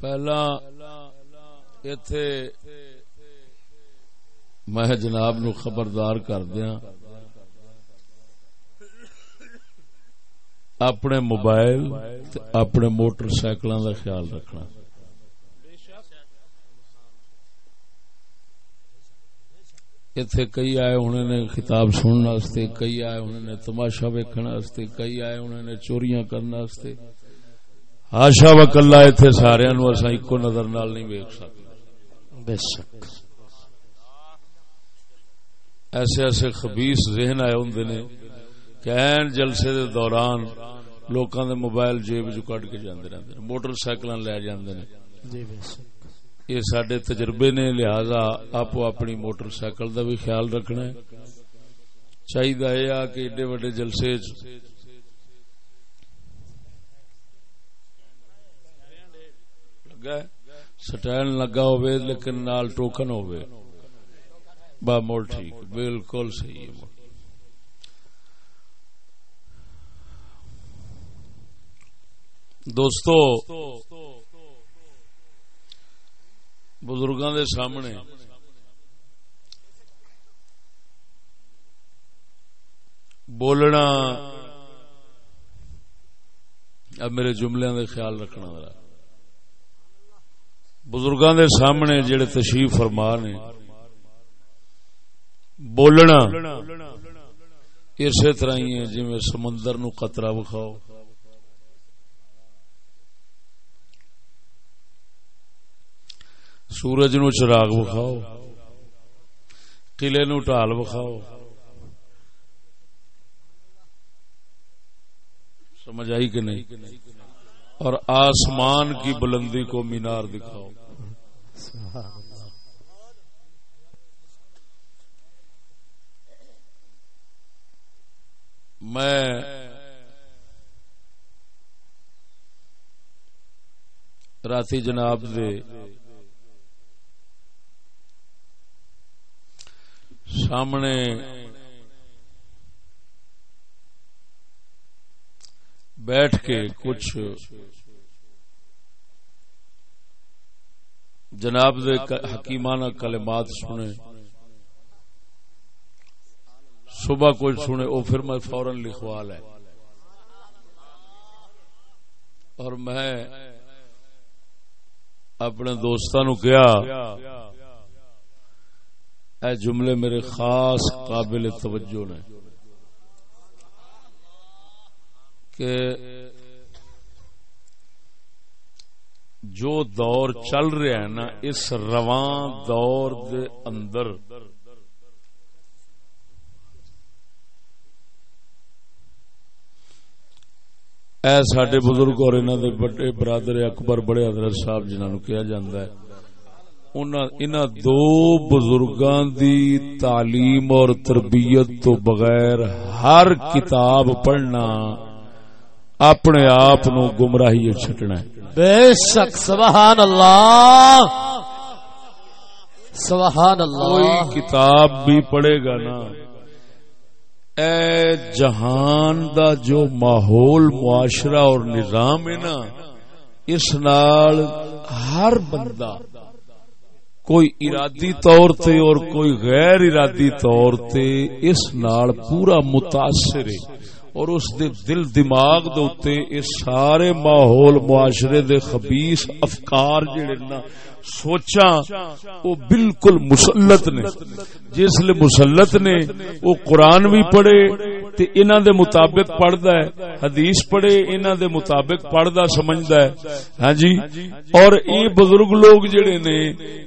پہلا اتے میں جناب نو خبردار کر دیا اپنے موبائل اپنے موٹر سائیکل کا خیال رکھنا۔ اتے کئی آئے انہوں نے خطاب سننے کئی آئے انہوں نے تماشا ویکن کئی آئے انہوں نے چوریاں کرنے آشا و کلا اتنے سارا نو اصا ایک نظر نال نہیں ویک سکتے۔ ایسے ایسے خبیس ذہن آئے ہوں نے کہ این جلسے دے دوران لوکاں دے موبائل جیب جو کٹ کے جاندے رہندے نے موٹر سائیکلاں لے جاندے نے۔ جی یہ سڈے تجربے نے لہذا آپ اپنی موٹر سائیکل دا بھی خیال رکھنا ہے۔ چاہیے کہ ایڈے وڈے جلسے لگا سٹینڈ لگا ہوئے لیکن نال ٹوکن ہوئے با مول ٹھیک، بالکل صحیح ہے دوستو، بزرگاں دے سامنے۔ بولنا۔ اب میرے جملے دے خیال رکھنا ذرا۔ بزرگاں دے سامنے جڑے تشریف فرما نے، بولنا اسی طرح ہی ہے جی سمندر نو قطرہ بکھاؤ سورج نو چراغ بکھاؤ قلعے نو ٹال بکھاؤ سمجھ آئی کہ نہیں؟ اور آسمان کی بلندی کو مینار دکھاؤ۔ میں راتی جناب دے سامنے بیٹھ کے کچھ جناب دے حکیمانہ کلمات سنے صبح کچھ سنے وہ پھر میں فورن لکھوا لے اور میں اپنے دوستان کیا، اے جملے میرے خاص قابل توجہ نے، کہ جو دور چل رہا ہے نا، اس رواں دور دے اندر۔ اے سڈے بزرگ اور انہوں دے بڑے برادر اکبر بڑے حضرت صاحب جنہوں کیا جاندہ ہے ان دو بزرگاں دی تعلیم اور تربیت تو بغیر ہر کتاب پڑھنا اپنے آپ نو گمراہی چھٹنا ہے۔ بے شک، سبحان اللہ۔ سبحان اللہ۔ کوئی کتاب بھی پڑھے گا نا۔ اے جہان دا جو ماحول، معاشرہ اور نظام ہے نا، اس نال ہر بندہ کوئی ارادی طور تے اور کوئی غیر ارادی طور تے اس نال پورا متاثر ہے۔ اور اس دے دل دماغ دے سارے ماحول، معاشرے دے خبیث افکار جڑے نا سوچا وہ بالکل مسلط نے۔ جس لیے مسلط نے، وہ قرآن بھی پڑھے تے انہاں دے مطابق پڑھدا ہے، حدیث پڑھے انہاں دے مطابق پڑھدا، سمجھدا ہے۔ ہاں جی؟ اور اے بزرگ لوگ جڑے نے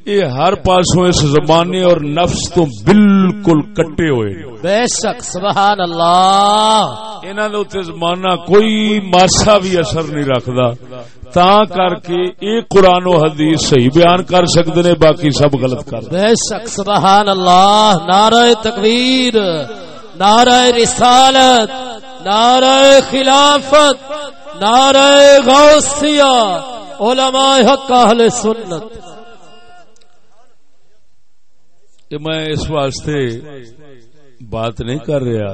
اے ہر پاسوں اس زمانے اور نفس تو بالکل کٹے ہوئے بے شک سبحان اللہ۔ انہاں دے اوتے زمانہ کوئی ماسا بھی اثر نہیں رکھدا۔ تا کر کے اے قرآن و حدیث صحیح بیان کر سکتے نے باقی سب غلط کر بے شک سبحان اللہ۔ نعرہ تکبیر نعرہ رسالت نعرہ خلافت نعرہ غوثیہ علماء حق اہل سنت۔ کہ میں اس واسطے بات نہیں کر رہا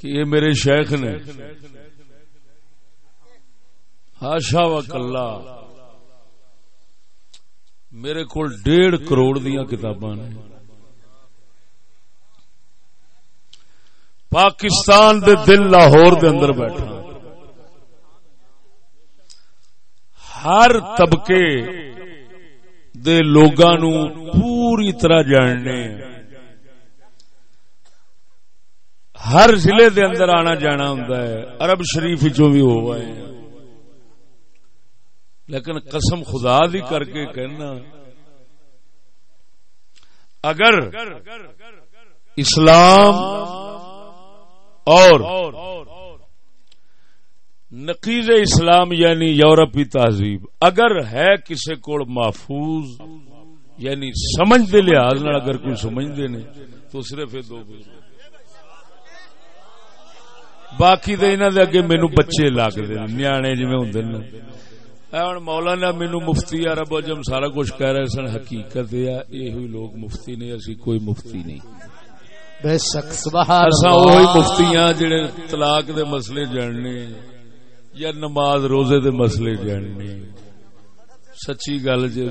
کہ یہ میرے شیخ نے ہاشا و کلا میرے کو ڈیڑھ کروڑ دیا کتاباں نے۔ پاکستان دے دل لاہور دے اندر بیٹھا۔ ہر طبقے دے لوگاں نو پوری طرح جاننے ہر ضلع دے اندر آنا جانا ہوں عرب شریف جو بھی ہوا ہے لیکن قسم خدا دی کر کے کہنا، اگر اسلام اور نقیز اسلام یعنی یورپی تہذیب۔ اگر ہے کسی کو محفوظ یعنی سمجھ دے لحاظ اگر کوئی سمجھ دے نہیں تو صرف دو باقی دے انہوں دے اگے مینو بچے لگتے نیانے جی ہوں مولانا مینو مفتی عرب اجم سارا کچھ کہہ رہے سن حقیقت یہ لوگ مفتی نے اسی کوئی مفتی نہیں۔ بے شک سبحان اللہ۔ مفتی ہاں جڑے طلاق دے مسئلے جاننے۔ یا نماز روزے دے مسئلے جاننے سچی گل جی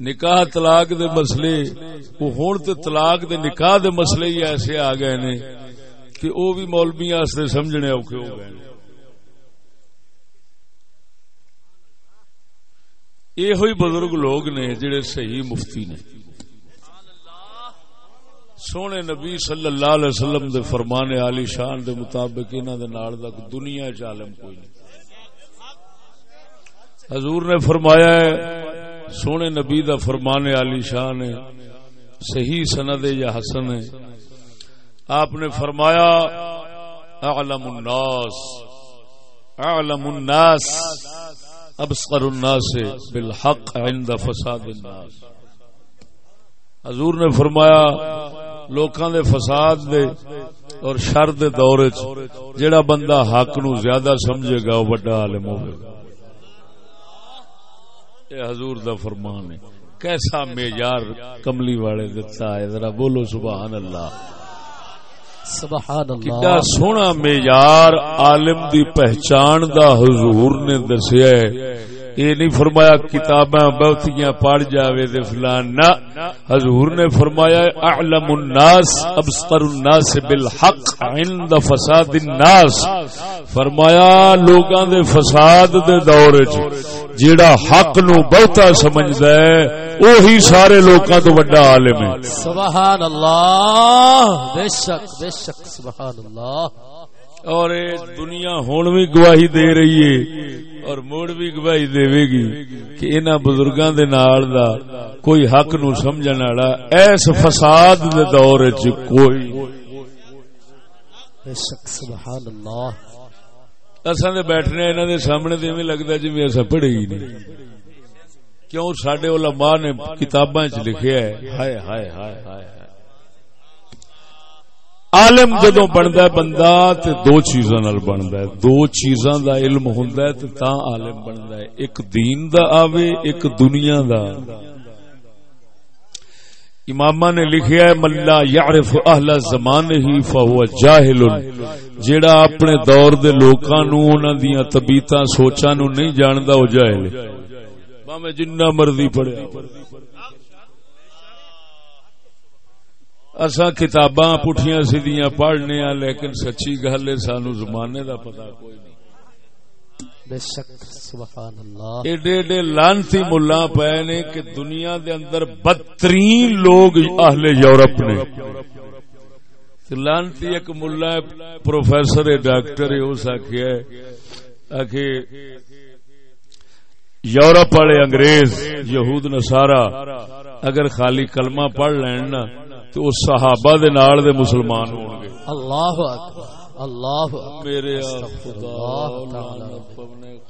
نکاح طلاق دے مسئلے، وہ ہون تے طلاق دے نکاح دے مسئلے ہی ایسے آ گئے نے کہ او بھی مولوی واسطے سمجھنے اوکھے ہو گئے یہ ہوئی بزرگ لوگ نے جڑے صحیح مفتی نے۔ سونے نبی صلی اللہ علیہ وسلم دے فرمانے علی شان دے مطابق انہاں دے نال دا دنیا چ عالم کوئی نہیں۔ حضور نے فرمایا ہے، سونے نبی دا فرمانے علی شان ہے، صحیح سند یا حسن ہے۔ آپ نے فرمایا، اعلم الناس اعلم الناس، ابصر الناس بالحق عند فساد الناس۔ حضور نے فرمایا لوکاں دے فساد دے اور شر دے دور وچ جیڑا بندہ حق نو زیادہ سمجھے گا وہ بڑا عالم ہوے گا۔ اے حضور دا فرمان ہے۔ کیسا معیار کملی والے دتا ہے ذرا بولو سبحان اللہ۔ سبحان اللہ۔ سونا معیار عالم دی پہچان دا حضور نے دسیا یہ نہیں فرمایا کتاباں بہتیاں پڑھ جاوے دے فلان، نہ۔ حضور نے فرمایا اعلم الناس، ابصر الناس بالحق عند فساد الناس۔ فرمایا لوگاں دے فساد دے دور وچ جیڑا حق نو بہتا سمجھدا ہے وہی سارے لوکاں تو بڑا عالم ہے۔ سبحان اللہ، بے شک بے شک، سبحان اللہ۔ اور دنیا ہون بھی گواہی دے رہی ہے اور موڑ بھی گواہی دے گی کہ انہاں بزرگاں دے نال دا کوئی حق نو سمجھن والا ایس فساد دے دور وچ کوئی۔ بے شک سبحان اللہ اساں دے بیٹھنے انہاں دے سامنے تے ایویں لگدا جویں اساں پڑھے ہی نہیں۔ کیوں؟ سڈے علماء نے کتاباں چ لکھیا ہے۔ ہائے ہائے ہائے ہائے۔ عالم جدو بنتا ہے بندہ تے دو چیزاں نال بنتا ہے۔ دو چیزاں دا علم ہوندا ہے تے تاں عالم بنتا ہے۔ ایک دین دا آوے، ایک دنیا دا۔ امام نے لکھیا ہے ملا یعرف اہل زمان ہی فہو جاہل۔ جیڑا اپنے دور دے لوکاں نو انہاں دیاں طبیعتاں، سوچاں نو نہیں جاندا، او جاہل ہے۔ میں جنہ مرضی پڑھیا اصا کتاباں پٹھیاں سیدیاں پڑھنے ہاں لیکن سچی گل ہے سانو زمانے دا پتہ کوئی نہیں۔ ایڈے ایڈے لانتی ملا پے نے کہ دنیا دے اندر بدترین لوگ اہل یورپ نے۔ لانتی ایک ملا پروفیسر ڈاکٹر ہے اس آخیا آخ یورپ والے انگریز یہود نسارا اگر خالی کلمہ پڑھ لین نا تو اس صحابہ دے نال دے مسلمان ہون گے۔ اللہ اللہ میرے خدا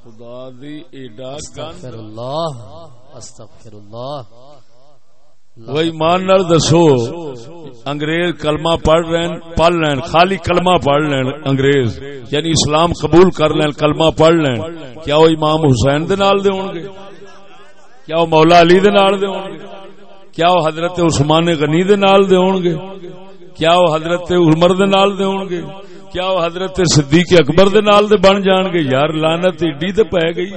خدا دی ایڈا استغفر اللہ استغفر اللہ وہ ایمان نال دسو انگریز کلمہ پڑھ رہے پڑھ لین خالی کلمہ پڑھ لین انگریز۔ یعنی اسلام قبول کر لین کلمہ پڑھ لین۔ کیا وہ امام حسین دے نال دے ہون گے؟ کیا وہ مولا علی دے نال دے ہون گے؟ کیا وہ حضرت عثمان غنی دے نال دے ہون گے؟ کیا وہ حضرت عمر دے نال دے ہون گے؟ کیا وہ حضرت صدیق اکبر دے نال دے بن جان گے؟ یار لانت ایڈی تے پی گئی۔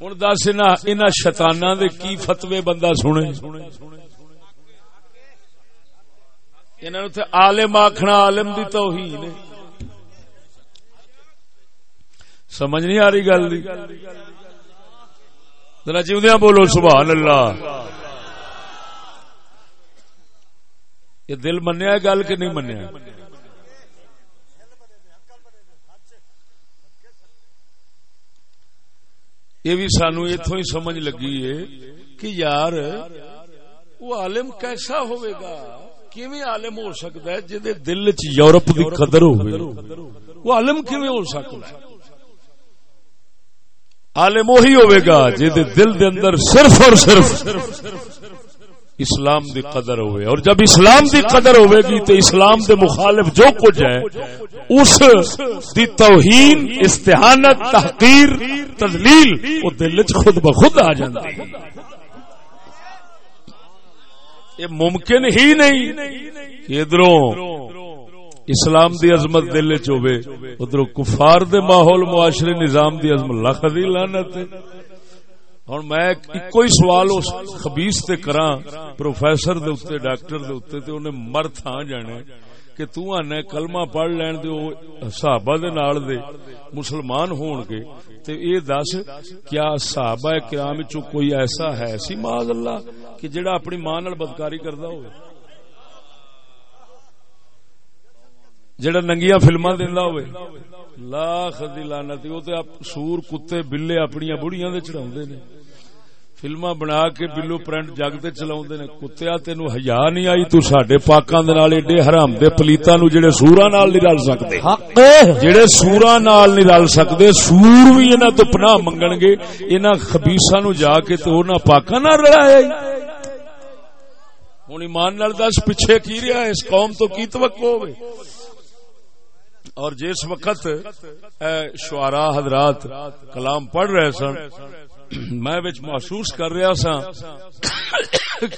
ہوں دس ان شتانا دے کی فتوے بندہ سنے؟ انہوں تے عالم آخنا عالم دی توہین ہے۔ سمجھ نہیں آ رہی گل ذرا جیوندیا بولو سبحان اللہ۔ یہ دل منیا گل کہ نہیں منیا؟ یہ بھی سانو اتو ہی سمجھ لگی ہے کہ یار، وہ عالم کیسا ہوئے گا؟ کیویں عالم ہو سکتا ہے جہد دل چ یورپ کی قدر ہوئے؟ وہ عالم کیویں ہو سکتا ہے؟ عالم وہی ہوئے گا جہد دل دے اندر صرف اور صرف اسلام دی قدر ہوئے۔ اور جب اسلام دی قدر ہوئے گی تو اسلام دے مخالف جو کچھ ہے، اس دی توہین، استحانت، تحقیر تدلیل وہ دل چ خود بخود آ جاتی یہ ممکن ہی نہیں۔ ادھروں اسلام دی عظمت دل چ ہوئے ادھر کفار دے ماحول، معاشرے نظام دی عظمت لکھ دی لانت ہوں میں ایک ہی سوال اس خبیس تے کراں، پروفیسر دے اتے ڈاکٹر دے اتے تے انہیں مر تھا جانے کہ تو آنے کلمہ پڑھ لین دے صحابہ دے نال دے مسلمان ہون کے تے اے دس، کیا صحابہ کرام چو کوئی ایسا ہے سی؟ معاذ اللہ، کہ جڑا اپنی ماں نال بدکاری کردا ہوئے۔ جڑا ننگیاں فلماں دیندا ہوئے۔ لاکھ دی لعنت او تے سور، کتے، بلے اپنی بڑیاں دے چڑھاوندے نے۔ فلما بنا کے بلو پرنٹ جگ تے چلاوندے نے کتیا تینو حیا نہیں آئی تو ساڈے پاکاں دے نال ایڈے حرام دے پلیتاں نو جڑے سوراں نال نہیں رل سکدے جڑے سوراں نال نہیں رل سکدے سور وی انہاں تو پناہ منگن گے انہاں خبیثاں نو جا کے تے انہاں پاکاں نال رلایا ہن ایمان نال دس پیچھے کی رہیا اس قوم تو کی توقع ہوے اور جس وقت شعرا حضرات کلام پڑھ رہے سن میں محسوس کر رہا سا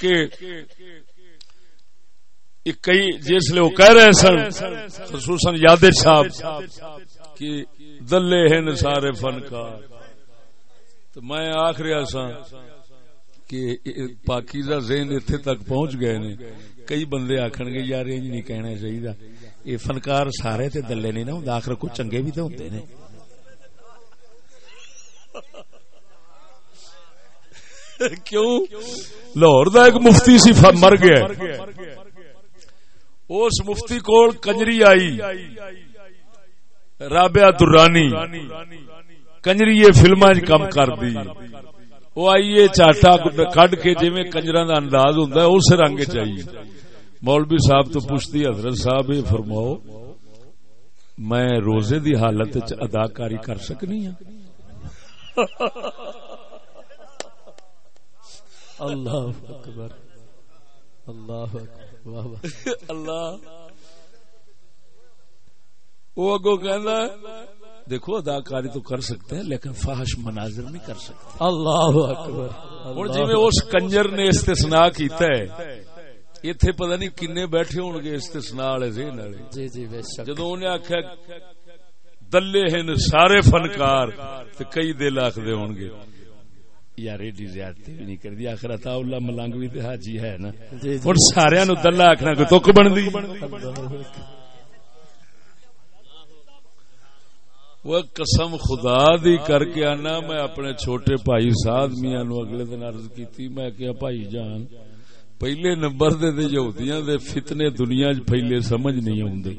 کہ کئی جس لیے وہ کہہ رہے سن، خصوصاً یادر صاحب، کہ دلے ہیں سارے فنکار۔ تو میں آخ رہا سا کہ پاکیزہ ذہن اتنے تک پہنچ گئے نے۔ کئی بندے آخن گے، یار یہ نہیں کہنا چاہیے یہ فنکار سارے تے دلے نہیں نا ہوں آخر کچھ چنگے بھی تو ہوتے نے۔ کیوں؟ لاہور دا ایک مفتی سی مر گیا۔ اس مفتی کول کنجری آئی۔ رابعہ درانی۔ کنجری یہ فلما کم کر دی وہ آئیے چاٹا کڈ کے جی کنجرا دا انداز ہوں اس رنگ چاہیے مولوی صاحب تو پوچھتی حضرت صاحب یہ فرماؤ، میں روزے دی حالت اداکاری کر سکنی ہوں اللہ اکبر اللہ اللہ۔ وہ اگو کہنا دیکھو اداکاری تو کر سکتے ہیں لیکن فحش مناظر نہیں کر سکتے۔ اللہ اکبر اور جی اس کنجر نے استثناء کیتا ہے۔ اتنے پتہ نہیں کنے بیٹھے ہون گے استثناء والے ذہن والے۔ جی جی بے شک۔ جدوں انہیں آکھیا دلے ہیں سارے فنکار تے کئی دل آکھدے ہون گے۔ یار ایڈی زیادتی بھی نہیں کردی آخر عطا اللہ ملنگ بھی تے حاجی ہے نا۔ جی جی ہن سارے نو دلہ آکھنا کوئی تک بندی وہ قسم خدا دی کر کے آنا میں اپنے چھوٹے بھائی سعد میاں نو اگلے دن عرض کیتی میں کیا بھائی جان پہلے نمبر دے دے یہودیاں دے فتنے دنیا چ پہلے سمجھ نہیں آوندے۔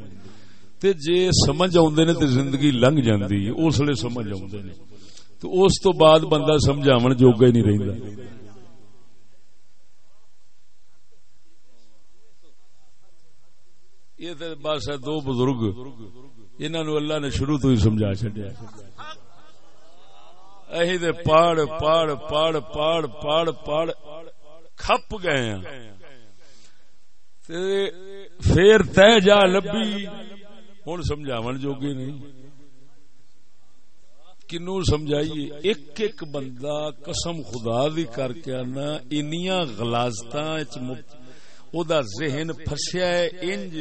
تے جے سمجھ آوندے نے تے زندگی لنگ جاندی اس لیے سمجھ آوندے نے۔ تو اس تو بعد بندہ سمجھاون جوگا ہی نہیں رہندا۔ یہ تے بس ہے دو بزرگ، انہاں نو اللہ نے شروع تو ہی سمجھا چھڈیا۔ اہی دے پاڑ پاڑ پاڑ پاڑ پاڑ پاڑ کھپ گئے ہیں پھر تہ جا لبی ہوں سمجھاو جوگی نہیں۔ کنو سمجھائیے ایک ایک بندہ قسم خدا دی کر کے آنا انیاں غلازتاں او دا ذہن پھسیا ہے انج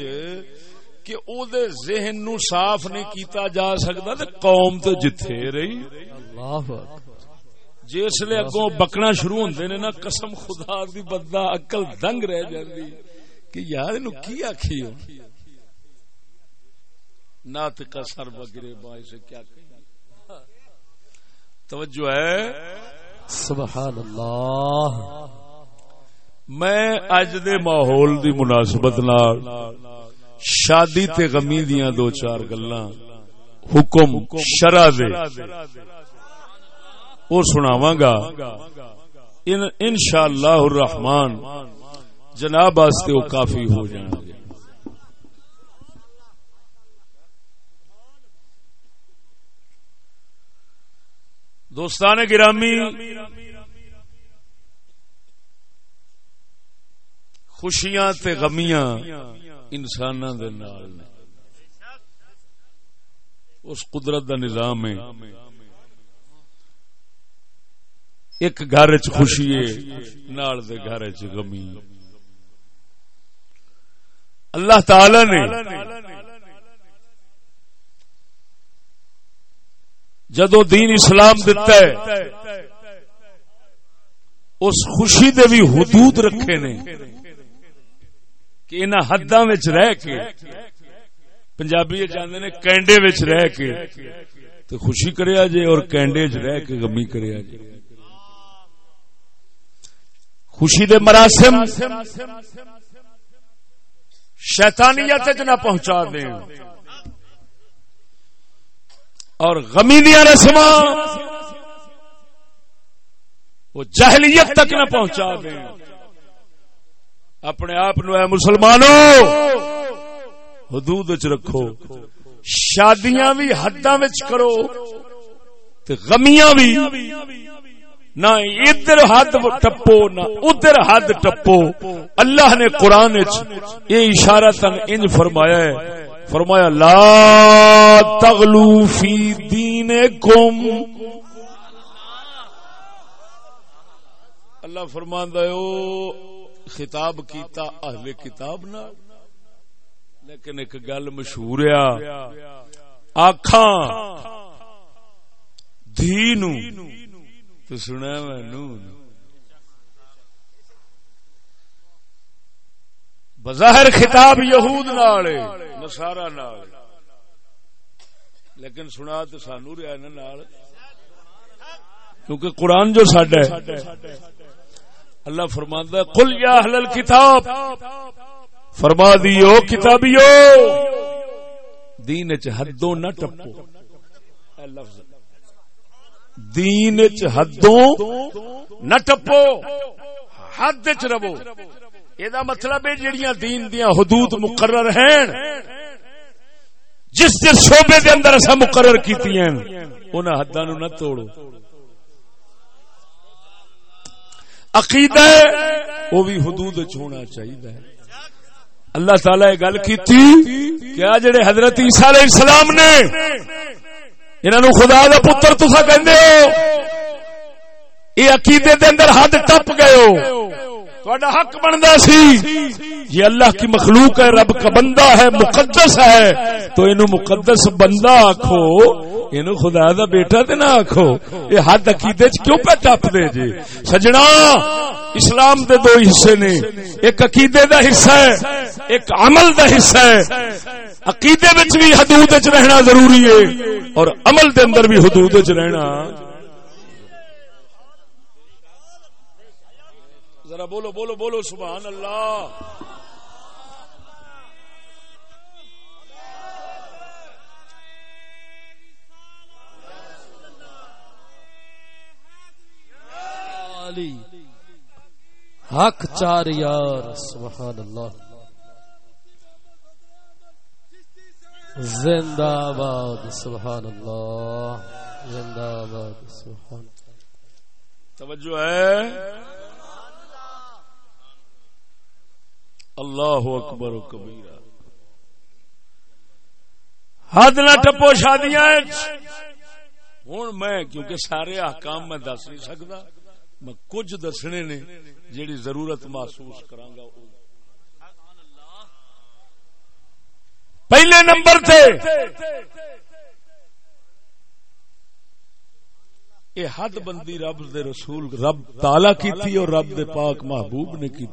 کہ او دے ذہن نو صاف نہیں کیتا جا سکتا تے قوم تو جتھے رہی۔ اللہ جس لے اگوں بکنا شروع ہوندے نے نا قسم خدا دی بندہ عقل دنگ رہ جاندی۔ کہ یار اینو کی آکھی ہو؟ ناطقہ سر بگرے بائی سے کیا کہیں توجہ ہے؟ سبحان اللہ۔ میں اج دے ماحول دی مناسبت نال شادی تے غمی دیاں دو چار گلاں حکم شرع دے او سناواں گا۔ ان انشاءاللہ الرحمن جناب واسطے وہ کافی ہو جان گے دوستان گرامی، خوشیاں تے غمیاں انساناں دے نال نے۔ اس قدرت دا نظام ہے۔ ایک گھر چ خوشی ہے، نال دے گھر چ غمی۔ اللہ تعالی نے جدو دین اسلام دتا ہے، اس خوشی دے بھی حدود رکھے نے کہ انہاں حداں وچ رہ کے، پنجابی جاندے نے کینڈے وچ رہ کے تو خوشی کریا جے اور کینڈے وچ رہ کے غمی کریا جے۔ خوشی دے مراسم شیطانیت وچ نہ پہنچا دیں اور غمی دیا رسم وہ جہلیت تک نہ پہنچا دیں۔ اپنے آپ نو اے مسلمانوں، حدود وچ رکھو۔ شادیاں بھی حداں وچ کرو تے غمیاں بھی۔ نہ ادھر حد ٹپو، نہ ادھر حد ٹپو۔ اللہ نے قرآن یہ اشارہ تن انج فرمایا ہے۔ فرمایا، لا تغلو فی دین کم اللہ فرماندا ہے، او خطاب کیتا اہل کتاب نہ لیکن ایک گل مشہور ہے آکھاں دھی نو تو سنا مینو بظاہر خطاب یہود نال نسارا نال لیکن سنا تو سانو رہا نال۔ کیونکہ قرآن جو سڈا ہے، اللہ فرماندا کل یا اہل الکتاب فرما دیو، کتابیو۔ دین چ حدوں نہ ٹپو۔ اے لفظ۔ دین چ حدوں نہ ٹپو۔ حد چ رہو۔ یہ مطلب ہے جہاں دین دیا حدود مقرر ہیں جس جس شعبے دے اندر اصا مقرر کی ان حداں نہ توڑو عقیدہ وہ بھی حدود ہونا چاہیے اللہ تعالی یہ گل کی کیا جڑے حضرت عیسیٰ علیہ السلام نے انہوں خدا کا پتر تسا کہ یہ عقیدے دے اندر حد ٹپ گئے ہو تھوڑا حق بنتا سی۔ یہ اللہ کی مخلوق ہے، رب کا بندہ ہے، مقدس ہے۔ تو اینو مقدس بندہ آکھو، اینو خدا دا بیٹا تے نہ آکھو۔ یہ حد عقیدے چ کیوں پہ ٹپ دے جی؟ سجنا، اسلام دے دو حصے نے۔ ایک عقیدے دا حصہ ہے، ایک عمل دا حصہ ہے۔ عقیدے وچ بھی حدود وچ رہنا ضروری ہے اور عمل دے اندر بھی حدود وچ رہنا۔ ذرا بولو بولو بولو سبحان اللہ۔ حق چار یار سبحان اللہ۔ زندہ باد سبحان اللہ۔ زندہ باد سبحان توجہ ہے۔ اللہ اکبر و کبیرہ۔ حد نہ ٹپو شادیاں ہوں میں، کیونکہ سارے احکام میں دس نہیں سکتا، میں کچھ دسنے نے جیڑی ضرورت محسوس کرانگا۔ پہلے نمبر تھے یہ حد بندی رب دے رسول، رب تالا کی اور رب دے پاک محبوب نے کی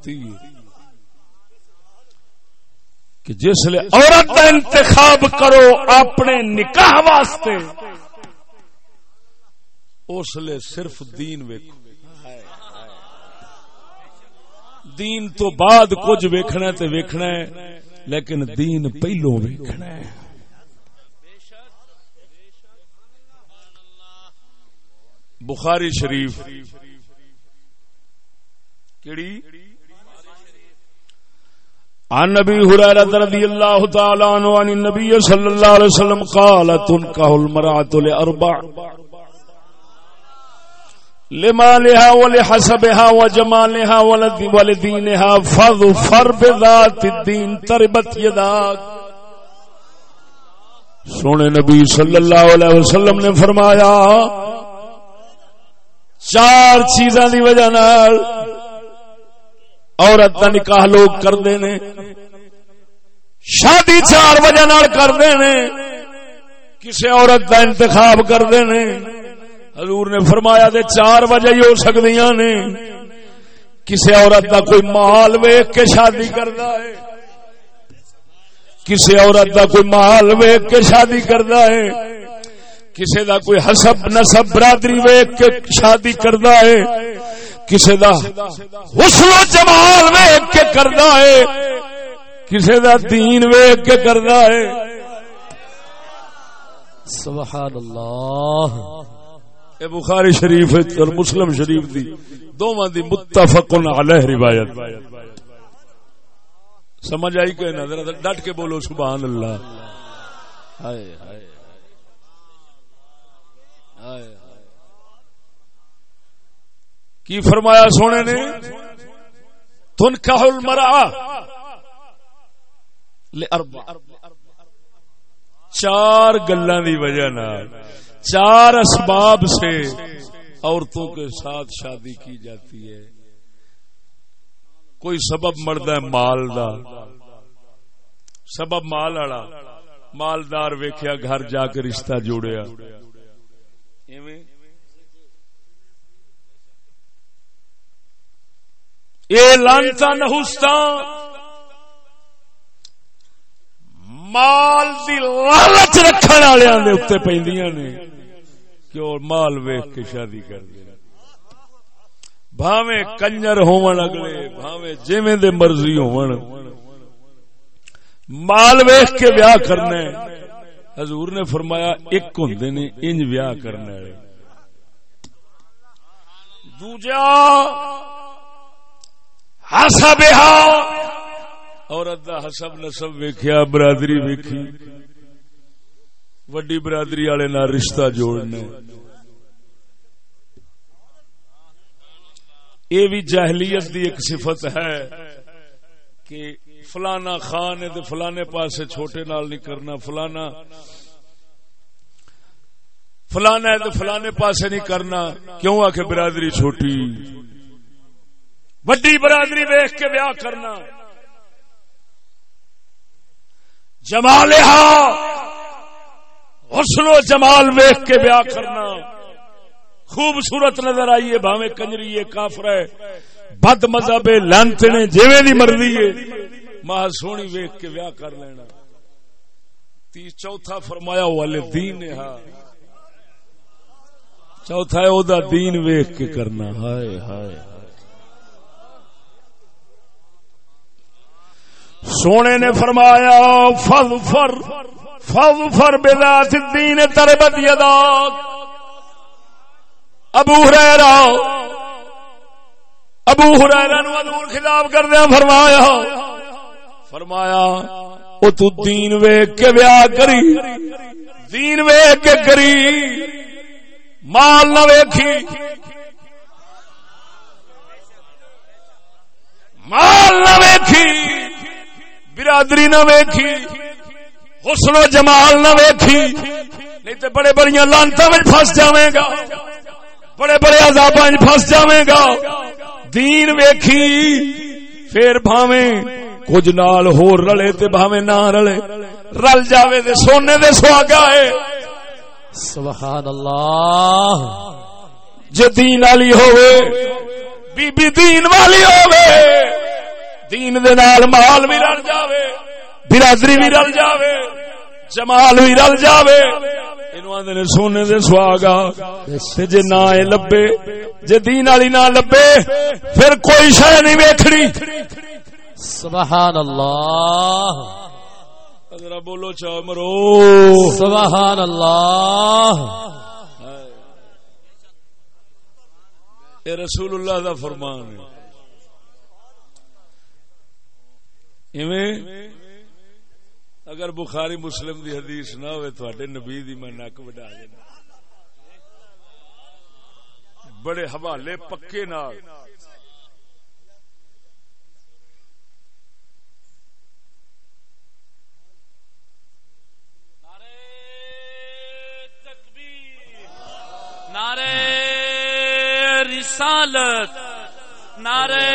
کہ جس لیے عورت کا انتخاب کرو اپنے نکاح واسطے، اس لیے صرف دین ویکو دین تو بعد کچھ ویکھنا تے ویکھنا ہے، لیکن دین پہلو ویکھنا ہے۔ بخاری شریف، کیڑی؟ عن نبی هريره رضی اللہ تعالی عنہ عن النبي صلی اللہ علیہ وسلم قال تنكح المرأة لاربع لمالها ولحسبها وجمالها ولدينها فظفر بذات الدين، تربت يداك. سونے نبی صلی اللہ علیہ وسلم نے فرمایا، چار چیزاں دی وجہ نال عورت کا نکاح لوگ کرتے نے شادی چار وجہ نال کرتے نے کسی عورت کا انتخاب کرتے نے حضور نے فرمایا دے چار وجہ ہی ہو سکتی نے۔ کسی عورت کا کوئی مال ویک کے شادی کرتا ہے۔ کسی عورت کا کوئی مال ویک کے شادی کرتا ہے۔ کسی دا کوئی حسب نسب برادری ویک کے شادی کرتا ہے۔ کسی دا حسن و جمال ویک کے کرتا ہے کسی دا دین ویک کے کرتا ہے۔ سبحان اللہ۔ اے بخاری شریف اور مسلم شریف دی دونوں دی متفق علیہ روایت۔ سمجھ آئی کہ نظر ڈٹ کے بولو، سبحان اللہ۔ ہائے ہائے۔ ہائے۔ کی فرمایا سونے نے؟ تن کہل مرا چار گلا دی وجہ نال، چار اسباب سے عورتوں کے ساتھ شادی کی جاتی ہے۔ کوئی سبب مرد ہے مال دا۔ سبب مال والا، مالدار ویکیا گھر جا کے رشتہ جوڑیا۔ یہ لانتا نہوستا مال دی لالچ رکھنے والوں کے اتنے پہ کہ وہ مال ویخ کے شادی کر دے۔ بھاوے کنجر ہون اگلے بھاوے جیویں دے مرضی ہون۔ مال ویخ کے ویاہ کرنا حضور نے فرمایا، ایک ہوں نے انج ویاہ کرنا ہے دوجا ہاسا بہا عورت دا حسب نسب ویکھیا، برادری ویکھی۔ وڈی برادری والے نال رشتہ جوڑنے یہ بھی جاہلیت دی ایک صفت ہے کہ فلانا خان ہے تو فلانے پاس چھوٹے نال نہیں کرنا۔ فلانا فلانا ہے تو فلانے پاس نہیں کرنا۔ کیوں آ کے برادری چھوٹی؟ وڈی برادری ویخ کے بیاہ کرنا۔ جمالہا حسن و جمال ویخ کے بیاہ کرنا۔ خوبصورت نظر آئیے بھاوے کنجری کافر ہے۔ بد مذہب لانت نے جیویں دی مرضی ہے ماں سونی ویخ کے بیاہ کر لینا۔ تی چوتھا فرمایا والے دین چوتھا ہے، او دا دین ویخ کے کرنا۔ ہائے ہائے۔ سونے نے فرمایا، فض فر فر بذات الدین تربت یداک۔ ابو ہریرا ابو ہریرا نو حضور خطاب کردیا فرمایا فرمایا، او تو دین ویکھ کے بیاہ کری، دین ویکھ کے کری، مال نہ ویکھی۔ مال نہ ویکھی۔ برادری نہ ویکھی، حسن و جمال نہ ویکھی، نہیں تو بڑے بڑی لانتا میں پھنس جائے گا، بڑے بڑے عذاب پھنس جائے گا۔ دین ویکھی، پھر بھاویں کچھ نال ہور رلے تے بھاویں نہ رلے۔ رل جاوے تے سونے دے سہاگا ہے۔ سبحان اللہ جے دین والی ہوے بی بی دین والی ہوے دین دے نال مال بھی رل جاوے برادری بھی رل جاوے جمال بھی رل جاوے۔ نے سونے دے سہاگا تے جے نہ اے لبے جے دین والی نہ لبے پھر کوئی شے نہیں ویکھنی۔ سبحان اللہ ذرا بولو چا مرو۔ سبحان اللہ اے رسول اللہ دا فرمان ہے۔ ایویں اگر بخاری مسلم دی حدیث نہ ہوئے تواڈے نبی دی میں نک وڈا دینا بڑے حوالے پکے نال۔ نعرے رسالت نعرے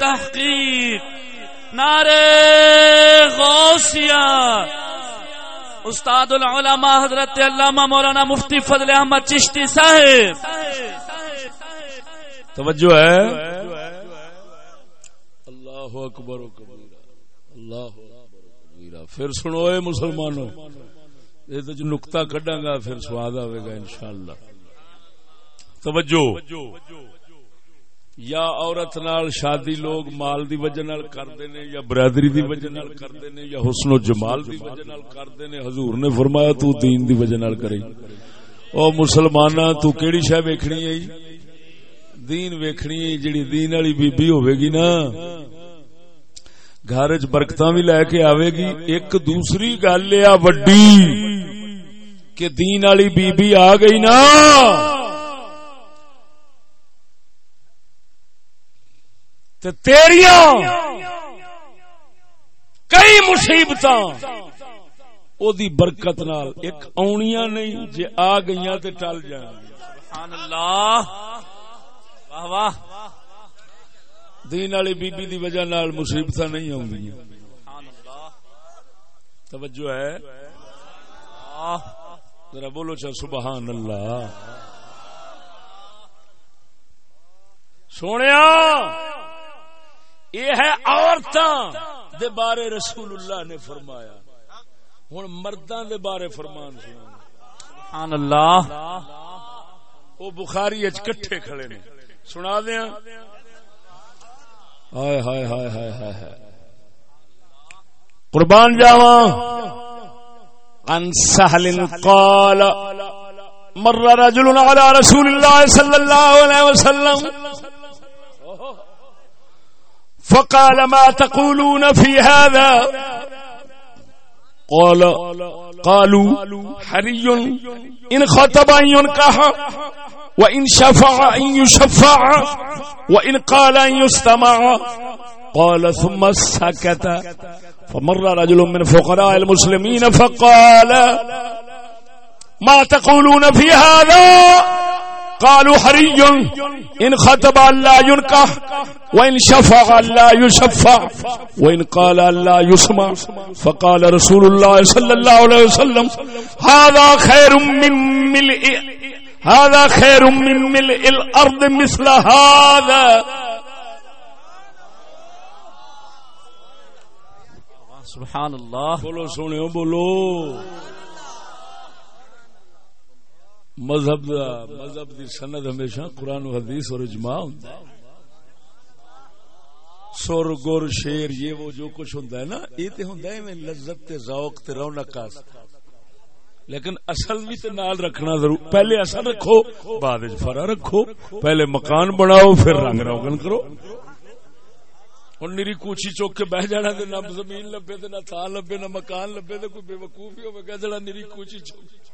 تحقیق۔ نعرے غوثیہ۔ استاد العلماء حضرت علامہ مولانا مفتی فضل احمد چشتی صاحب۔ توجہ ہے؟ اللہ اکبر و کبیرہ۔ اللہ اکبر و کبیرہ۔ پھر سنو اے مسلمانوں یہ تو جو نقطہ کڈاں گا پھر سواد آئے گا انشاءاللہ۔ توجہ۔ یا عورت نال شادی لوگ مال دی وجہ نال کردے نے، یا برادری دی وجہ نال کردے نے، یا حسن و جمال دی وجہ نال کردے نے، حضور نے فرمایا تو دین دی وجہ نال کرے۔ او مسلماناں، تو کیڑی شے ویکھنی ہے؟ دین ویکھنی ہے جڑی دین والی بی بی ہوے گی نا، گھر چ برکتاں بھی لے کے آوے گی ایک دوسری گل ہے وڈی، کہ دین والی بی بی آ گئی نا۔ تے تیریاں کئی مصیبت او دی برکت نال ایک آنیاں نہیں جے آ گئیاں تے ٹل جان سبحان اللہ۔ واہ واہ۔ دین والی بی بی دی وجہ نال مصیبت نہیں آندیاں سبحان اللہ۔ توجہ ہے۔ ذرا بولو چا سبحان اللہ۔ سونے یہ ہے عورتاں دے بارے رسول اللہ نے فرمایا۔ ہوں مرداں دے بارے فرمان سنا سبحان اللہ۔ وہ بخاری اچ کٹھے کھڑے نے۔ سنا دیا۔ ہائے ہائے ہائے ہائے ہائے ہائے۔ قربان جاواں۔ عن سهل قال مر رجل على رسول الله صلى الله عليه وسلم۔ فقال ما تقولون في هذا؟ قال قالوا حري إن خطب أن ينكح وإن شفع أن يشفع وإن قال أن يستمع. قال ثم سكت. فمر رجل من فقراء المسلمين فقال ما تقولون في هذا؟ قالوا حري. إن خطب لا ينكح وإن شفع لا يشفع وإن قال لا يسمع. فقال رسول الله صلى الله عليه وسلم هذا خير من ملء هذا خير من ملء الأرض مثل هذا. سبحان اللہ بولو سونے بولو. مذہب دا مذہب دی سند ہمیشہ قرآن و حدیث اور اجماع ہوندا ہے۔ سر گر شیر، یہ وہ جو کچھ ہوندا ہے نا، یہ تے ہوندا ہے میں لذت تے ذوق تے رونق واسطے۔ لیکن اصل بھی تے نال رکھنا ضرور پہلے اصل رکھو، بعد وچ فرا رکھو۔ پہلے مکان بناؤ، پھر رنگ روگن کرو۔ ہوں نیری کوچی چوک کے بہ جانا تے نہ زمین لبے تے نہ تھان لبے، نہ مکان لبے تے کوئی بے وقوف ہی ہوگا جڑا نیری کوچی چوک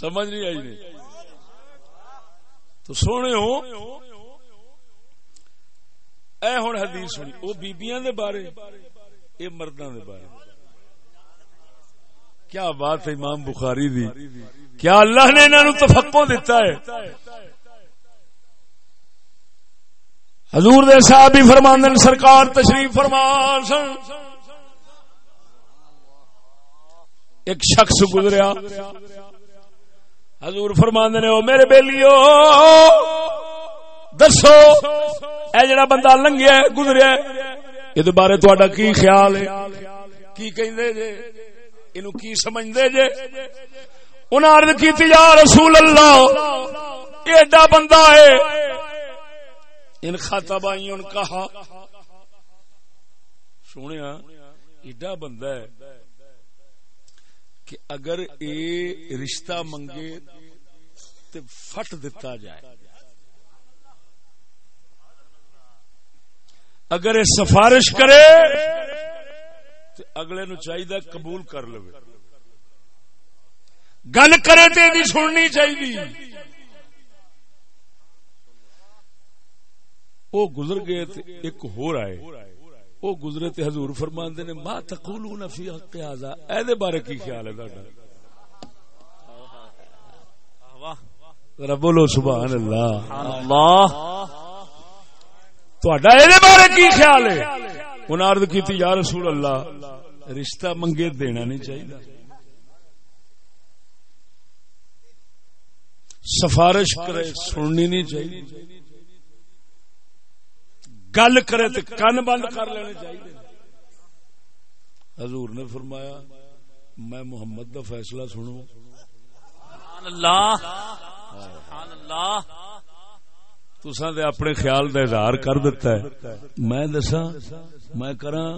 سمجھ نہیں آئی نہیں۔ تو سونے ہو۔ اے ہوں حدیث سنی۔ وہ بیبیاں دے بارے۔ اے مرداں دے بارے۔ کیا بات ہے امام بخاری دی۔ کیا اللہ نے انہوں تفقو دیتا ہے۔ حضور دے صاحب ہی فرماندن سرکار تشریف فرمان سن۔ ایک شخص گزریا۔ حضور فرماندے نے، او میرے بیلیو، دسو، اے جڑا بندہ لنگیا گزریا یہ بارے تہاڈا کی خیال ہے؟ کی کہندے جے؟ اینو کی سمجھدے جے؟ انہاں عرض کیتی، یا رسول اللہ، ایڈا بندہ ہے۔ ان خاطبائی ان کہا، سنیا، ایڈا بندہ ہے کہ اگر اے رشتہ منگے تے فٹ دیتا جائے۔ اگر یہ سفارش کرے تو اگلے نو چاہیے قبول کر لو گل کرے تو یہ سننی چاہیے وہ گزر گئے تے ایک ہو رہا ہے وہ گزرے تے حضور فرماندے نے، ما تقولون فی حق هذا اے دے بارے کی خیال ہے تہاڈا؟ ذرا بولو سبحان اللہ۔ اللہ۔ تہاڈا اے بارے کی خیال ہے؟ انہاں عرض کیتی یا رسول اللہ رشتہ منگے دینا نہیں چاہیے سفارش کرے سننی نہیں چاہیے گل کرے تو کن بند کر لینے چاہیے حضور نے فرمایا میں محمد کا فیصلہ سنو سبحان اللہ۔ تسا دے اپنے خیال دا اظہار کر دیتا ہے. میں دسا میں کراں،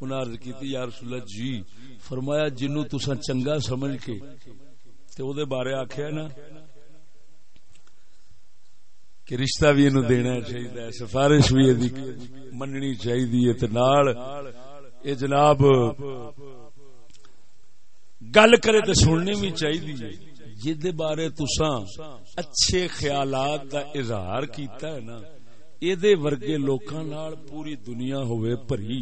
انہاں عرض کیتی، یا رسول اللہ جی فرمایا جنوں تسا چنگا سمجھ کے تے او دے بارے آکھیا نا، کہ رشتہ بھی اینو دینا چاہیے سفارش بھی یہ مننی چاہیے تے نال اے جناب گل کرے تے سننی بھی چاہیے جد بارے تساں اچھے خیالات دا اظہار کیتا ہے نا اے ورگے لوکاں نال پوری دنیا ہوئے بھری۔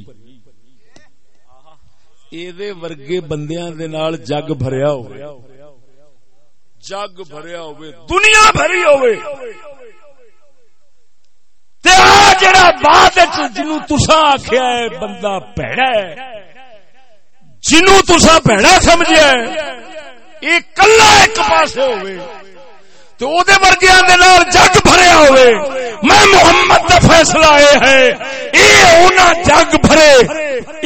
اے دے ورگے بندیاں دے نال جگ بھریا ہوئے جگ بھریا ہوئے دنیا بھری ہوئے جڑا بعد جنو تسا آخیا ہے، بندہ پیڑا ہے۔ جنو تسا پیڑا سمجھا ہے۔ یہ کلا ایک پاس ہوئے تو او دے ورگیاں دے نال جگ بھریا ہوئے میں محمد دا فیصلہ اے ہے، اے اونا جگ بھرے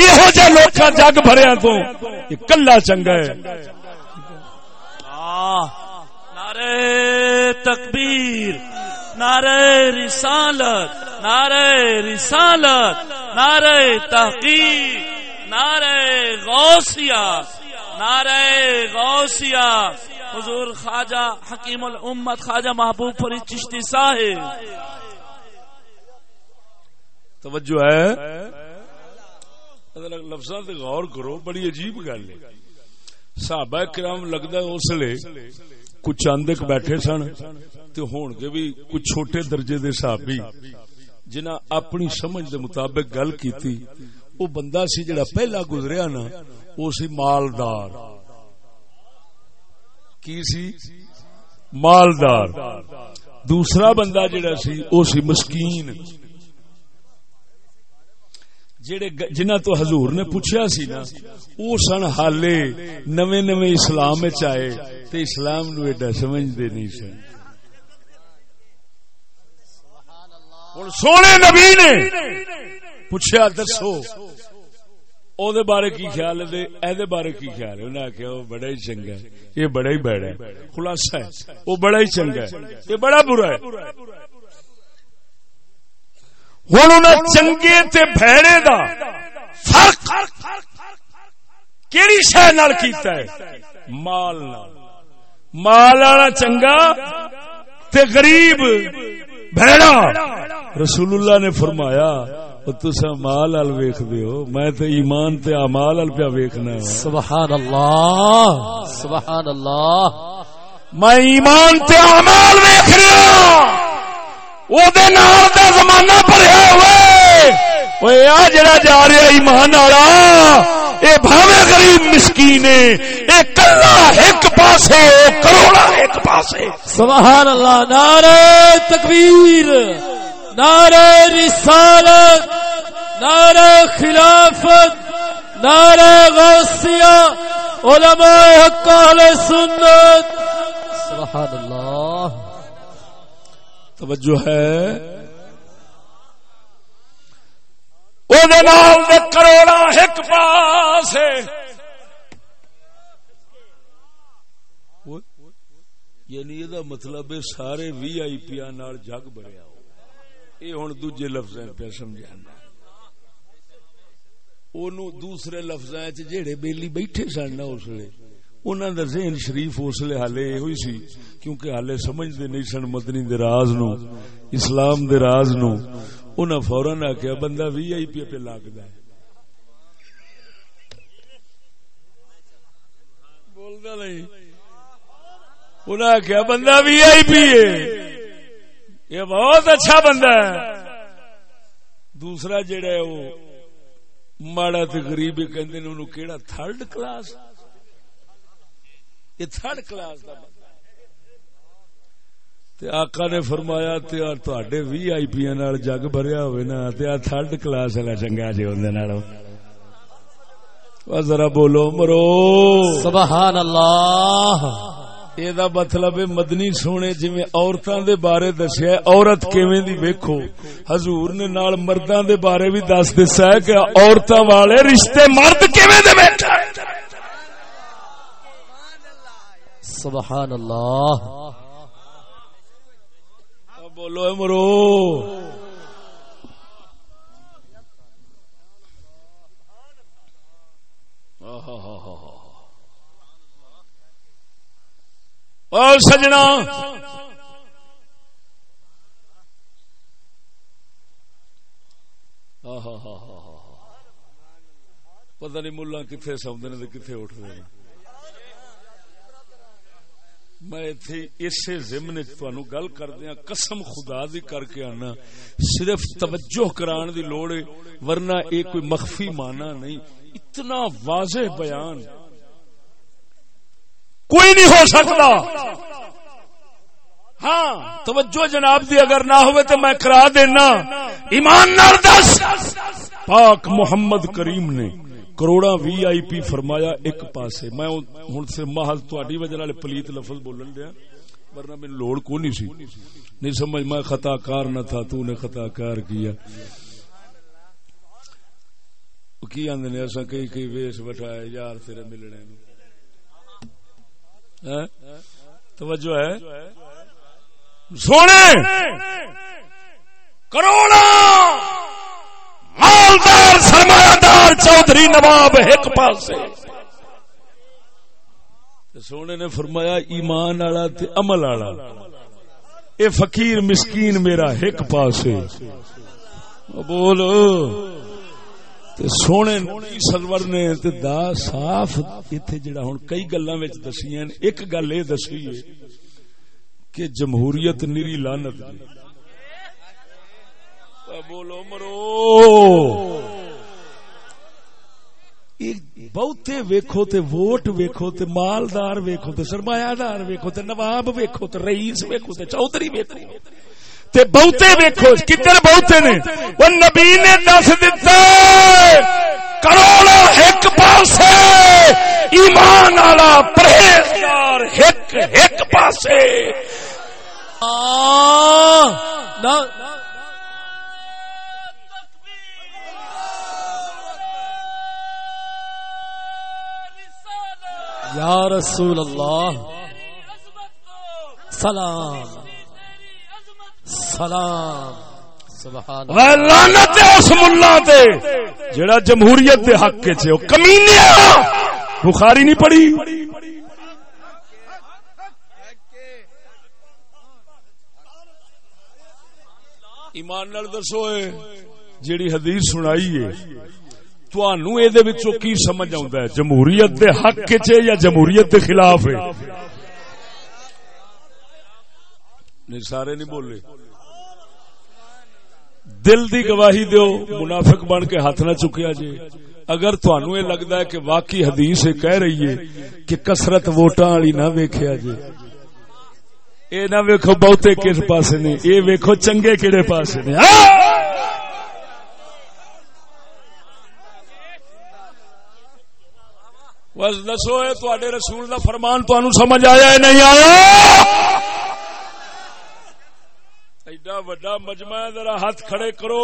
یہ جے لوکاں جگ بھریا تو یہ کلا چنگا ہے۔ نعرے تکبیر، نعرہ رسالت نعرہ رسالت، نعرہ تحقیق، نعرہ غوثیہ نعرہ غوثیہ، حضور خواجہ حکیم الامت، خواجہ محبوب فرید چشتی صاحب۔ توجہ ہے؟ لفظاں تے غور کرو، بڑی عجیب گل ہے۔ صحابہ کرام لگدا اس لیے کچھ چاند بیٹھے سن تے ہون کے بھی کچھ چھوٹے درجے دے صحابی جنہ اپنی سمجھ دے مطابق گل کیتی۔ او بندہ سی جڑا پہلا گزریا نا او سی مالدار۔ کی سی؟ مالدار۔ دوسرا بندہ جڑا سی او سی مسکین۔ جڑے جنہ تو حضور نے پوچھا سی نا او سن حالے نویں نویں اسلام وچ آئے، تے اسلام نو ایڈا سمجھدے نہیں سن۔ ہوں سونے نبی نے پوچھا دسو او دے بارے کی خیال ہے؟ اے دے بارے کی خیال ہے؟ انہیں آخیا وہ بڑا ہی چنگا ہے۔ یہ بڑا ہی بیڑا ہے۔ خلاصہ ہے۔ وہ بڑا ہی چنگا ہے۔ یہ بڑا برا ہے۔ ہوں انہیں چنگے تے بھڑے دا فرق کیڑی شہ نال کیتا ہے؟ مال نال۔ مال والا چنگا تے غریب بھڑا رسول اللہ نے فرمایا تسا مال ال ویخ ہو۔ میں تے ایمان تے امال ال پیا ویکھنا سبحان اللہ سبحان اللہ میں ایمان تے امال ویکھ رہا او دے نال دا زمانہ بھریا ہوئے۔ اوے آ جڑا جا رہا ایمان والا اے بھاوے غریب مسکین ہے۔ اے کلا ایک پاسے کروڑا ایک پاسے۔ سبحان اللہ نعرہ تکبیر۔ نعرہ رسالت، نعرہ خلافت، نعرہ غوثیہ، علماء حق، اہل سنت۔ سبحان اللہ۔ توجہ ہے۔ او دے نال دے کروڑا ایک پاس یعنی یہ مطلب سارے وی آئی پی نال جگ بڑھیا۔ یہ ہوں دوجے لفظ پہ سمجھانا۔ اونوں دوسرے لفظ جہے بیلی بیٹھے سن اس لیے انہوں دا ذہن شریف اس لیے حالے یہ ہوئی سی، کیونکہ حالے سمجھتے نہیں سن مدنی دے راز نو اسلام دے راز نو انہاں فوراً آخیا بندہ وی آئی پی پہ لاگتا ہے۔ بولتا نہیں۔ انہاں آخیا بندہ وی آئی پی ہے۔ یہ بہت اچھا بندہ ہے۔ دوسرا جڑا ہے وہ ماڑا تے غریب کہندے نے انہوں کیڑا تھرڈ کلاس؟ یہ تھرڈ کلاس دا تے آقا نے فرمایا، تے تواڈے وی آئی پی نال جگ بھریا ہوئے نا، تے آ تھرڈ کلاس والا چنگا جی ہوندے نالوں ذرا بولو، مرو۔ سبحان اللہ۔ یہ مطلب مدنی سونے جی عورتوں دے بارے دسیا عورت کیویں دی ویکھو حضور نے نال مرداں دے بارے بھی دس دسا ہے کہ عورتاں والے رشتے مرد کیویں دے بیٹھا سبحان اللہ بولو اے مرو اور سجنا۔ پتہ نہیں ملا کتنے سوندے نے کتنے اٹھتے ہیں میں اسی زمن تہن گل کردیا ہاں، قسم خدا دی کر کے آنا۔ صرف توجہ کران دی لوڑ ورنہ یہ کوئی مخفی مانا نہیں۔ اتنا واضح بیان۔ کوئی نہیں ہو سکتا۔ ہاں توجہ جناب دی، اگر نہ ہوئے تو میں کرا دینا۔ ایمان دس۔ پاک محمد کریم نے کروڑا وی آئی پی فرمایا ایک پاسے۔ میں ہوں سے محض تاری وجہ والے پلیت لفظ بولن دیا، ورنہ میری لوڑ کو نہیں سی۔ نہیں سمجھ، میں خطا کار نہ تھا، تو نے خطا کار کیا۔ کی آدھے نے، ایسا کئی کئی ویس بٹھایا یار تیرے ملنے نو۔ توجہ ہے؟ سونے! کروڑا! مالدار سرمایہ دار چودھری نواب ایک پاس سونے نے فرمایا، ایمان والا عمل والا۔ اے فقیر مسکین میرا ایک پاس بولو۔ سونے سلور نے دا صاف اتنے جڑا ہوں کئی گلا دسی ایک گل یہ دسی ہے کہ جمہوریت نیری لانت بولو مرو۔ بہتے ویکھو تے ووٹ ویکھو تے مالدار ویکھو تے سرمایہ دار ویکھو تے نواب ویکھو تے رئیس ویکھو تے چودھری ویکھو۔ تے بہتے ویکھو، کتنے بہتے نے؟ وہ نبی نے دس دتا کروڑا ایک پاسے، ایمان والا پرہیزگار ایک ایک پاسے۔ یا رسول اللہ، سلام۔ سلام. لانت اس ملا جڑا جمہوریت دے حق کے چھے کمینے بخاری نہیں پڑھی؟ ایمان نال دسو جیڑی حدیث سنائی ہے تھانو یہ کی سمجھ آتا ہے؟ جمہوریت دے حق کے چھے یا جمہوریت دے خلاف ہے؟ نہیں، سارے نہیں بولے۔ دل دی گواہی دیو، منافق بن کے ہاتھ نہ چکیا جی اگر تھانو یہ لگتا ہے کہ واقعی حدیث کہہ رہی ہے کہ کسرت ووٹاں والی نہ ویکھیا جی اے نہ ویکھو بہتے کس پاسے نے، اے ویکھو چنگے کہڑے پاسے نے۔ بس دسو، اے تواڈے رسول دا فرمان تانوں سمجھ آیا ہے نہیں آیا؟ ایڈا وڈا مجمع ہے ذرا ہاتھ کھڑے کرو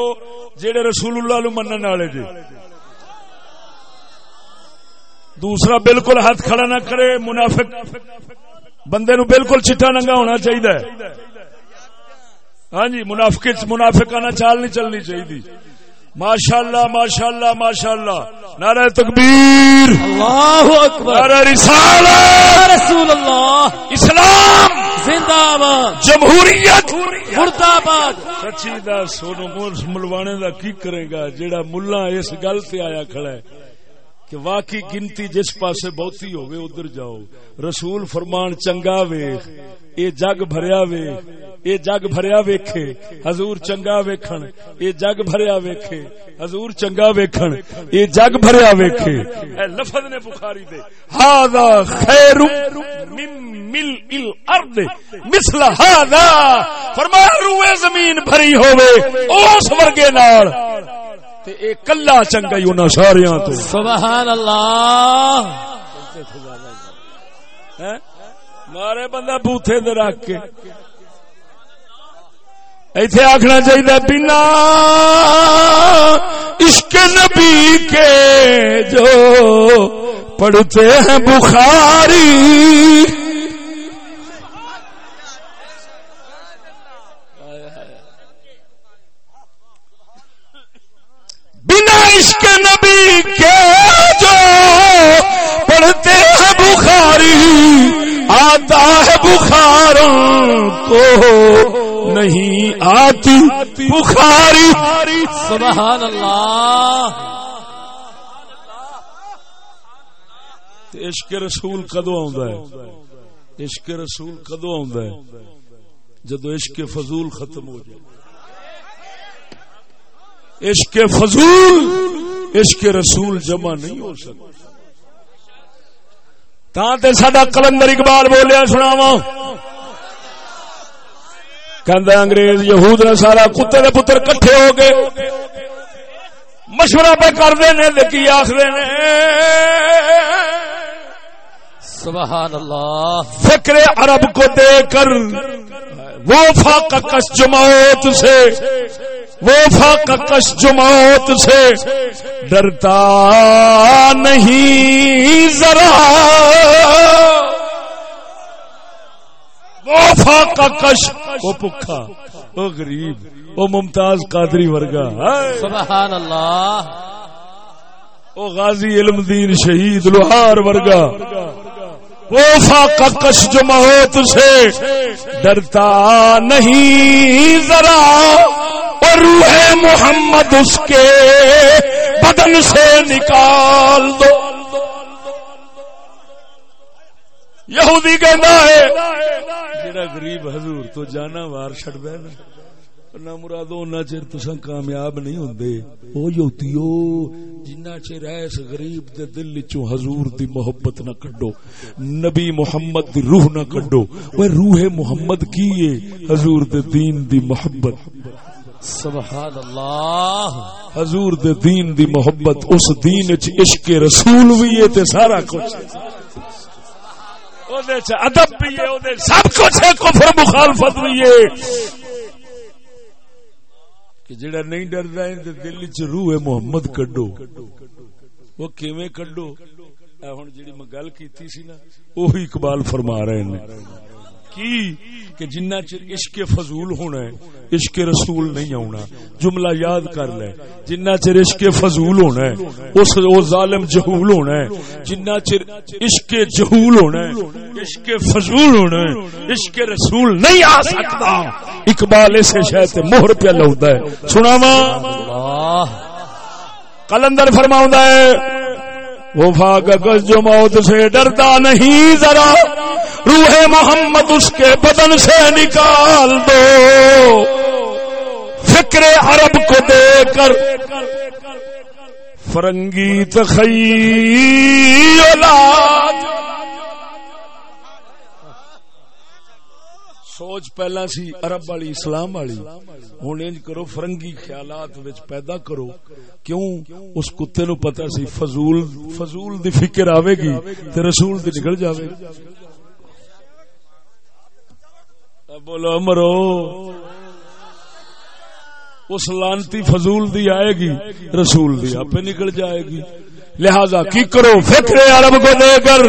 جڑے رسول اللہ نو منن والے جی دوسرا بالکل ہاتھ کھڑا نہ کرے منافق بندے نو بالکل چٹا ننگا ہونا چاہیے ہاں جی منافق منافقانہ چال نہیں چلنی چاہیے ماشاء اللہ ماشاء اللہ ماشاء اللہ نعرہ تکبیر اللہ اکبر نعرہ رسالت رسول اللہ اسلام زندہ باد جمہوریت! مرد آباد۔ سچی دا سونو مورس ملوانے دا کی کرے گا؟ جیڑا ملا اس گل تے آیا کھڑا ہے۔ کہ واقعی گنتی جس پاسے بہتی ہوگی ادھر جاؤ۔ رسول فرمان چنگا ویخ اے جگ بھریا ویخ اے جگ بھریا ویکھے حضور چنگا ویکھن اے جگ بھریا ویکھے حضور چنگا ویکھن اے جگ بھریا ویکھے۔ اے لفظ نے بخاری دے۔ ہاذا خیر من مل الارض مثل ہاذا۔ فرمایا روئے زمین بھری ہوے اس ورگے نال۔ تے اے کلا چنگا ہی انہاں ساریاں تو۔ سبحان اللہ۔ ہیں؟ مارے بندہ بوتھے دے رکھ کے۔ ایتھے آخنا چاہیے بنا عشق نبی کے جو پڑھتے ہیں بخاری۔ بنا عشق نبی کے جو پڑھتے ہیں بخاری آتا ہے بخاروں کو نہیں آتی بخاری۔ سبحان اللہ۔ عشق رسول کدو ہے؟ عشق رسول کدو ہے؟ جدو عشق فضول ختم ہو جائے۔ عشق فضول عشق رسول جمع نہیں ہو سکتا۔ تے سڈا کلندر اقبال بولیا سناوا کہ انگریز یہود نے سارا کتے دے پتر کٹھے ہو گئے۔ مشورہ پہ کرتے ہیں لیکن آخر نے؟ سبحان اللہ۔ فکر عرب کو دے کر وہ فاقہ کش جماعت سے؟ وہ کش جماعت سے ڈرتا نہیں ذرا۔ وہ فاقہ کش وہ پکھا وہ غریب وہ ممتاز قادری ورگا۔ سبحان اللہ۔ وہ غازی علم دین شہید لوہار ورگا۔ وہ فاقہ کش جماعت سے ڈرتا نہیں ذرا، اور روح محمد اس کے بدن سے نکال دو۔ یہودی کہنا ہے، جڑا غریب حضور تو جانا وار چھڑ دے نہ مرادو نہ چر تسا کامیاب نہیں ہوندے۔ او یوتیو، جنہ چر ایس غریب دے دل چوں حضور دی محبت نہ کڈو، نبی محمد دی روح نہ کڈو۔ اوے روح محمد کی ہے؟ حضور دے دین دی محبت۔ سبحان اللہ۔ حضور دے دین دی محبت، اس دین وچ عشق رسول وی ہے تے سارا کچھ او دے چ ادب بھی ہے، او دے سب کچھ ہے، کفر مخالفت بھی ہے۔ کہ جڑا نہیں ڈردا ہے تے دل وچ روح محمد کڈو۔ وہ کیویں کڈو؟ اے ہن جڑی میں گل کیتی سی نا، اوہی اقبال فرما رہے ہیں۔ کی کہ جنہ چر عشق فضول ہونا ہے عشق رسول نہیں آنا جملہ یاد کر لے۔ جنہ چر عشق فضول ہونا ہے اس او ظالم جہول ہونا ہے۔ جنہ چر عشق جہول ہونا ہے عشق فضول ہونا ہے عشق رسول نہیں آ سکتا۔ اقبال اسے شاید مہر پہ لوٹا ہے۔ سناوا کلندر فرماؤں ہے وہ فاقہ جو موت سے ڈرتا نہیں ذرا روح محمد اس کے بدن سے نکال دو۔ فکر عرب کو دے کر فرنگی تخیلات سوچ پہلا سی عرب والی، اسلام والی۔ ہوں انج کرو فرنگی خیالات وچ پیدا کرو۔ کیوں؟ اس کتے نو پتا سی فضول فضول دی فکر آوے گی تے رسول دی نکل جاوے۔ اب بولو مرو اس لانتی فضول دی آئے گی، رسول دی آپ نکل جائے گی۔ لہذا کی کرو فکر عرب کو دے کر،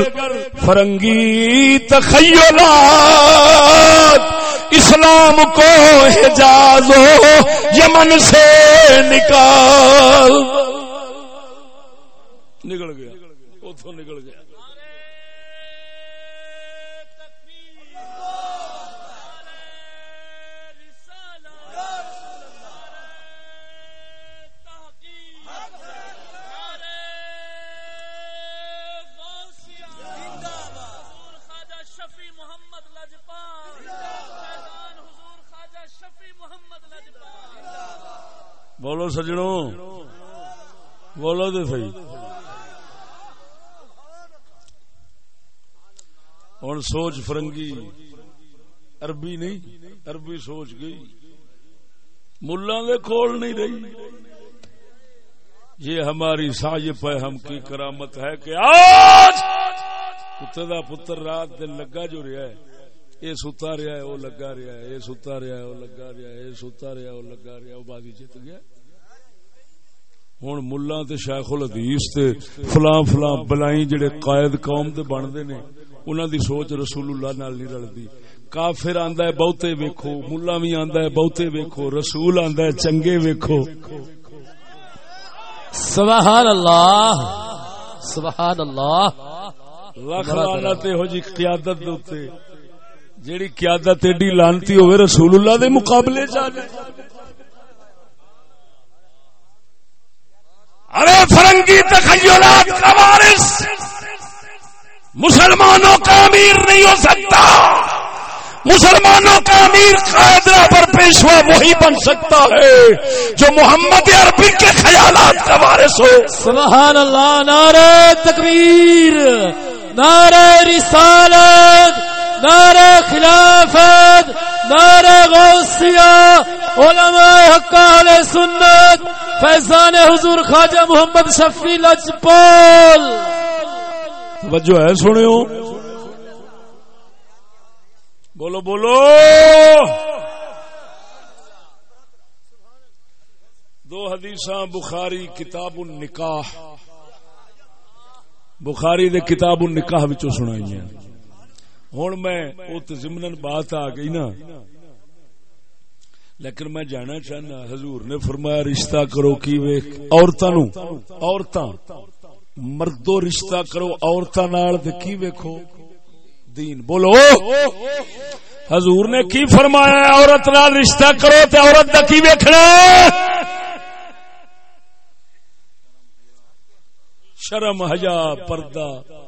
فرنگی تخیلات، اسلام کو حجاز و یمن سے نکال۔ نکل گیا اتوں نکل گیا شفیع محمد لجپال فیضان حضور خواجہ شفیع محمد لجپال بولو سجنوں بولو تو صحیح ہوں سوچ فرنگی۔ عربی نہیں، عربی سوچ گئی۔ ملا دے کول نہیں رہی۔ یہ ہماری ساجب ہے ہم کی کرامت ہے کہ آج کتے دا پتر رات دن لگا جو رہا ہے۔ یہ ستا رہا ہے وہ لگا رہا ہے یہ ستا رہا ہے وہ لگا رہا ہے یہ ستا رہا وہ لگا رہا وہ بازی جیت گیا۔ ہوں ملا شیخ الحدیث تے فلاں فلاں بلائی جڑے قائد قوم دے بنتے نے انہوں دی سوچ رسول اللہ نال نہیں رلدی۔ کافر آندا ہے بہتے ویکھو ملا بھی آندا ہے بہتے ویکھو رسول آندا ہے چنگے ویکھو۔ سبحان اللہ سبحان اللہ لکھ لعنت ہو جی قیادت دے جیڑی قیادت ایڈی لانتی ہوئے رسول اللہ دے مقابلے چ ارے فرنگی تخیلات کا وارث مسلمانوں کا امیر نہیں ہو سکتا۔ مسلمانوں کا امیر قائدرہ پر پیشوا وہی بن سکتا ہے جو محمد عربی کے خیالات کا وارث ہو۔ سبحان اللہ، نعرہ تکبیر، نعرہ رسالت نعرہ خلافت، نعرہ غوثیہ، علماء حق اہل سنت، فیضان حضور خواجہ محمد شفیع لجپال۔ توجہ ہے سنو بولو بولو۔ دو حدیث بخاری کتاب النکاح۔ بخاری دے کتاب النکاح وچوں سنائی ہیں ہن میں او تے ضمن بات آ گئی نا۔ لیکن میں جانا چاہنا حضور نے فرمایا، رشتہ کرو کی ویکھ، عورتاں نو عورتاں مردو رشتہ کرو، عورتاں نال تے کی ویکھو؟ دین۔ بولو۔ حضور نے کی فرمایا، عورت نال رشتہ کرو تے عورت دا کی ویکھنا شرم حیا پردہ۔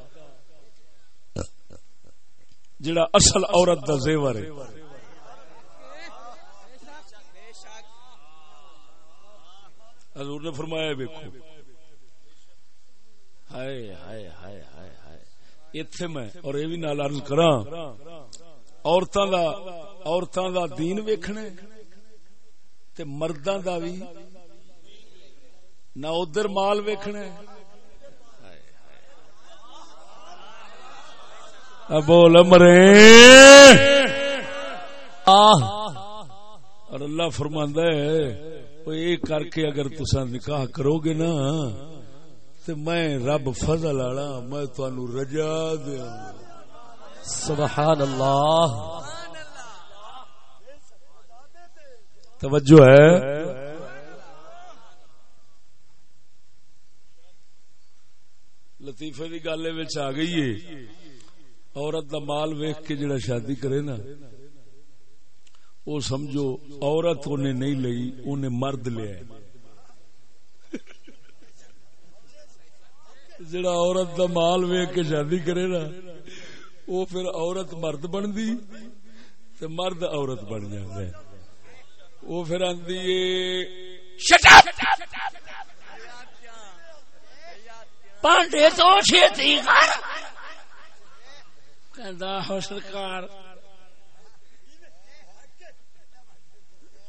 جڑا اصل عورت دا زیور ہے۔ حضور نے فرمایا، ویکھو۔ ہائے ہائے ہائے ہائے ہائے۔ ایتھے میں اور یہ بھی نال عرض کراں، عورتاں دا عورتاں دا دین ویکھنا تے مرداں دا بھی نہ ادھر مال ویکھنا ہے اب بول مرے آہ اور اللہ فرماندا ہے یہ کر کے اگر تسا نکاح کرو گے نا تو میں رب فضل والا میں تانوں رجا دیاں۔ سبحان اللہ توجہ ہے۔ لطیفے کی گل آ گئی ہے۔ عورت دا مال ویخ کے جڑا شادی کرے نا وہ سمجھو عورت انہیں نہیں لئی، انہیں مرد لیا جڑا عورت دا مال ویخ کے شادی کرے نا وہ پھر عورت مرد بنتی مرد عورت بن جائے وہ پھر آدھی پانڈے تو چھیتی کر ہو سرکار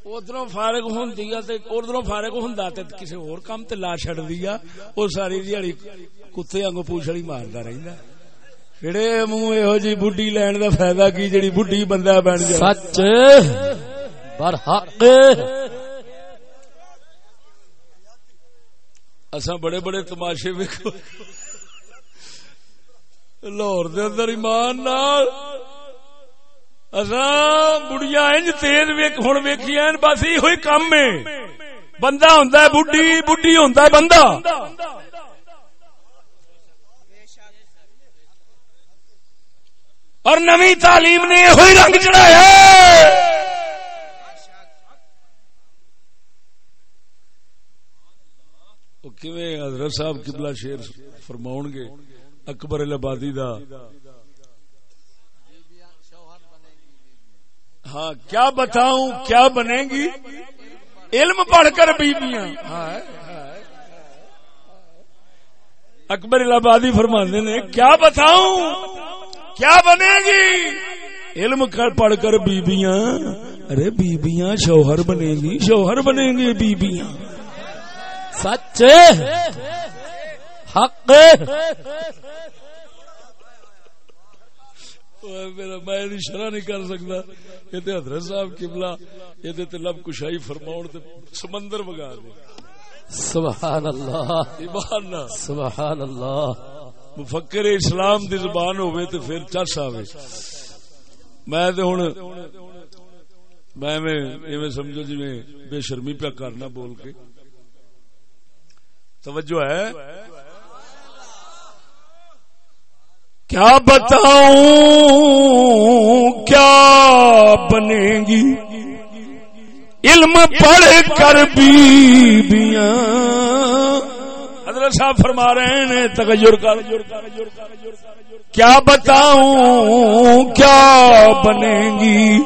ادھر فارغ ہوں ادھر فارغ ہوں کسی ہور کام تے لا ساری دیہڑی کتے آگوں پوچھڑی مارتا رہتا کہڑے منہ یہو جی بڈی لین دا فائدہ کی جڑی بڈی بندہ بن جائے سچ برحق اساں بڑے بڑے تماشے ویکھو لاہور دے اندر ایمان نال۔ اساں بڑیاں انج تیز ویک ہن ویکھیاں بس یہ ہوئی کم ہے۔ بندہ ہوندا ہے بڈھی بڈھی ہوندا ہے بندہ۔ اور نوی تعلیم نے یہ ہوئی رنگ چڑھایا حضرت صاحب قبلہ شیر فرماؤ گے اکبر الابادی دا. ہاں کیا بتاؤں، کیا بنے گی؟ علم پڑھ کر بیبیاں اکبر الابادی فرماندے نے، کیا بتاؤں؟ کیا بنے گی؟ علم پڑھ کر بیبیاں ارے بیبیاں شوہر بنے گی، شوہر بنے گی بیبیاں سچ؟ حق۔ میں شرح نہیں کر سکتا۔ یہ تو حضرت صاحب کبلا یہ تو لب کشائی فرماؤ سمندر بگا دے۔ سبحان اللہ۔ ایمان سبحان اللہ۔ مفکر اسلام دی زبان ہوئے تو پھر چرس آوے۔ میں تو ہوں میں سمجھو جی میں بے شرمی پہ کرنا بول کے۔ توجہ ہے؟ کیا بتاؤں؟ کیا بنے گی؟ علم پڑھ کر بیبیاں۔ حضرت صاحب فرما رہے ہیں، تغیر کر۔ کیا بتاؤں؟ کیا بنے گی؟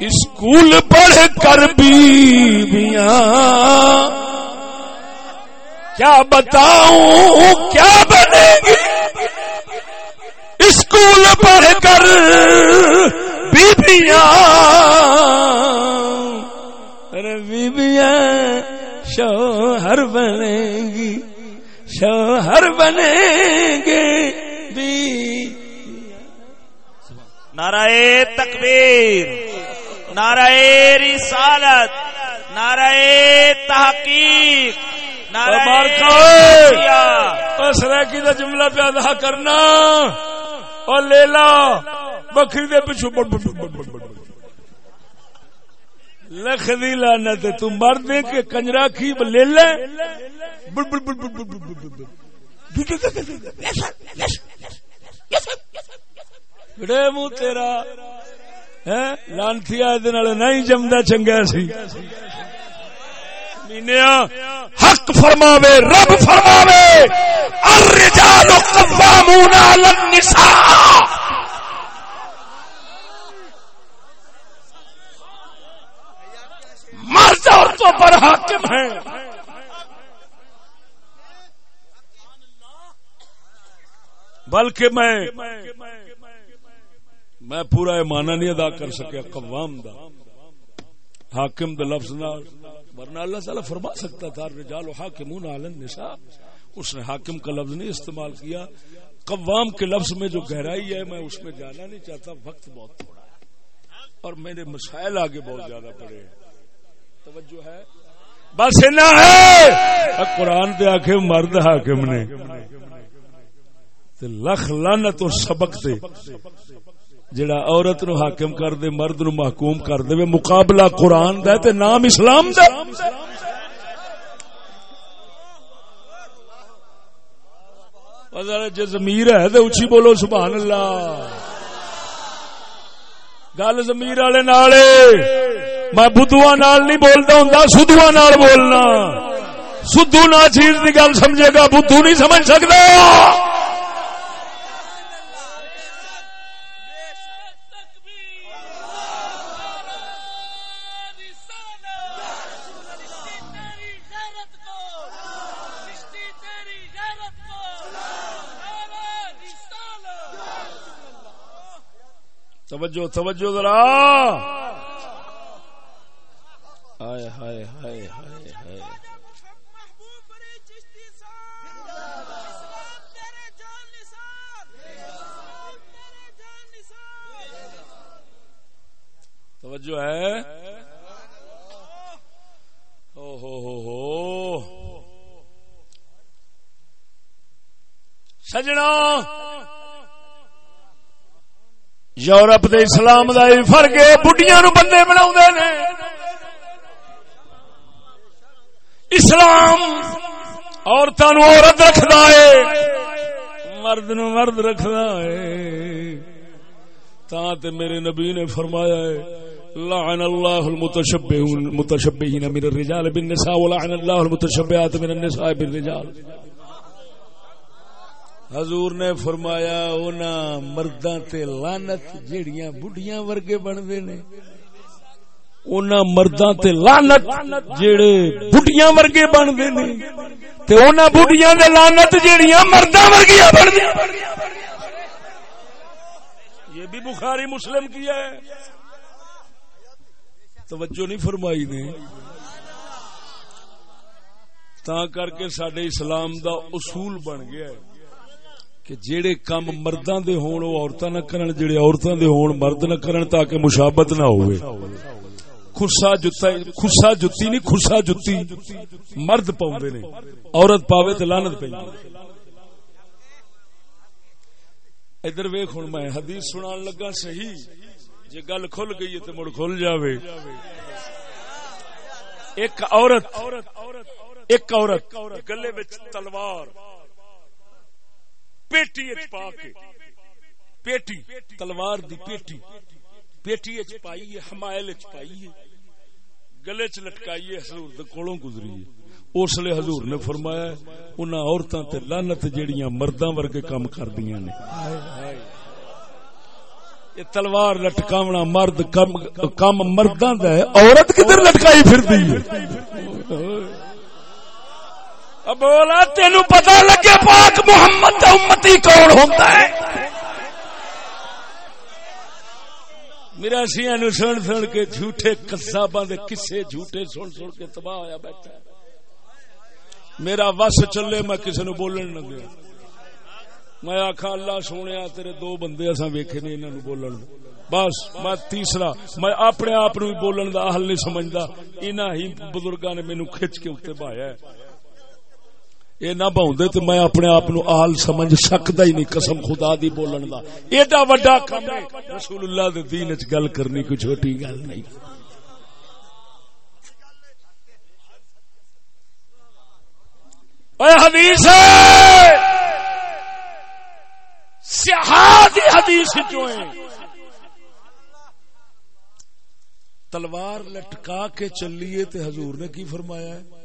اسکول پڑھ کر بیبیاں۔ کیا بتاؤں؟ کیا بنے گی؟ اسکول پڑھ کر بیبیاں ارے بیبیاں شوہر بنے گی شوہر بنے گے بی نعرہ تکبیر نعرہ رسالت نعرہ تحقیق سرکی کا جملہ پہ ادا کرنا۔ اور لیلا بکری دے پچھو بڑ بڑ بڑ بڑ بڑ لکھ دی تو مر دے کے کنجرا کی لے بڑ بڑ بڑ بڑ بڑ بڑ بڑ بڑ بڑے منہ تیرا لانتی آدھے نہیں جمدا چنگا سی حق فرماوے، رب فرماوے، الرجال قوامون علی النساء۔ مرد عورتوں پر حاکم ہیں۔ بلکہ میں میں پورا ایمانہ نہیں ادا کر سکیا، قوام دا، حاکم دا لفظ نال۔ ورنہ اللہ تعالیٰ فرما سکتا تھا، رجال و حاکمون علی النساء۔ اس نے حاکم کا لفظ نہیں استعمال کیا۔ قوام کے لفظ میں جو گہرائی ہے، میں اس میں جانا نہیں چاہتا۔ وقت بہت تھوڑا ہے۔ اور میرے مسائل آگے بہت زیادہ پڑے ہیں۔ توجہ ہے؟ بس اتنا ہے۔ قرآن دے آخے مرد حاکم نے۔ لکھ لانت اور سبق دے۔ جڑا عورت نو حاکم کر دے، مرد نو محکوم کر دے مقابلہ قرآن دا تے نام اسلام دا جی زمیر ہے تو اچھی بولو سبحان اللہ۔ گل زمیر والے نال میں بدھوا نال نہیں بولتا ہوں سدھوا نال بولنا۔ سدھو نہ چیز کی گل سمجھے گا، بدھو نہیں سمجھ سکتا توجہ توجہ ذرا۔ ہائے ہائے ہائے ہائے ہائے۔ توجہ ہے؟ ہو ہو ہو سجنا۔ یورپ دے اسلام دا ہی فرق ہے، بڈیاں نو بندے بنا نے۔ اسلام عورتوں نو عورت رکھدا ہے، مرد نو مرد رکھدا ہے۔ تا تے میرے نبی نے فرمایا ہے، لعن اللہ المتشبہون المتشبہین من الرجال بالنساء، ولعن اللہ المتشبہات من النساء بالرجال۔ حضور نے فرمایا اونا مرداں تے لعنت جیڑیاں بڈھیاں ورگے بندے نے، اونا مرداں تے لعنت جیڑے بڈھیاں ورگے بندے نے، تے اونا بڈھیاں دے لعنت جیڑیاں مرداں ورگیاں بندے یہ بھی بخاری مسلم کیا ہے۔ توجہ نہیں فرمائی نے۔ تا کر کے سڈے اسلام دا اصول بن گیا ہے۔ کہ جیڑے کام مرداں دے ہون وہ عورتاں نہ کرن، جیڑے عورتاں دے ہون مرد نہ کرن تاکہ مشابت نہ ہوئے۔ خسا جتا خسا جتی نہیں خسا جتی۔ مرد پاؤندے نے، عورت پاوے تے لعنت پیندی ادھر ویخ ہوں میں حدیث سنان لگا، صحیح۔ جی گل کھل گئی تو مڑ کھل جاوے۔ ایک عورت ایک عورت، گلے وچ تلوار۔ پیٹی پا کے۔ پیٹی، تلوار دی پیٹی۔ پیٹی وچ پائی ہے، حمائل وچ پائی ہے۔ گلے چ لٹکائی ہے، حضور دے کولوں گزری اس لیے حضور نے فرمایا انہاں عورتاں تے لعنت جیڑیاں مرداں ورگے کام کردیاں نے۔ یہ تلوار لٹکاونا مرد کم کم مرداں دا ہے، عورت کدھر لٹکائی پھردی ہے؟ بولا تینو پتہ لگے پاک محمد امتی کون ہوتا ہے۔ میرا سیاں نو سن سن کے جھوٹے قصاباں دے قصے جھوٹے سن سن کے تباہ ہویا بیٹھا ہے۔ میرا وس چلے میں کسی نو بولن نہ دیا۔ میں آخا اللہ سونے تیرے دو بندے اصا ویکھے نے انہوں بولن۔ بس، میں تیسرا، میں اپنے آپ نو بولن دا حل نہیں سمجھدا۔ انہاں ہی بزرگاں نے مینوں کھچ کے اتنے بہایا ہے۔ یہ نہ بہتے تو میں اپنے آپ نو آل سمجھ سکتا ہی نہیں، قسم خدا دی بولن دا۔ ایڈا وڈا کام ہے۔ رسول اللہ دے دین وچ گل کرنی کوئی چھوٹی گل نہیں۔ اے حدیث سیاحت حدیث جو ہے۔ تلوار لٹکا کے چلیے تے حضور نے کی فرمایا ہے؟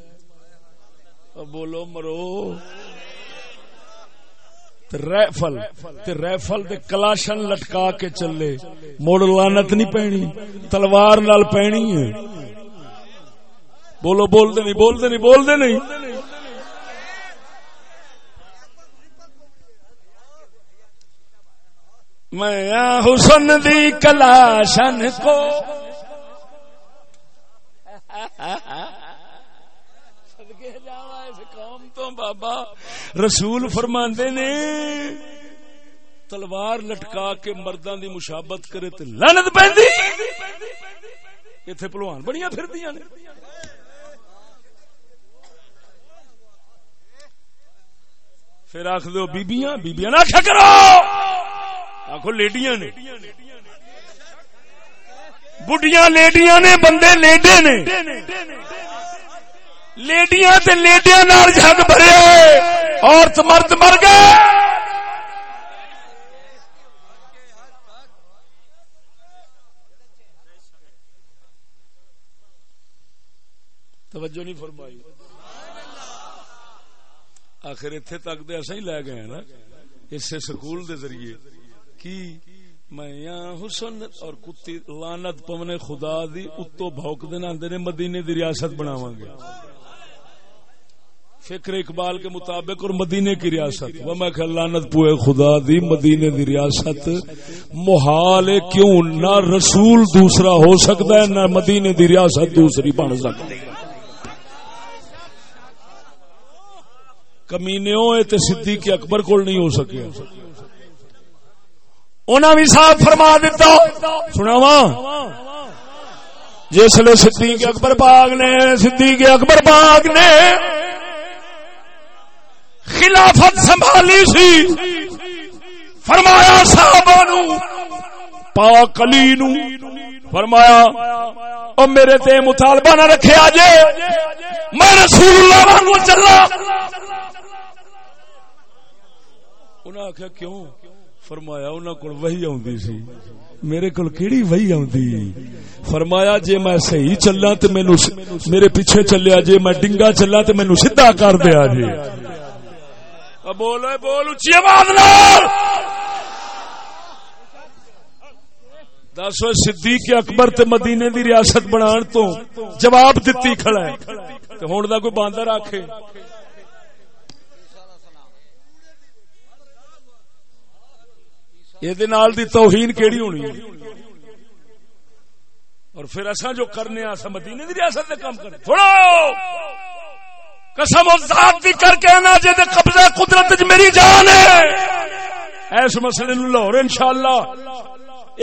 بولو مرو۔ ریفل، تے ریفل تے کلاشن لٹکا کے چلے۔ موڑ لانت نہیں پینی تلوار نال پینی ہے۔ بولو بول دے نہیں بول دے نہیں بول دے نہیں۔ میں حسن دی کلاشن کو صدقے جاواں اس قوم بابا؟ رسول فرماندے نے، تلوار لٹکا کے مرداں دی مشابت کرے تے لعنت پیندی۔ ایتھے پہلوان بڑیاں پھردیاں نے۔ پھر آخ دو بیبیاں بیبیاں نہ آخیا کرو۔ آخو لیڈیاں نے۔ بڈیاں لیڈیاں نے، بندے لیڈے نے۔ لیڈیاں تے لیڈیاں نال جگ بھرے، عورت مرد مر گئے۔ توجہ نہیں فرمائی۔ آخر اتنے تک دے اصا ہی لے گئے نا، اسے سکول دے ذریعے۔ کی؟ میں حسن اور کتی لانت پونے خدا دی، اتو بھوک دین آندے نے مدینے دی ریاست بناواں گے۔ فکر اقبال کے مطابق اور مدینے کی ریاست۔ وہ میں کہ لانت پوئے خدا دی، مدینے دی ریاست۔ محال کیوں نہ رسول دوسرا ہو سکتا ہے، نہ مدینے دی ریاست دوسری بن سکتی کمینے ہوئے تے صدیق اکبر کول نہیں ہو سکے۔ انہاں بھی صاحب فرما دیتا۔ سناواں۔ جس لے صدیق اکبر باغ نے، صدیق اکبر باغ نے خلافت سنبھالی سی۔ فرمایا صحابہ نو پاک علی نو۔ فرمایا، او میرے تے مطالبہ نہ رکھے آجے۔ میں رسول اللہ وانگو چلا۔ انہاں آکھیا، کیوں؟ فرمایا، انہاں کول وہی آوندی سی۔ میرے کول کیڑی وہی آوندی؟ فرمایا، جے میں صحیح چلا تے مینوں میرے پیچھے چلیا، جے میں ڈنگا چلا تے مینوں سیدھا کر دیا جے۔ بولو بول اچھی آواز نال۔ دسو صدیق اکبر تے مدینے دی ریاست بنان تو جواب دتی کھڑا ہے۔ تے ہن دا کوئی باندر آکھے یہ نال دی توہین کیڑی ہونی ہے؟ اور پھر اساں جو کرنے اساں مدینے دی ریاست دے کام کرنے۔ تھوڑا! قسم ذات دی کر کے نا جے جی، دے قبضہ قدرت وچ میری جان ہے۔ ایس مسئلے نو لاہور انشاءاللہ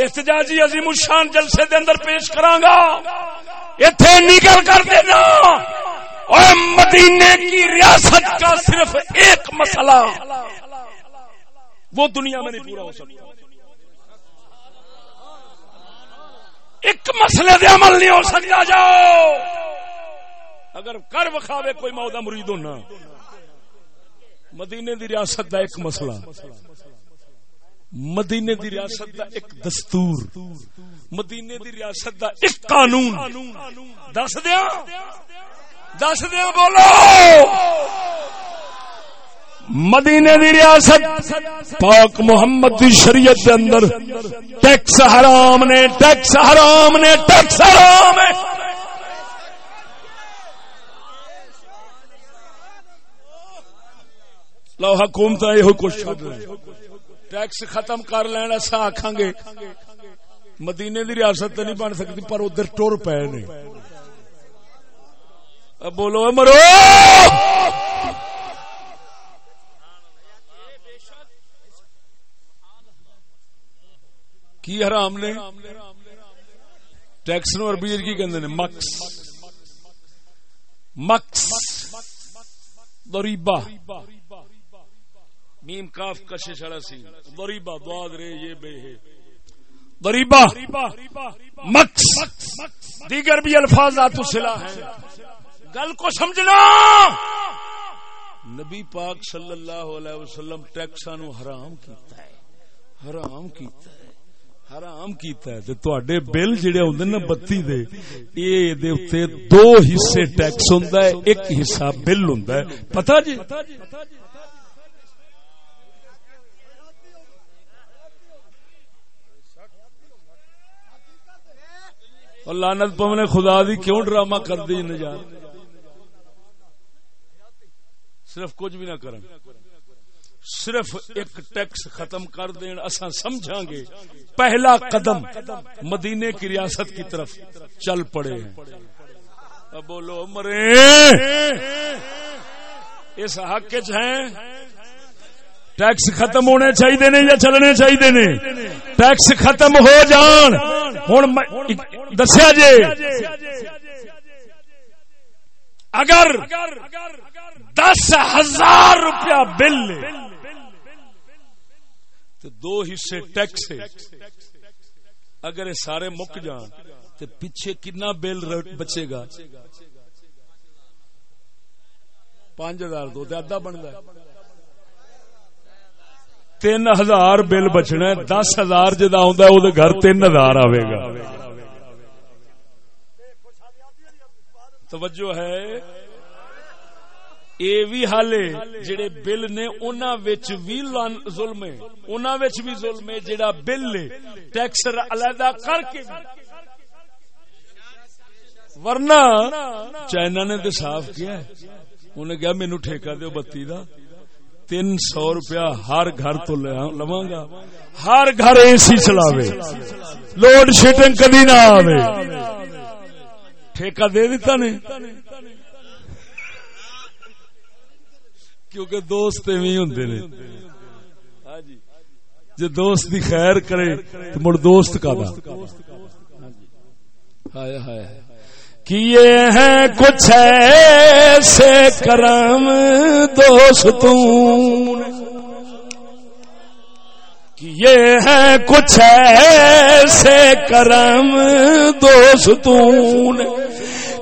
احتجاجی عظیم الشان جلسے دے اندر پیش کراں گا۔ ایتھے نکل کر دینا۔ اور مدینے کی ریاست کا صرف ایک مسئلہ۔ وہ دنیا میں نہیں پورا ہو سکتا۔ ایک مسئلے دے عمل نہیں ہو سکتا، جاؤ۔ اگر کر وکھاوے کوئی مودا مرید ہونا۔ مدینے دی ریاست دا ایک مسئلہ۔ مدینے دی ریاست دا ایک دستور۔ مدینے دی ریاست دا ایک قانون۔ دس دیا۔ دس دیا بولو۔ مدینے دی ریاست پاک محمد دی شریعت دے اندر ٹیکس حرام نے، ٹیکس حرام نے، ٹیکس حرام ہے لو حکومت یہ کچھ ٹیکس ختم کر لین ایسا آخان گے۔ مدینے دی ریاست تو نہیں بن سکتی، پر ادھر ٹر پے نے۔ بولو مرو! کی حرام نے؟ ٹیکس نو عربی کی کہندے نے؟ مکس۔ مکس۔ ضریبہ۔ میم کاف کشش والا سی ضریبہ دعاد رے، یہ بے ہے۔ ضریبہ مکس، دیگر بھی الفاظات صلاح ہیں۔ گل کو سمجھنا۔ نبی پاک صلی اللہ علیہ وسلم ٹیکساں نو حرام کیتا ہے۔ حرام کیتا ہے۔ حرام کیتا ہے۔ تے تواڈے بل جڑے ہوندے نا بتی دے، اے دے اوتے دو حصے ٹیکس ہوندا ہے، ایک حصہ بل ہوندا ہے۔ پتہ جی؟ اور لانت پونے خدا دی کیوں ڈرامہ کر دی نجات صرف کچھ بھی نہ کریں صرف ایک ٹیکس ختم کر دین، اساں سمجھاں گے۔ پہلا قدم مدینے کی ریاست کی طرف چل پڑے ہیں۔ اب بولو، مرے! اس حق ہیں؟ ٹیکس ختم ہونے چاہیے نے یا چلنے چاہیے نے؟ ٹیکس ختم ہو جان۔ ہوں دسیا جے۔ اگر دس ہزار روپیہ بل تو دو حصے ٹیکس اگر یہ سارے مک جان، تو پیچھے کنا بل بچے گا؟ پانچ ہزار دو ادا بنتا تین ہزار بل بچنا دس ہزار جدا آ گھر تین ہزار آئے گا۔ توجہ ہے۔ اے بھی حال جڑے بل نے انہاں وچ بھی ظلم ہے انہاں وچ بھی ظلم ہے جڑا بل ٹیکس علیحدہ کر کے ورنہ چائنا نے تو صاف کیا ہے۔ انہیں کہا مینو ٹھیکہ دیو بتی دا۔ تین سو روپیہ ہر گھر تو لوا گا۔ ہر گھر اے سی چلاوے۔ لوڈ شیڈنگ کدی نہ آوے۔ ٹھیکہ دے دیتا نے۔ کیونکہ دوست ایویں ہوندے نے۔ جی دوست دی خیر کرے تو مڑ دوست کا دا۔ ہائے ہائے۔ کیے ہیں کچھ ایسے کرم دوستوں کیے ہیں کچھ ایسے کرم دوستوں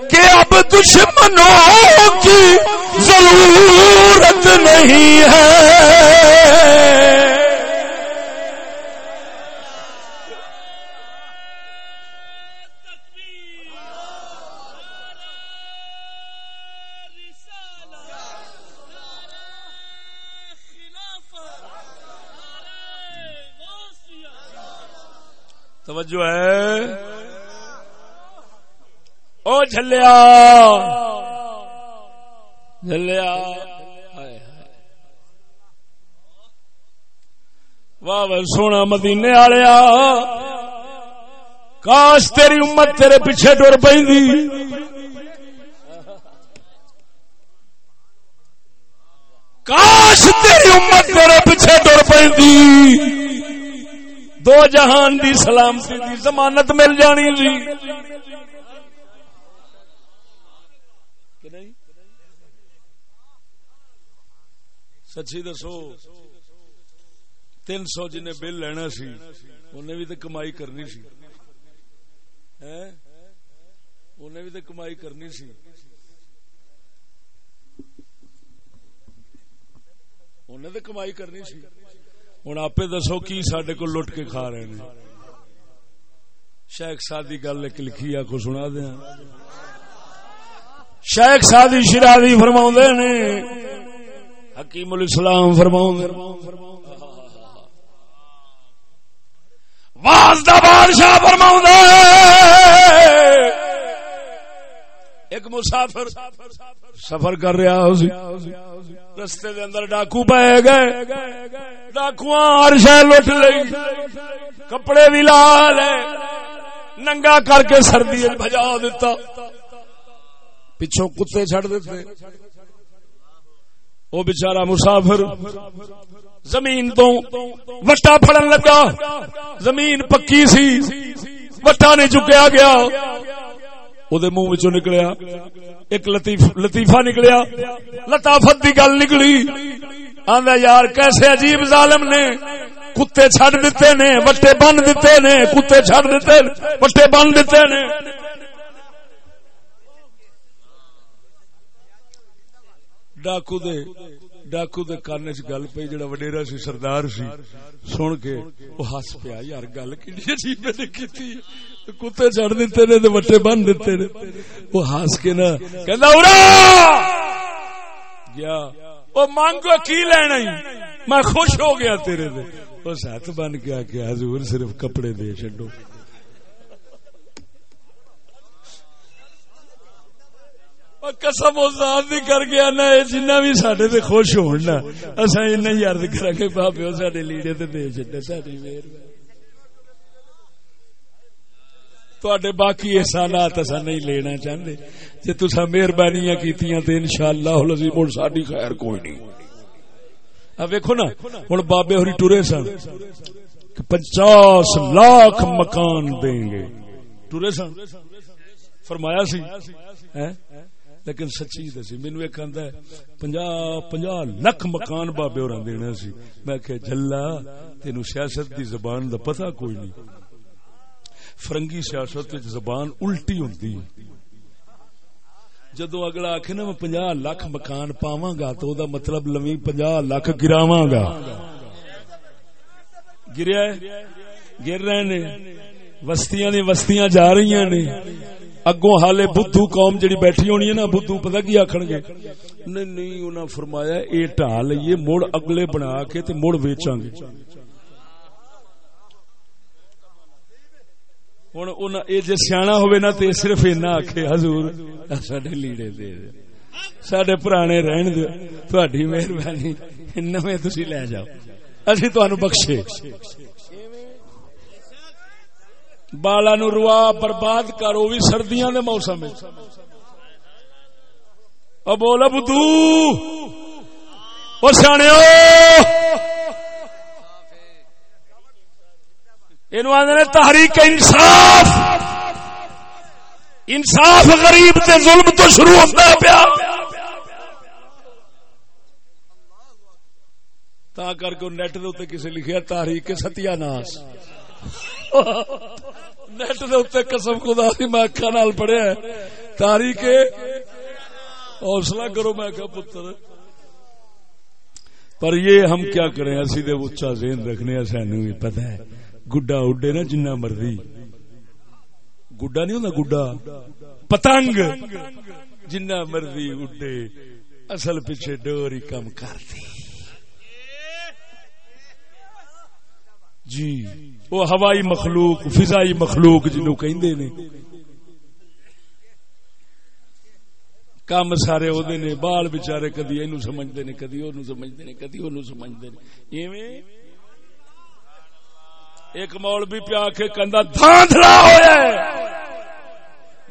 کہ اب دشمنوں کی ضرورت نہیں ہے۔ توجہ ہے؟ او جھلیا! جھلیا! واہ واہ، سونا مدینے والیا کاش تیری امت تیرے پیچھے ٹر پی کاش تیری امت تیرے پیچھے ٹر پی دو جہان دی سلامتی دی ضمانت مل جانی جی۔ سچی دسو، تین سو جن بل لینا سی، انہیں بھی تو کمائی کرنی سی۔ انہیں بھی تو کمائی کرنی سی۔ انہیں تو کمائی کرنی سی۔ ہوں آپ دسو کی سڈے کو لٹ کے کھا رہے ہیں شیخ سادی گل ایک لکھی آ کو سنا دیا شیخ سادی شرادی فرما نے حکیم الاسلام فرما واز دا بادشاہ فرما ایک مسافر سفر کر رہا اسی رستے دے اندر ڈاکو پے گئے۔ ڈاکو ہر شہ لٹ لئی، کپڑے بھی لا لے، ننگا کر کے سردی بجا دیتا پچھوں کتے چڑ دیتے وہ بچارا مسافر، زمین تو وٹا پڑن لگا۔ زمین پکی سی، وٹا نہیں چکیا گیا۔ منہ چ نکلیا ایک لطیف لطیفہ نکلیا لطافت کی گل نکلی آدھا یار کیسے عجیب ظالم نے کتے چڈ دیتے نے وٹے بن دیتے نے کتے چڈ دیتے وٹے بن دیتے نے ڈاکو دے ڈاکو دے کان چ گل پی جڑا وڈیرا سی سردار سی سن کے وہ ہس پیا یار گل کیڑی عجیب نے کی کتے چڑھ دیتے نے وٹے بن دیتے نے۔ وہ ہس کے نا کہ گیا۔ وہ مانگو، کی لینا میں خوش ہو گیا تیرے دے وہ سات بن کے آ کے حضور صرف کپڑے دے چڈو قسم ذات دی کر گیا نا جنہ بھی سڈے تے خوش ہونا اصا اینا ہی عرض کرا گے بابے لیڑے تے دے چڈے ساری مہربانی۔ باقی احسانات اصا نہیں لینا چاہتے جی تصا مہربانیاں کیتیاں تے انشاءاللہ العظیم، ہن ساڈی خیر کوئی نہیں۔ اب ویکھو نا، ہن بابے ہوری ٹرے سن کہ پچاس لاکھ مکان دیں گے ٹرے سن؟ فرمایا سی۔ لیکن سچی دسی مینو ایک آندا آدھا پنجا لکھ مکان بابے اور دینا سی۔ میں کہ جلا تین سیاست دی زبان دا پتہ کوئی نہیں۔ فرنگی سیاست زبان الٹی ہوں جدو اگلا آخ نا، میں پنجا لکھ مکان پاوا گا تو دا مطلب لمی پنجا لکھ گراوا گا گریا گر رہے نے۔ وستیاں دی وستیاں جا رہی نے۔ اگوں حالے بدھو قوم جڑی بیٹھی ہونی ہے نا، بدھو پتہ کی آکھن گے؟ نہیں نہیں، انہاں فرمایا، اے ٹھا لئیے، مڑ اگلے بنا کے تے مڑ ویچاں گے۔ ہن انہاں اے جے سیاںا نا تے صرف اینا آکھے حضور ساڈے لیڑے دے دے سڈے پرانے رہن دو تھوڑی مہربانی نویں تسی لے جاؤ اسی تہن بخشے بالا نو روا برباد کرو بھی سردیاں دے موسم وچ بولا بدو او سیاںو اینو نے تحریک انصاف۔ انصاف غریب تے ظلم تو شروع ہوتا ہے پیا۔ تا کر کے نیٹ دے اوتے کسے لکھیا تحریک ستیا ناس۔ نیٹ دے اوتے قسم خدا دی میں اکھاں نال پڑھیا ہے۔ تحریک حوصلہ کرو میں کہا پتر۔ پر یہ ہم کیا کریں؟ اسی دے اچا ذہن رکھنے سانو بھی پتہ ہے۔ گڈا اڈے نا جنہ مرضی۔ گڈا نہیں ہوندا گڈا؟ پتنگ۔ جنہ مرضی اڈے۔ اصل پیچھے ڈور ہی کم کرتی۔ جی۔ وہ ہوائی مخلوق، فضائی مخلوق جنو کہندے نے۔ کام سارے او دے نے، بال بچارے کدی اینو سمجھدے نے، کدی اونوں سمجھدے نے، کدی اونوں سمجھدے نے۔ ایویں؟ ایک مولوی پیا کے کندا دھاندلا ہویا ہے۔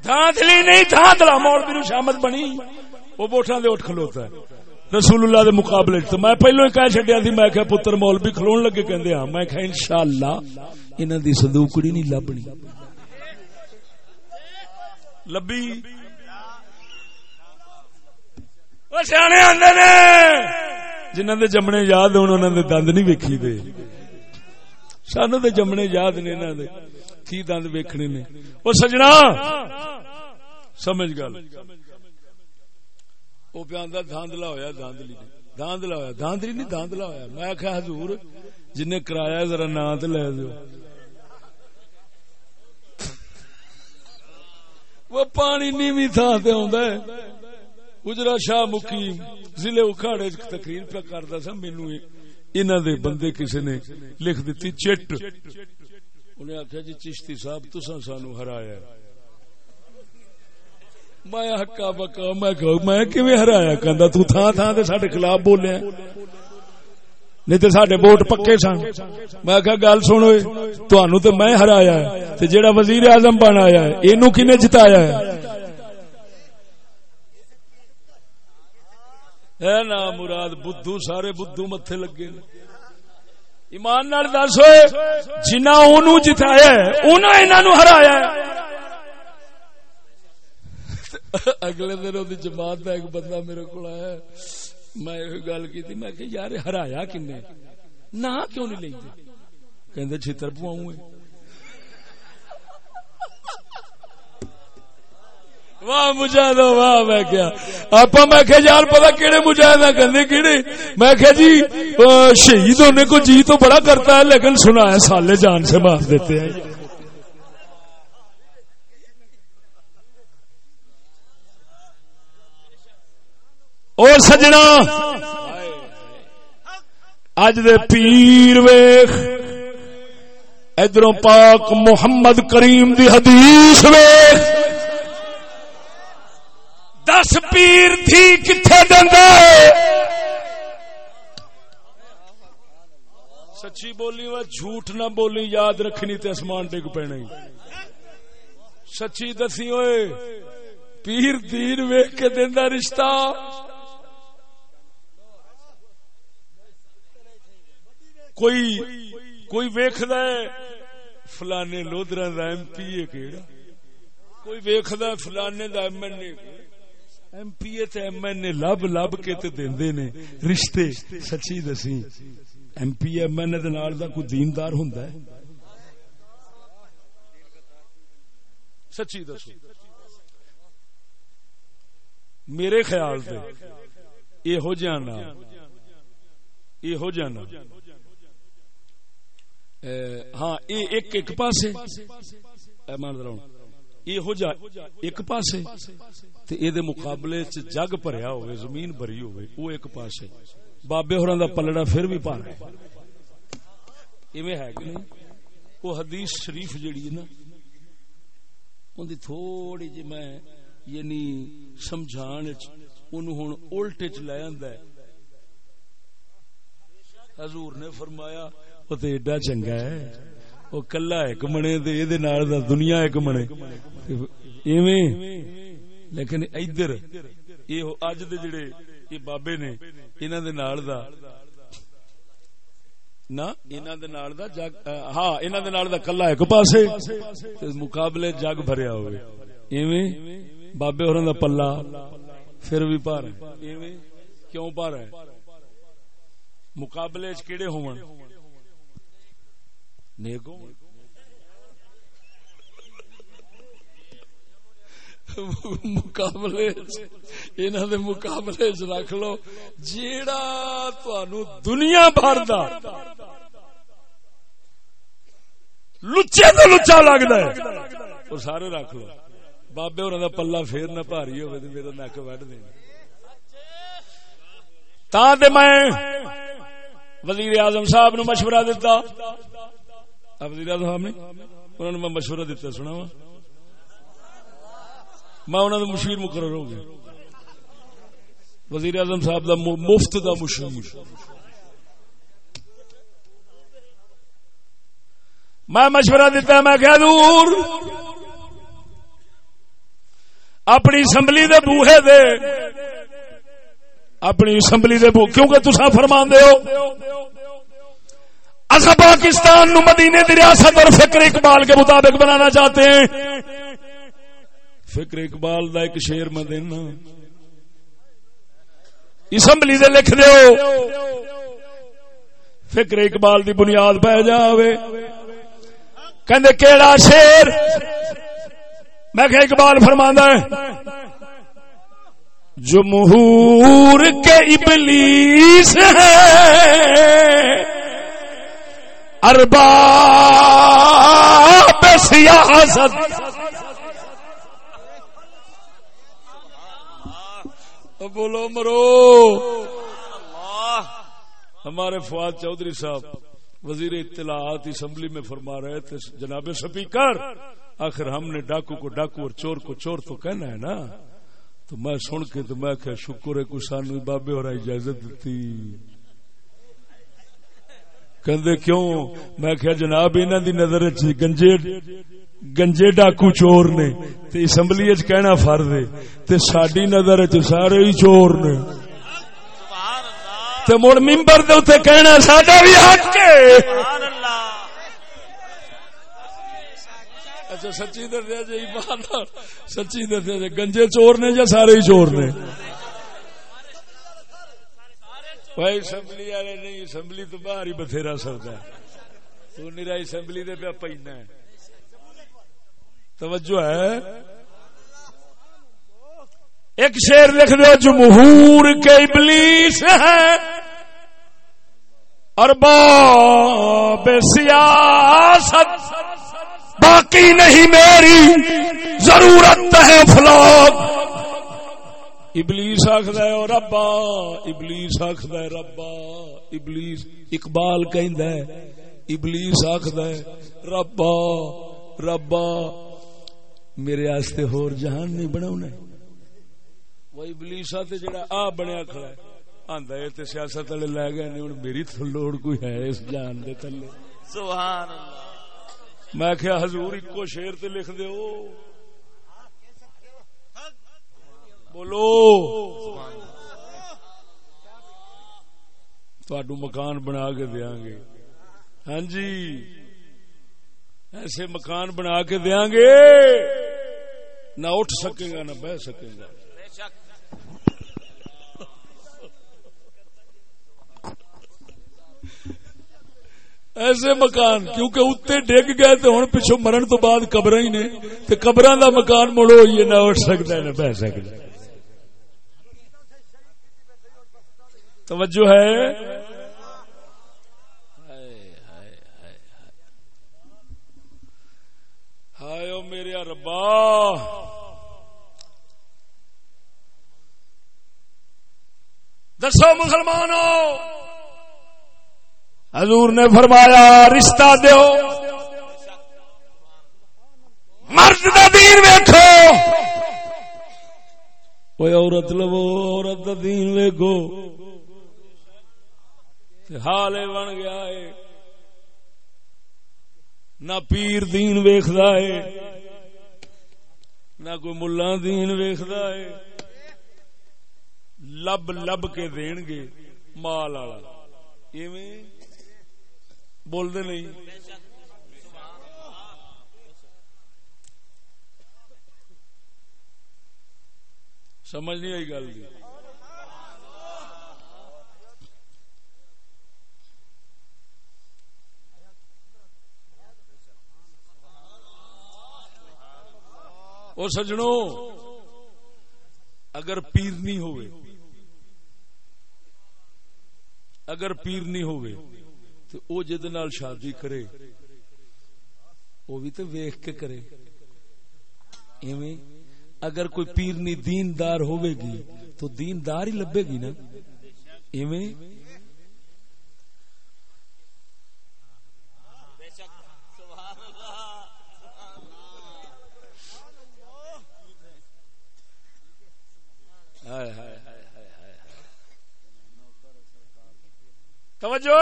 دھاندلی نہیں دھاندلا مولوی نو شامت بنی۔ وہ ووٹاں دے اٹھ کھلوتا ہے۔ رسول اللہ دے مقابلے تو میں پہلو ہی کہہ چھڈیا سی میں کہ پتر مولوی کھلون لگے، کہندے ہاں۔ میں کہ انشاءاللہ انہاں دی صدوقڑی نہیں لبنی۔ لبی۔ وہ سیانے آندے نے۔ جنہاں دے جمنے یاد ہون، انہاں دے دند نہیں ویکھی دے۔ سانو دے جمنے یاد نے انہاں دے۔ کی دند ویکھنے نے۔ او سجنا۔ سمجھ گل۔ وہ پہ آندا دھاندلا ہویا دھاندلی نے دھاندلا ہویا۔ دھاندلی نہیں، دھاندلا ہویا۔ میں آخیا حضور جن کرایا ذرا نا تے لے دیو۔ وہ پانی نیوی تھان تے آندا ہے۔ اجرا شاہ مقیم ضلع اکھاڑے تقریر پہ کردا سا۔ مینوں انہاں دے بندے کسے نے لکھ دتی چٹ۔ انہیں آخیا جی چشتی صاحب تساں سانو ہرایا۔ میں ہکا بکا، میں کہو، میں کیویں ہرایا؟ کہندا تو تھان تھان تے ساڈے خلاف بولیا۔ نہیں تے ساڈے ووٹ پکے سن۔ میں کہا، گل سنو تانوں تے میں ہرایا ہے۔ تے جیڑا وزیر اعظم بنایا ہے، اینو کنے جتایا ہے؟ اے نا مراد بدھو، سارے بدھو متھے لگے ایمان نال دس ہوئے، جنہ اونوں جتایا انہاں انہاں نو ہرایا اگلے دن وہ جماعت کا ایک بندہ میرے کو آیا میں یہ گل کی میں کہ یار ہرایا کن نہ کیوں نہیں لیں کہ چھتر پواؤں واہ مجاہد واہ، میں کیا۔ آپ میں کہ یار پتا کہڑے مجاہد کہنے کہڑے میں کہ جی شہید ہونے کو جی تو بڑا کرتا ہے، لیکن سنا ہے، سالے جان سے مار دیتے ہیں۔ اور سجنا، اج دے پیر ویخ ادھر پاک محمد کریم دی حدیث ویخ دس پیر تھی کتنے دندا سچی بولی و جھوٹ نہ بولی، یاد رکھنی تے اسمان ڈگ پینے۔ سچی دسی ہوئے، پیر دین ویخ کے دینا رشتہ۔ کوئی کوئی ویکھدا ہے، فلانے لودرا دا ایم پی اے کیڑا؟ کوئی ویکھدا ہے، فلانے دا M N A M P A تے ایم این اے لب لب کے تے دیندے نے۔ رشتے، سچی دسی۔ M P M N A دے نال دا کوئی دیندار ہوندا ہے؟ سچی دسو۔ میرے خیال سے یہ جانا یہ جانا ہاں ایک ایک پاسے۔ یہ ہو جا ایک پاسے۔ تے اے دے مقابلے چ جگ بھریا ہوئے، زمین بھری ہوئے وہ ایک پاسے۔ بابے ہوراں دا پلڑا پھر بھی پار ہے۔ ایویں ہے کہ نہیں؟ وہ حدیث شریف جڑی ہے نا ان دی تھوڑی جی میں یعنی سمجھان انہوں ہن الٹے چ لے آندا ہے۔ حضور نے فرمایا وہ تے ایڈا چنگا ہے وہ کلا ایک منے تے اے دے نال دا دنیا ایک منے۔ ایویں لیکن ادھر یہ اج دے جڑے یہ بابے نے، انہاں دے نال دا نہ انہاں دے نال دا جگ ہاں انہاں دے نال دا کلا ایک پاسے تے مقابلے جگ بھریا ہوئے۔ ایویں بابے ہوراں دا پھر بھی پار ہے۔ ایویں کیوں پار ہے؟ مقابلے چ کیڑے ہون؟ نیک ہون؟ مقابلے انہوں دے مقابلے چ رکھ لو جیڑا تھانو دنیا بھر دا لچے تو لچا لگتا ہے وہ سارے رکھ لو بابے ہوراں دا پلہ پھر نہ بھاری ہوے تے میرا نک وڈ دے تا تے میں وزیر اعظم صاحب نو مشورہ دیتا وزیر اعظم صاحب نے انہوں نے میں مشورہ دیتا سنا وا میں انہوں نے مشیر مقرر ہو گیا۔ وزیر اعظم صاحب دا مفت دا مشیر۔ میں مشورہ دیتا میں کہہ دور اپنی اسمبلی دے بوہے دے، اپنی اسمبلی دے بو کیونکہ تسا فرما دے ہو اصا پاکستان نو مدینے دی ریاست اور فکر اقبال کے مطابق بنانا چاہتے ہیں۔ فکر اقبال دا ایک شیر میں دینا۔ اسمبلی دے لکھ دیو۔ فکر اقبال دی بنیاد پہ جاوے۔ کہندے کیڑا شیر میں کہ اقبال فرماندا ہے۔ جمہور کے ابلیس ہے۔ ارباب سیاست۔ بولو مرو۔ ہمارے فواد چودھری صاحب وزیر اطلاعات اسمبلی میں فرما رہے تھے جناب سپیکر آخر ہم نے ڈاکو کو ڈاکو اور چور کو چور تو کہنا ہے نا۔ تو میں سن کے تو میں کہ شکر ہے کوئی سانو بابے اور اجازت دیتی۔ کہندے کیوں؟ میں کہ جناب انہاں دی نظر وچ گنجے گنجے ڈاکو چور نے، تے اسمبلی وچ کہنا فرض ہے، تے ساڈی نظر وچ سارے ہی چور نے۔ تے مڑ منبر دے اوتے کہنا ساڈا بھی حق ہے۔ اچھا سچی دسیا جی ایمان سچی دسیا جی گنجے چور نے یا سارے ہی چور نے؟ بھائی، اسمبلی والے نہیں، اسمبلی تو باہر ہی بتھیرا سکتا تو نیرا اسمبلی دے پہ پینا ہے۔ توجہ ہے۔ ایک شیر لکھ دو، جمہور کے ابلیس ہے۔ اور باب سیاست۔ باقی نہیں میری ضرورت ہے فلوک ابلیس آخد ہے اور ربا، ابلیس آخد ہے، ربا، ابلیس اقبال کہند ہے۔ ابلیس آخد ہے، ربا ربا میرے آستے ہور جہان نہیں بنا وہ ابلیس آتے جڑا آ بنیا کھڑا ہے۔ آندا ہے تے سیاست والے لے گئے نہیں ہن میری تو لوڑ کوئی ہے اس جان دے تھلے۔ سبحان اللہ۔ میں کیا حضور اکو شیر تے لکھ دیو۔ بولو۔ تھڈو مکان بنا کے دیا گے۔ ہاں جی۔ ایسے مکان بنا کے دیا گے، نہ اٹھ سکے گا، نہ بہ سکے گا۔ ایسے مکان، کیونکہ اتنے ڈگ گئے تو ہوں پچھو مرن تو بعد قبر ہی نے تو قبر کا مکان مڑو یہ نہ اٹھ سکتا ہے، نہ بہ سکتا توجہ ہے ہائے ربا دسو مسلمانوں حضور نے فرمایا، رشتہ دیو مرد دا دین ویکھو۔ کوئی عورت لو، عورت دا دین ویکو تے حال بن گیا ہے نہ پیر دین ویکھدا ہے نہ کوئی ملا دین ویکھدا ہے۔ لب لب کے دین گے مال والا۔ ایویں بول دے نہیں۔ سمجھ نہیں آئی گل دی۔ او سجنوں اگر پیر نہیں ہوئے، اگر پیر نہیں ہوئے، تو او جد نال شادی کرے وہ بھی تو ویخ کے کرے۔ ایویں اگر کوئی پیرنی دیندار ہوئے گی، تو دیندار ہی لبے گی نا۔ ایویں ہائے ہائے ہائے ہائے ہائے ہائے۔ توجہ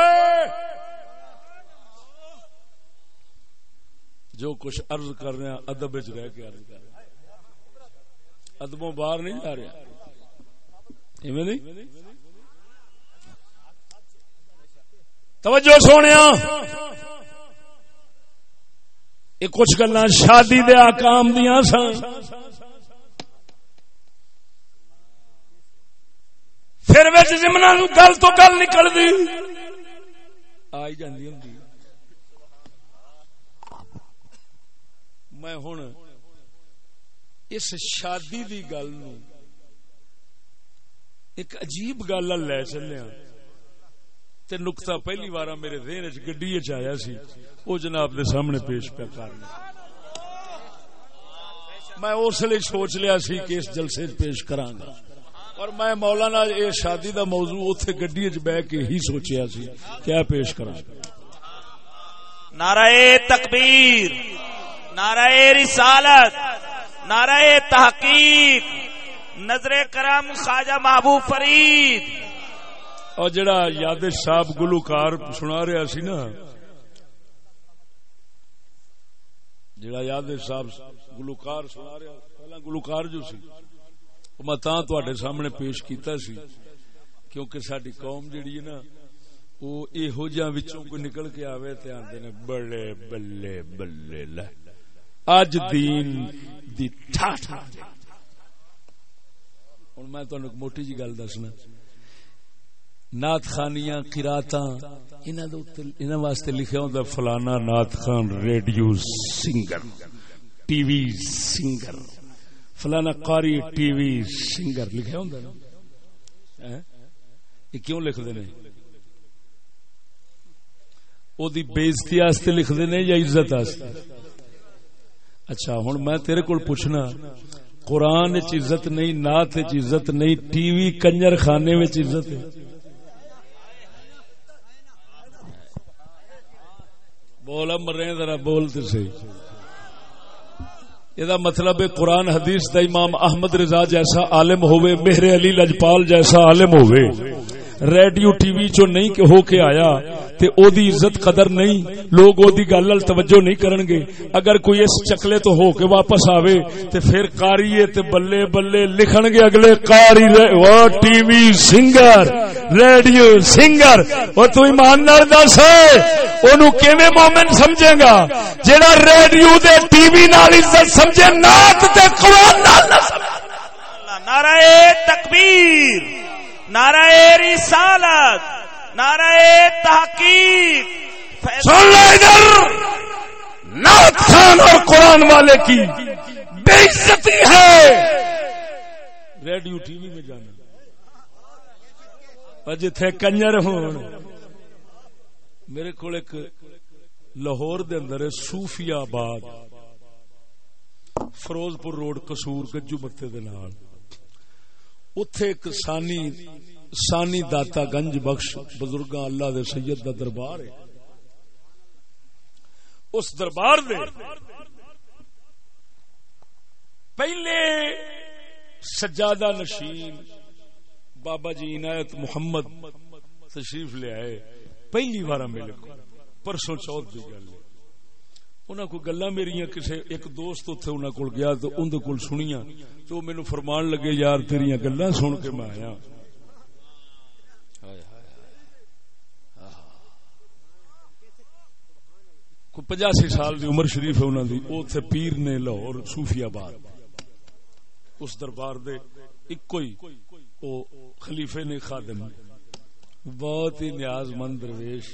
جو کچھ عرض کر رہے ہیں، ادب رہ کے عرض کر رہے ہیں۔ ادبوں باہر نہیں جا رہا نہیں؟ توجہ سونے یہ کچھ گلا شادی دے آکام دیا سن۔ پھر وچ جمنا گل تو گل نکلدی آئی جاندی ہوندی۔ میں ہن اس شادی دی گل نو ایک عجیب گل لے چلیا ہاں۔ تے نقطہ پہلی بار میرے ذہن وچ گڈی وچ آیا سی۔ او جناب دے سامنے پیش پہ کرنا میں اس لیے سوچ لیا سی کہ اس جلسے پیش کراں گا۔ اور میں مولانا یہ شادی دا موضوع اوتھے گڈی وچ بیٹھ کے ہی سوچیا سی کیا پیش کراں؟ نعرہ تکبیر نعرہ رسالت نعرہ تحقیق نظر کرم خواجہ محبوب فرید۔ اور جڑا یاد صاحب گلوکار سنا رہا سی نا جڑا یاد صاحب گلوکار سنا رہا پہلا گلوکار جو سی میں تاں تواڈے سامنے پیش کیتا سی، کیونکہ ساری قوم جڑی ہے نا، وہ یہو جہاں وچوں کوئی نکل کے آوے تے آندے نے بلے بلے بلے لے اج دین دی ٹھاٹھ۔ ہن میں تانوں ایک موٹی جی گل دسنا نات خانیاں، قراتاں، انہاں دے اوتے انہاں واسطے لکھیا ہوندا فلانا نات Khan radio singer, T V singer. فلانا قاری ٹی وی سنگر لکھیا ہوندا نا یہ کیوں لکھ دے او دی بےزتی واسطے لکھ دے یا عزت واسطے اچھا ہن میں تیرے کول پوچھنا، قرآن وچ عزت نہیں، نعت وچ عزت نہیں، ٹی وی کنجر خانے وچ عزت ہے؟ بولا مرے، ذرا بولتے سی یہ مطلب ہے قرآن حدیث دا امام احمد رضا جیسا عالم ہوئے مہر علی لجپال جیسا عالم ہوئے ریڈیو ٹی وی چو نہیں کہ ہو کے آیا تے او دی عزت قدر نہیں، لوگ او دی گل توجہ نہیں کرن گے۔ اگر کوئی اس چکلے تو ہو کے واپس آوے تے پھر قاری تے بلے بلے لکھن گے اگلے قاری وہ T V singer, radio singer. او تو ایمان نال دس اونوں کیویں مومن سمجھے گا؟ جیڑا ریڈیو دے ٹی وی نال عزت سمجھے، نعت تے قرآن نال نہ سمجھے۔ نعرہ تکبیر۔ نعرہ رسالت، نعرہ تحقیق۔ سن لو ادھر۔ نعت خان اور قرآن والے کی بے عزتی ہے۔ ریڈیو ٹی وی میں جانا۔ اور جتھے کنجر ہون۔ میرے کو ایک لاہور دے اندر ہے صوفی آباد۔ فروز پور روڈ قصور گجو متے دے نال۔ اتے ایک سانی سانی داتا گنج بخش بزرگ اللہ دے سید دا دربار ہے۔ اس دربار دے پہلے سجادہ نشین بابا جی عنایت محمد تشریف لے آئے۔ پہلی بار میرے کو پرسوں چوتھ کی گل۔ انہوں کو گلا میری کسی ایک دوست اتنے انہوں کو گیا تو اندر کول سنیا تو وہ مینو فرمان لگے یار تیریا گلا سن کے میں آیا۔ کوئی پچاسی سال دی عمر شریف ہے انہوں دی اتنے پیر نے لاہور صوفی آباد اس دربار دے ایک ہی وہ خلیفے نے خادم۔ بہت ہی نیاز مند درویش۔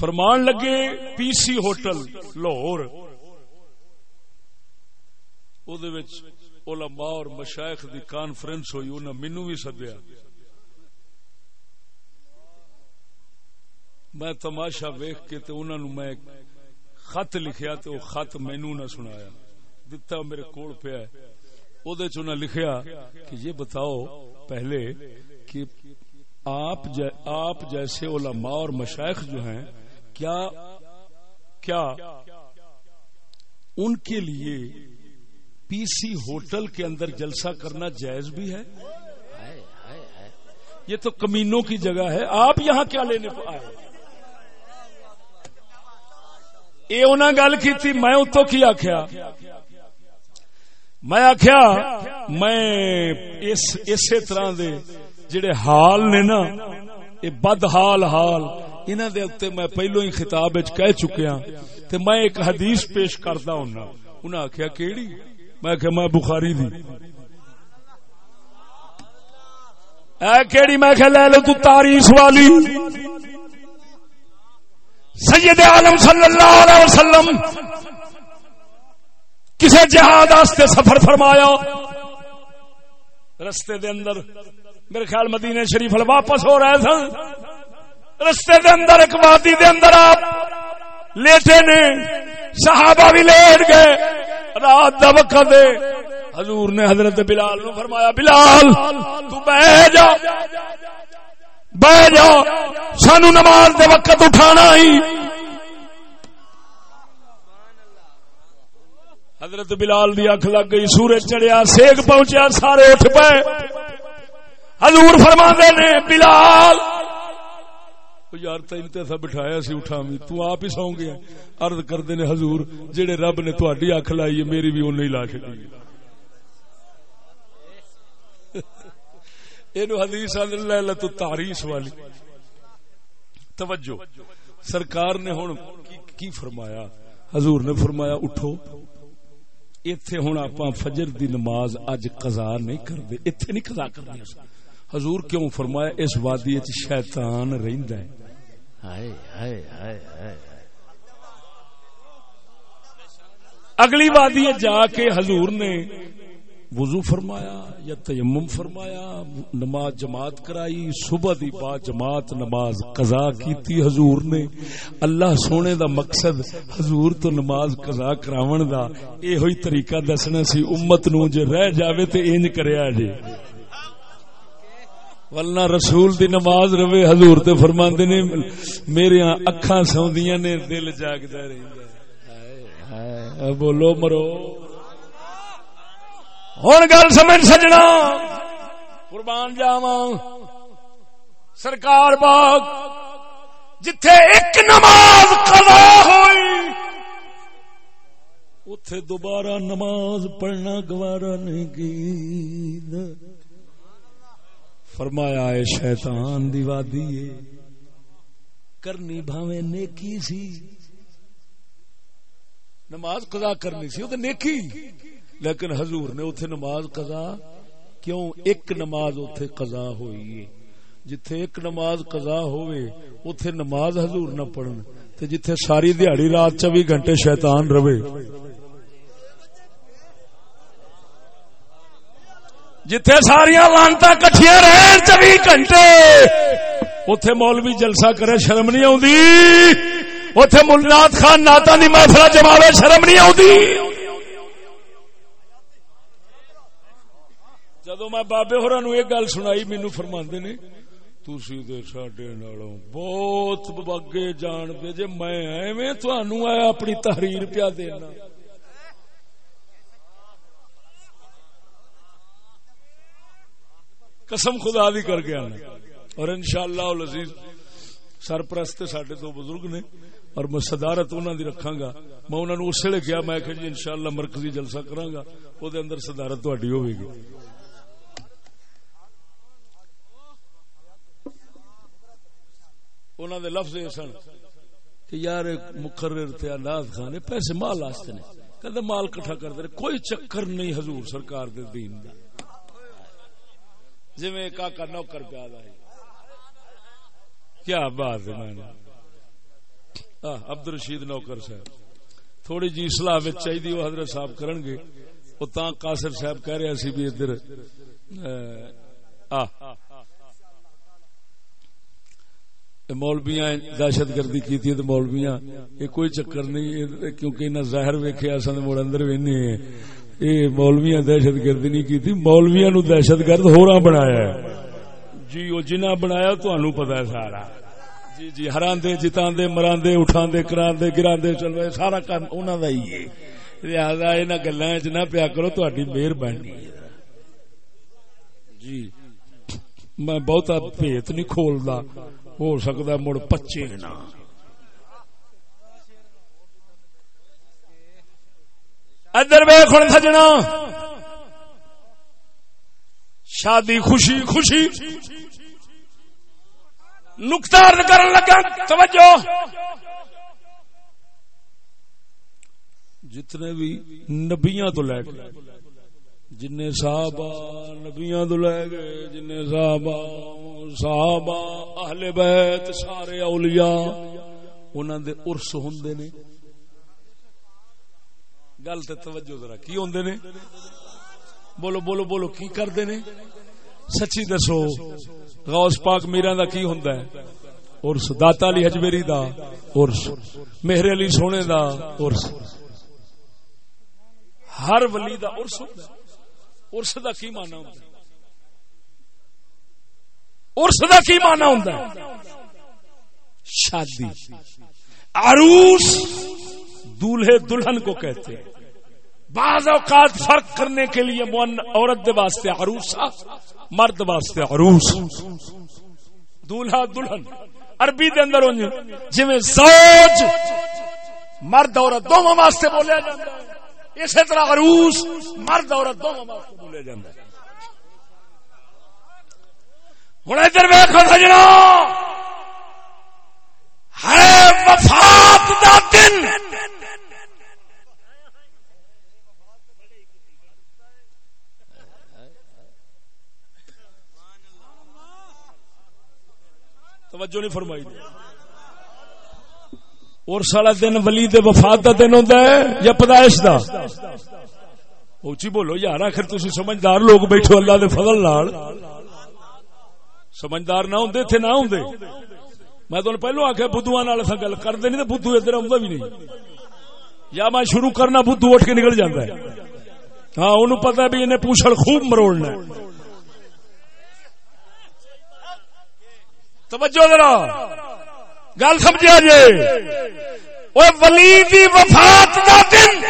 فرمان لگے پی سی ہوٹل، لاہور۔ علماء اور مشائخ دی کانفرنس ہوئی انہیں مینو بھی سدیا۔ میں تماشا ویخ کے تے انہوں نے میں خط لکھیا تو خط مینو نہ سنایا۔ دتا میرے کول پیا ادے چ لکھیا کہ یہ بتاؤ پہلے کہ آپ جیسے علماء اور مشائخ جو ہیں کیا کیا ان کے لیے پی سی ہوٹل کے اندر جلسہ کرنا جائز بھی ہے؟ یہ تو کمینوں کی جگہ ہے۔ آپ یہاں کیا لینے آئے؟ یہ انہیں گل کی تھی میں اتو کی آخیا میں آخیا میں اس اسی طرح دے جڑے حال نے نا یہ بد حال حال انہوں دے اتنے میں پہلو ہی خطاب کہہ چکیا تے میں ایک حدیث پیش کرتا ہوں انہیں آخیا کیڑی؟ میں کہ میں بخاری دی۔ اے کیڑی؟ میں کہ لے لو تو تاریخ والی۔ سید عالم صلی اللہ علیہ وسلم کسے جہاد آستے سفر فرمایا۔ رستے دے اندر میرے خیال مدینے شریف واپس ہو رہے سن رستے دے اندر، ایک وادی دے اندر آپ لیٹے نے، صحابہ بھی لیٹ گئے۔ رات دا وقت دے حضور نے حضرت بلال نو فرمایا، بلال، تو بہ جا۔ بہ جا۔ سانو نماز دے وقت اٹھانا ہی۔ حضرت بلال دی اکھ لگ گئی، سورج چڑھیا سیک پہنچیا، سارے اٹھ پے حضور فرما نے، بلال یار تین تے بٹھایا سی اٹھا می تو آپ ہی سو گیا عرض کردے نے حضور جڑے رب نے تہاڈی اکھ لائی ہے میری بھی اونوں ہی لا چھڈی اینو حدیث اللہ لت تاریخ والی توجہ سرکار نے ہن کی فرمایا حضور نے فرمایا اٹھو ایتھے ہن اپاں فجر دی نماز اج قضا نہیں کردے ایتھے نہیں قضا کرنی حضور کیوں فرمایا اس وادی وچ شیطان رہندا ہے؟ ہائے ہائے ہائے ہائے اگلی وادی جا کے حضور نے وضو فرمایا یا تیمم فرمایا نماز جماعت کرائی صبح دی با جماعت نماز قضا کیتی حضور نے۔ اللہ سونے دا مقصد حضور تو نماز قضا کراون دا اے ہوئی طریقہ دسنا سی امت نو جے رہ جاوے تے انج کریا جے۔ ولنا رسول دی نماز روے، حضور تے فرماندے نے، میرے ہاں اکھاں سوندیاں نے، دل جاگدا رہندا ہے۔ بولو مرو۔ ہوں گل سمجھ سجنا۔ قربان جاوا سرکار باغ جتھے ایک نماز قضا ہوئی اتے دوبارہ نماز پڑھنا گوارا نہیں کی فرمایا ہے شیطان دی وادی اے۔ کرنی بھاوے نیکی سی۔ نماز قضا کرنی سی وہ نیکی۔ لیکن حضور نے اتنے نماز قضا، کیوں؟ ایک نماز اتنے قضا ہوئی ہے جتھے ایک نماز قضا ہوئے اتنے نماز حضور نہ پڑھن۔ تے جتھے ساری دیہڑی رات چوبی گھنٹے شیطان رہے۔ جتھے ساریا لانتا کٹھیا رہن چوبی گھنٹے اتے مولوی جلسہ کرے، شرم نہیں آتی اتے ملنات خان ناتا دی محفل جماوے شرم نہیں آتی جدو میں بابے ہورا نو یہ گل سنائی مینو فرما نے تھی سڈے نالوں بہت بگے جان دے، جے میں ایویں تنوع اپنی تحریر پیا دینا۔ قسم خدا دی کر کے آنا۔ اور انشاءاللہ العزیز سرپرست سڈے دو بزرگ نے، اور میں صدارت انہوں دی رکھاں گا۔ میں انہوں نے اس ویلے کیا، میں کہ جی انشاءاللہ مرکزی جلسہ کراں گا وہ اندر صدارت تہاڈی ہوے گی۔ انہوں دے لفظ یہ سن کہ یار مقرر تھے انداز خان پیسے مال واسطے نے۔ کہتے مال کٹھا کرتے کوئی چکر نہیں حضور سرکار دے دین دا۔ جی میں کاکا نوکر پہ آدھا ہے۔ کیا بات ہے میں عبد الرشید نوکر صاحب۔ تھوڑی جی اصلاح چاہیے وہ حضرت صاحب کرن گے۔ وہ تاں قاصر صاحب کہہ رہے سی بھی ادھر مولبیاں دہشت گردی کی مولبیاں یہ کوئی چکر نہیں کیونکہ انہیں ظاہر ویکیا اصل مڑ اندر بھی یہ مولویاں دہشت گردی نہیں کی تھی نو دہشت گرد ہو بنایا ہے۔ جی وہ جنہ بنایا تو پتا ہے سارا۔ جی جی ہراندے، جتاندے، مراندے، اٹھاندے، کراندے، گراندے چل رہے سارا کام انہوں کا ہی ہے۔ لہذا ان گلا چ نہ پیا کرو تاری مہربانی جی میں بہتا بھیت نہیں کھولتا ہو سکتا مڑ پچے نہ۔ ادھر ویخ سجنا۔ شادی خوشی خوشی۔ نقطار کرن لگا، توجہ۔ جتنے بھی نبیاں تو لے کے جن صحابہ، نبیاں تو لے گئے جن صحابہ صحابہ، اہل بیت، سارے اولیاء، انہاں دے عرس ہوندے نے۔ گل تے توجہ ذرا، کی ہوندے نے؟ بولو بولو بولو، کی کردے نے؟ سچی دسو، غوث پاک میرا دا کی ہوندا ہے؟ عرس، داتا علی حجویری دا، عرس، مہر علی سونے دا، عرس۔ ہر ولی دا عرس ہوندا ہے۔ ارس کا کی مانا ہوں ارس کا کی مانا ہوں شادی۔ عروس دولہے دلہن کو کہتے ہیں۔ بعض اوقات فرق کرنے کے لیے عورت دے واسطے عروسا مرد واسطے عروس۔ دولہا دلہن۔ عربی دے اندر جی زوج مرد عورت دونوں واسطے بولیا جاتا ہے۔ اسی طرح عروس، مرد عورت دونوں بولے جانا ہوں ادھر ویخو سجنا۔ ہے وفات دا دن۔ توجہ نہیں فرمائی دی۔ اور سالا دن ولی دے وفات دا دن ہوتا ہے یا پیدائش دا؟ اچھی بولو یار، آخر تھی سمجھدار لوگ بیٹھو اللہ دے فضل نال۔ سمجھدار نہ ہوں تھے نہ ہوں میں تمہیں پہلو آخیا بدھو گل کرتے نہیں تو بدھو ادھر آتا بھی نہیں۔ یا میں شروع کرنا، بدھو اٹھ کے نکل جاتا ہے۔ ہاں انہوں پتا بھی انہیں پوچھل خوب مروڑنا توجہ ذرا۔ گل سمجھا جی؟ وہ ولی دی وفات دا دن۔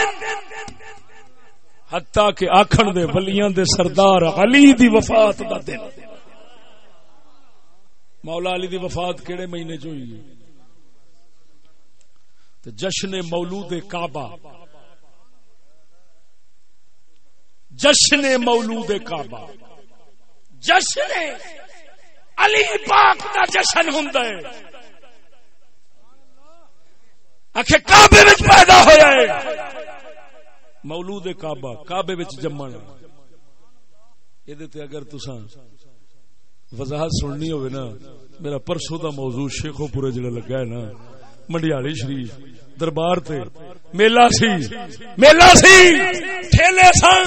حتا کہ آخر دے ولیاں دے سردار علی دی وفات دا دن۔ مولا علی دی وفات کیڑے مہینے چ ہوئی؟ تو جشن مولود کعبہ۔ جشن مولود کعبہ۔ جشن علی پاک دا جشن ہوں آخ کابے پیدا ہوا ہے مولود کعبہ، کعبے جمن۔ یہ اگر تسا وضاحت سننی ہوئے نا، میرا پرسوں دا موضوع شیخو پورے جڑا لگا ہے نا، منڈیالی شریف دربار تے میلہ سی میلہ سی، ٹھیلے سن،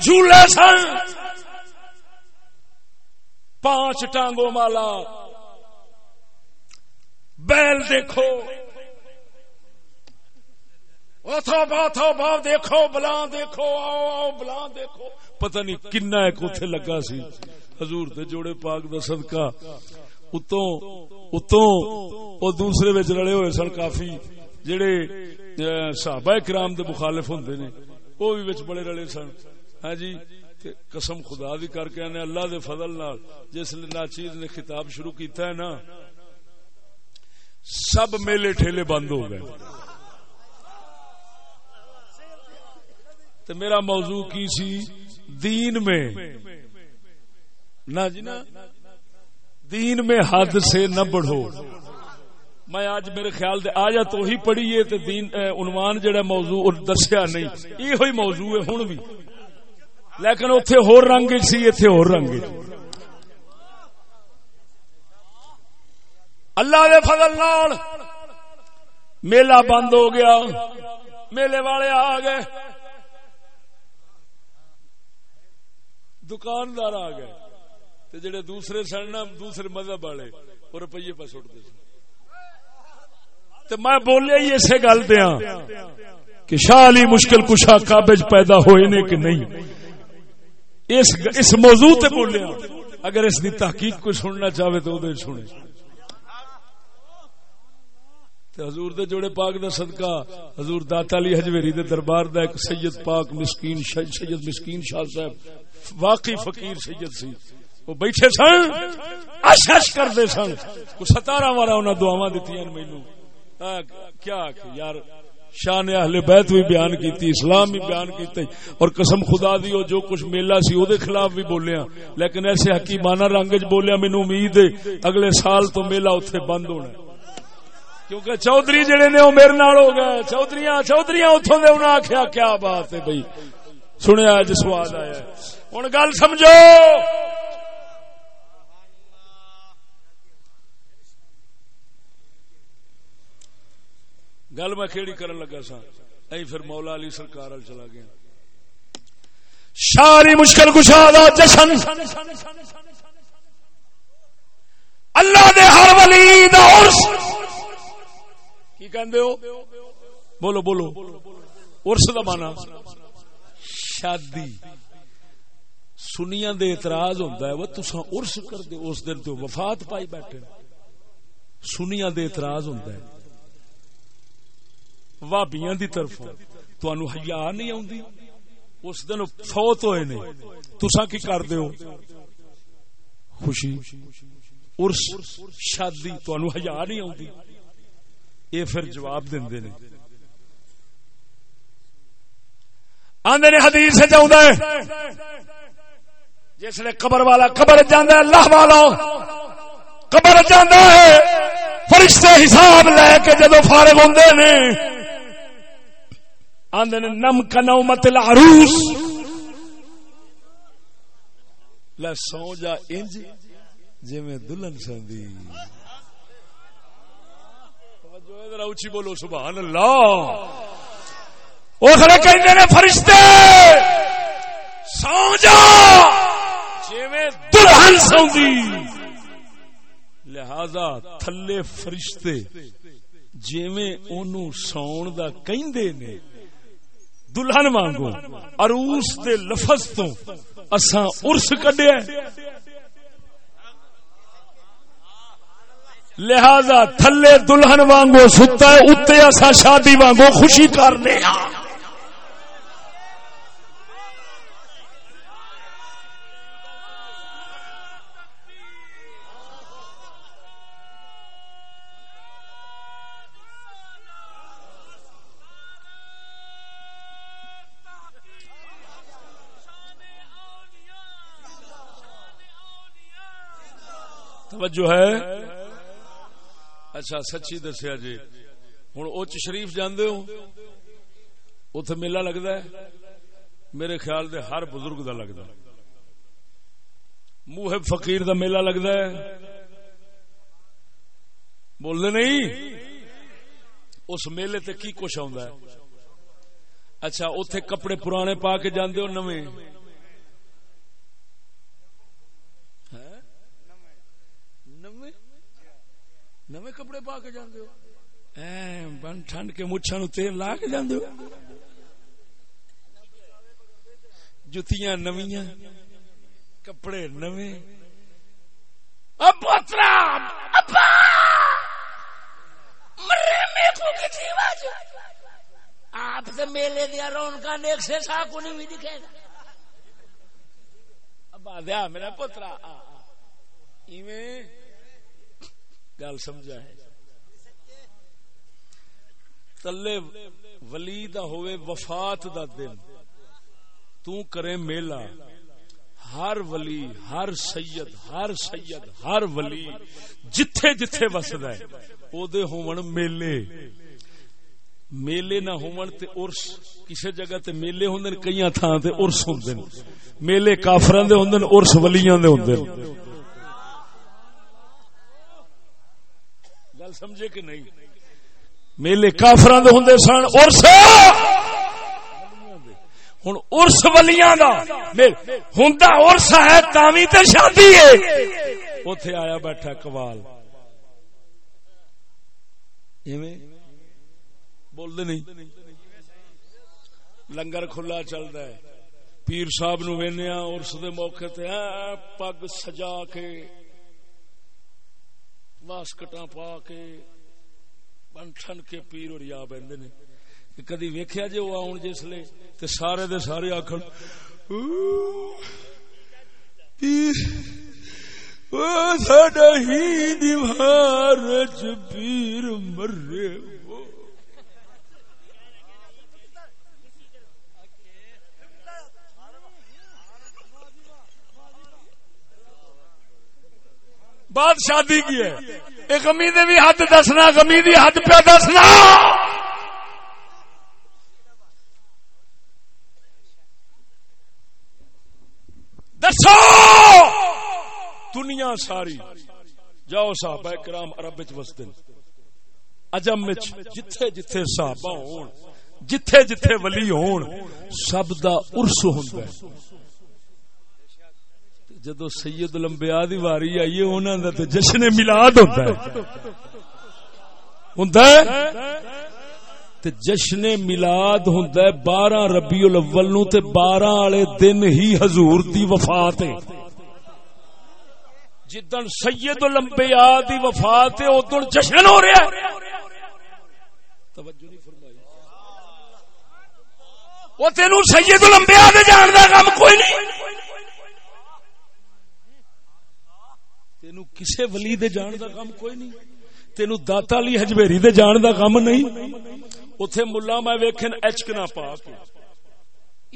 جھولے سن۔ پانچ ٹانگوں مالا بیل دیکھو۔ اتو باتو باؤ دیکھو بلا دیکھو، آؤ آؤ بلا دیکھو۔ پتہ نہیں کنا ایک اتنے لگا سی۔ حضور دے جوڑے پاک دا صدقہ۔ اتوں اتوں او دوسرے وچ رلے ہوئے سن کافی۔ جڑے صحابہ کرام دے مخالف ہوندے نے، او بھی وچ بڑے رلے سن۔ ہاں جی؟ تے قسم خدا دی کر کے آنے اللہ دے فضل نال، جس نے ناچیز نے خطاب شروع کیتا ہے نا، سب میلے ٹھیلے بند ہو گئے۔ تو میرا موضوع کی سی؟ دین میں۔ نہ جی نا، دین میں حد سے نہ بڑھو۔ میں آج میرے خیال دے آجا تو ہی پڑھی ہے تے دین عنوان جڑا موضوع اور دسیا نہیں۔ یہ ہوئی موضوع ہے، ہن بھی۔ لیکن اوتھے ہور رنگ سی، ایتھے ہور رنگ اللہ دے فضل نال میلہ بند ہو گیا۔ میلے والے آ گئے۔ دکاندار آ گئے۔ تے جڑے دوسرے سن دوسرے مذہب والے، وہ روپیے پہ سٹتے سن۔ تے میں بولیا ہی اسے گل دیا کہ شاہ علی مشکل کشا کابج پیدا ہوئے نے کہ نہیں؟ اس اس موضوع تے بولیا۔ اگر اس دی تحقیق کوئی سننا چاہے تو ادھر سنے۔ تے حضور دے جوڑے پاک دا صدقہ، حضور داتا علی حجویری دے دربار دا ایک سید پاک مسکین سید مسکین شاہ صاحب، واقعی فقیر سید سی۔ وہ بیٹھے سن، اش اش کرتے سن۔ کو ستارہ والا انہاں دعاواں دتیاں مینوں۔ کیا کہ یار شان اہل بیت بھی بیان کیتی، اسلام بھی بیان کیتے۔ اور قسم خدا دی او جو کچھ میلہ سی او دے خلاف بھی بولیا۔ لیکن ایسے حکیمانہ رنگ وچ بولیا، مینوں امید ہے اگلے سال تو میلہ اوتھے بند ہونا ہے۔ کیونکہ چودھری جڑے نے، وہ میرے نال ہو گئے۔ چودھریاں چودھریاں اتوں دے انہیں آخیا کیا بات ہے بھائی؟ سنیا اج سواد آیا ہوں گل سمجھو! گل میں کیڑی کرن لگا سا ائی پھر مولا علی سرکار ال چلا گیا ساری مشکل کشادہ جشن۔ اللہ دے ہر ولی دا عرس۔ کی کہندے ہو؟ بولو بولو۔ عرس دا مانا شادی۔ سنیا دے اعتراض ہوتا ہے وہ تسا عرس کر دے اس دن تو وفات پائی بیٹھے۔ سنیا دے اعتراض ہوتا ہے۔ وابیاں دی طرف تانوں حیا نہیں آوندی۔ اس دن فوت ہوئے نے۔ تسا کی کر دیو خوشی۔ عرس، شادی تانوں حیا نہیں آوندی۔ یہ پھر جواب دے نے۔ آندے نے حدیث سے جاؤں ہے۔ جس نے قبر والا قبر جانا اللہ والا۔ قبر جانا ہے۔ فرشتے حساب لے کے جدو فارغ ہوں نے آندے نے نم کنو مت العروس لے سو جا انج جی میں دلہن سندی اچھی بولو سبحان اللہ۔ اس نے کہتے نے فرشتے سو جا جی دلہن سوندی لہذا تھلے فرشتے جیویں اونوں سون دا کہندے نے۔ دلہن وانگو۔ عروس دے لفظ تو اساں عرس کڈیا لہذا تھلے دلہن وانگو ستا ہے اتنے اسا شادی وانگو خوشی کرنے ہاں توجہ ہے؟ اچھا سچی دسیا جی۔ ہوں اچ شریف جاندے ہو؟ اتے میلہ لگتا ہے؟ میرے خیال دے ہر بزرگ دا لگتا منہ فقیر دا میلہ لگتا ہے؟ بولتے نہیں؟ اس میلے تے کی کچھ ہے؟ اچھا اتے کپڑے پرانے پا کے جاندے ہو نویں؟ نویں کپڑے پا کے جاندے ہو؟ اے بن ٹھنڈ کے مچھا نو تیل لا کے جاندے ہو؟ جتیاں نویاں، کپڑے نویں اب پوترا ابا! مرے میں کو کسی واج آپ سے میلے دیا رونقا نیک سے سا کو نہیں بھی دکھے گا۔ دیا میرا پوترا ایویں گل سمجھا ہے۔ تلے ولی دا ہوئے وفات دا دن۔ تو کرے میلہ۔ ہر ولی، ہر سید ہر سید، ہر ولی جتھے جتھے وسدا ہے۔ او دے ہون میلے۔ میلے نہ ہون تے عرس۔ کسے جگہ تے میلے ہوندے نے کئی تھاں تے عرس ہوندے میلے کافراں دے ہوندے نے عرس ولیاں دے ہوندے نے گل سمجھے کہ نہیں؟ میلے کافراں دے ہوندے سن، عرس! ہن عرس ولیاں دا۔ ہوندا عرس ہے، تاوی تے شادی ہے۔ اوتھے آیا بیٹھا قوال۔ ایویں؟ بول دے نہیں۔ لنگر کھلا چلتا ہے۔ پیر صاحب نو وینیا عرس دے موقع تے پگ سجا کے واسکٹاں پا کے بن ٹھن کے پیر اور یا بہندے نے کدی ویکھیا جے وہ آن جس لے تے سارے دے سارے آکھن پیر او ساڈا ہی دیوار وچ پیر مرے بات شادی کی ہے۔ ایک غمی دے بھی حد دسنا، غمی دی حد پہ دسنا۔ دسو! دنیا ساری۔ جاؤ صاحب کرام عرب وچ وسدن۔ اجم وچ جتھے جتھے صحابہ ہون، جتھے جتھے ولی ہون، سب دا عرس ہوندا ہے۔ جدو سید لمبیا دی واری آئی ہے انہوں دا تو جشن میلاد ہوتا ہے۔ ہوندا ہے؟ تے جشن میلاد ہوندا ہے، بارہ ربیع الاول نو تے بارہ والے دن ہی حضور دی وفات ہے۔ جدن سید لمبیا دی وفات ہے ادن جشن ہو رہا ہے۔ توجہ نہیں فرمائی۔ وہ تینوں سید لمبیا دے جان دا کام کوئی نہیں۔ تینو کسے ولی دے جان دا کام کوئی نہیں۔ تینو داتا علی حجبیری دے جان دا کام نہیں۔ اوتھے ملا میں ویکھن اچکنا پا کے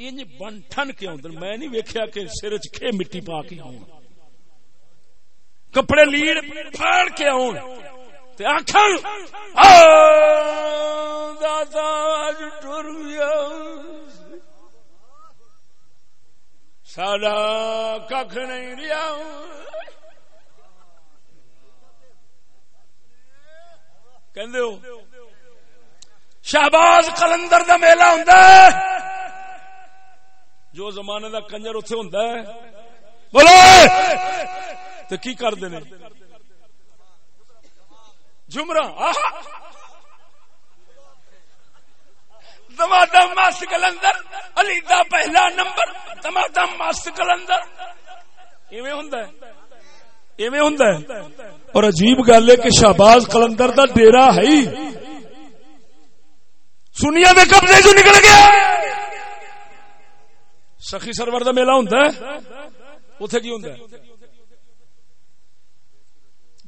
انج بن ٹھن کے اوندر میں نہیں ویکھیا کہ سر وچ کھے مٹی پا کے آون کپڑے لیڑ پھاڑ کے آون تے آکھن، آ داتا اج ٹر گیا۔ ساڈا ککھ نہیں رہیا۔ کہندے ہو؟ شہباز کلندر دا میلہ ہوندا ہے۔ جو زمانے دا کنجر اوتھے ہوندا ہے۔ بولو۔ تے کی کردے نے؟ جمرہ۔ دمادم مست کلندر علی دا پہلا نمبر۔ دمادم مست کلندر ایویں ہوندا ہے۔ ایویں ہوندا ہے؟ اور عجیب گل ہے کہ شہباز کلندر دا ڈیرا ہے ہی۔ سنیا دے قبضے جو نکل گیا۔ سخی سرور دا میلہ ہوندا ہے۔ اوتھے کی ہوندا ہے؟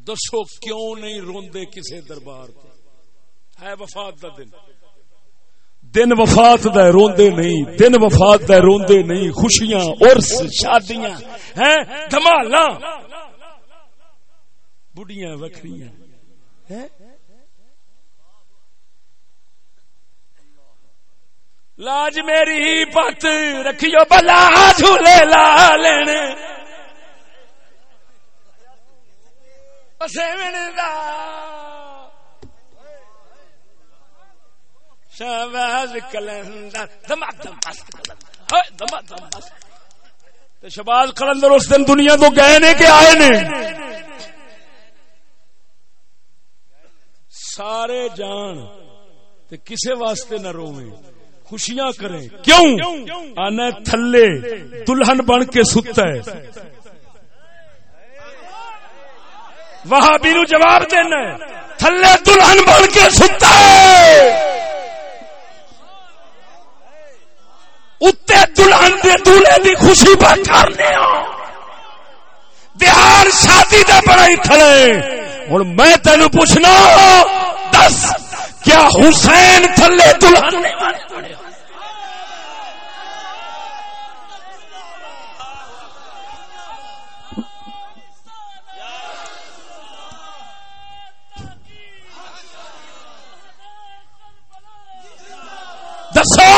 دسو کیوں نہیں روندے کسے دربار تے؟ ہے وفات دا دن۔ دن وفات دا روندے نہیں، دن وفات دا روندے نہیں، خوشیاں، عرس، شادیاں، ہیں، دھمالاں۔ بڑھیاں وکھریاں۔ ہیں لاج میری پت رکھیو بلا جھولے لا لینے۔ شہباز کلندر دمادم مست کلندر۔ دمادم مست شہباز کلندر اس دن دنیا تو گئے نے کہ آئے نے؟ سارے جان تے کسے واسطے نہ رویں خوشیاں کریں۔ کیوں؟ آنا تھلے۔ دلہن بن کے ستا ہے۔ وہاں بھی نو جواب دینا ہے۔ تھلے دلہن بن کے ستا ہے۔ اتنے دلہن دے دولے دی خوشی پر کرنے تہار ہاں۔ شادی دا بڑائی کھڑے ہوں میں تینو پوچھنا، دس، کیا حسین تھلے دلہن دسو!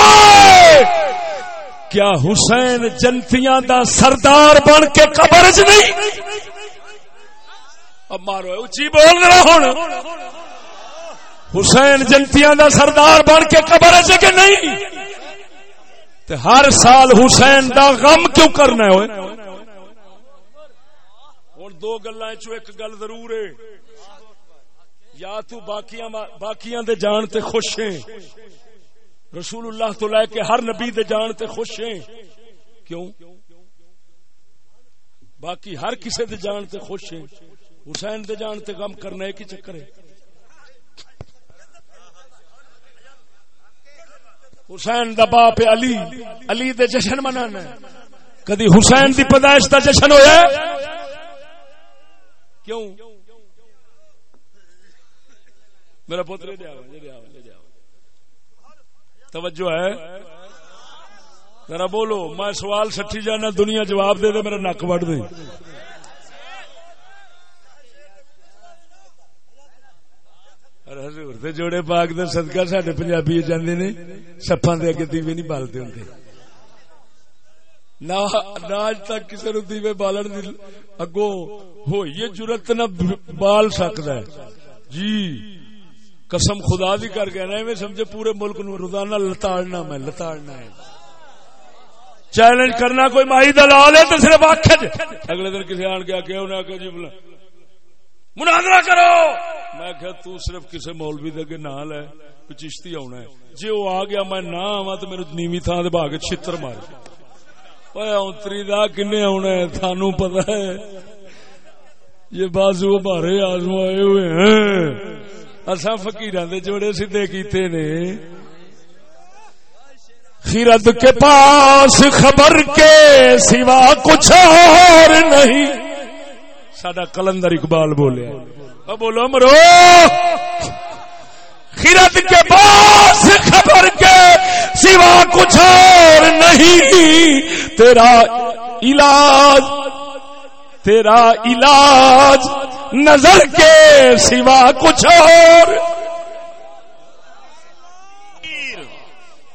کیا حسین جنتیاں دا سردار بن کے قبر چ نہیں؟ اب مارو اچھی بول رہا ہوں حسین جنتیاں دا سردار بن کے قبر چ کہ نہیں؟ تے ہر سال حسین دا غم کیوں کرنا ہے؟ ہوں دو گلا ایک گل ضرور ہے۔ یا تو باقیاں باقیاں دے جان تے خوش ہیں۔ رسول اللہ تو لے کے ہر نبی دے جان تے خوش ہیں۔ کیوں؟ باقی ہر کسے دے جان تے خوش ہیں۔ حسین دے جان تے غم کرنا ایک ہی چکر ہے۔ حسین دا باپ علی۔ علی دے جشن منانا ہے۔ کدی حسین دی پیدائش دا جشن ہویا ہے؟ کیوں؟ میرا پوتر لے جاؤ لے جاؤ لے جاؤ توجہ ہے۔ ذرا بولو، میں سوال سٹھی جانا، دنیا جواب دے دے، میرا نک وڈ دے۔ حضور دے جوڑے پاک دے صدقہ ساڈے پنجابی جاندے نے سپاں دے اگے دیوے نہیں بالتے ہوندے نہ نہ اج تک کسی نو دیوے بالن دی اگوں ہوئی جرت نہ بال سکدا ہے جی قسم خدا دی کر کے میں سمجھے پورے ملک نو روزانہ لتاڑنا میں لتاڑنا ہے چیلنج کرنا کوئی ماہی دلال ہے تو صرف آخ اگلے دن کسی آن کے آ انہیں آ جی بلا مناظرہ کرو! میں کہ تو صرف کسی مولوی دے کے نہ لے چشتی آنا ہے۔ جی وہ آ گیا، میں نہ آوا تو میرے نیوی تھان دبا کے چھتر مار۔ اتری دا کنے آنا ہے تھانو پتا ہے۔ یہ بازو ہمارے آزو آئے ہوئے ہیں۔ اصا فکیر دے جوڑے سیدے کیتے نے۔ خیرت کے پاس خبر کے سوا کچھ اور نہیں۔ سڈا کلندر اقبال بولے بولو مرو خیرت کے پاس خبر کے سوا کچھ اور نہیں۔ تیرا علاج تیرا علاج نظر کے سوا کچھ اور۔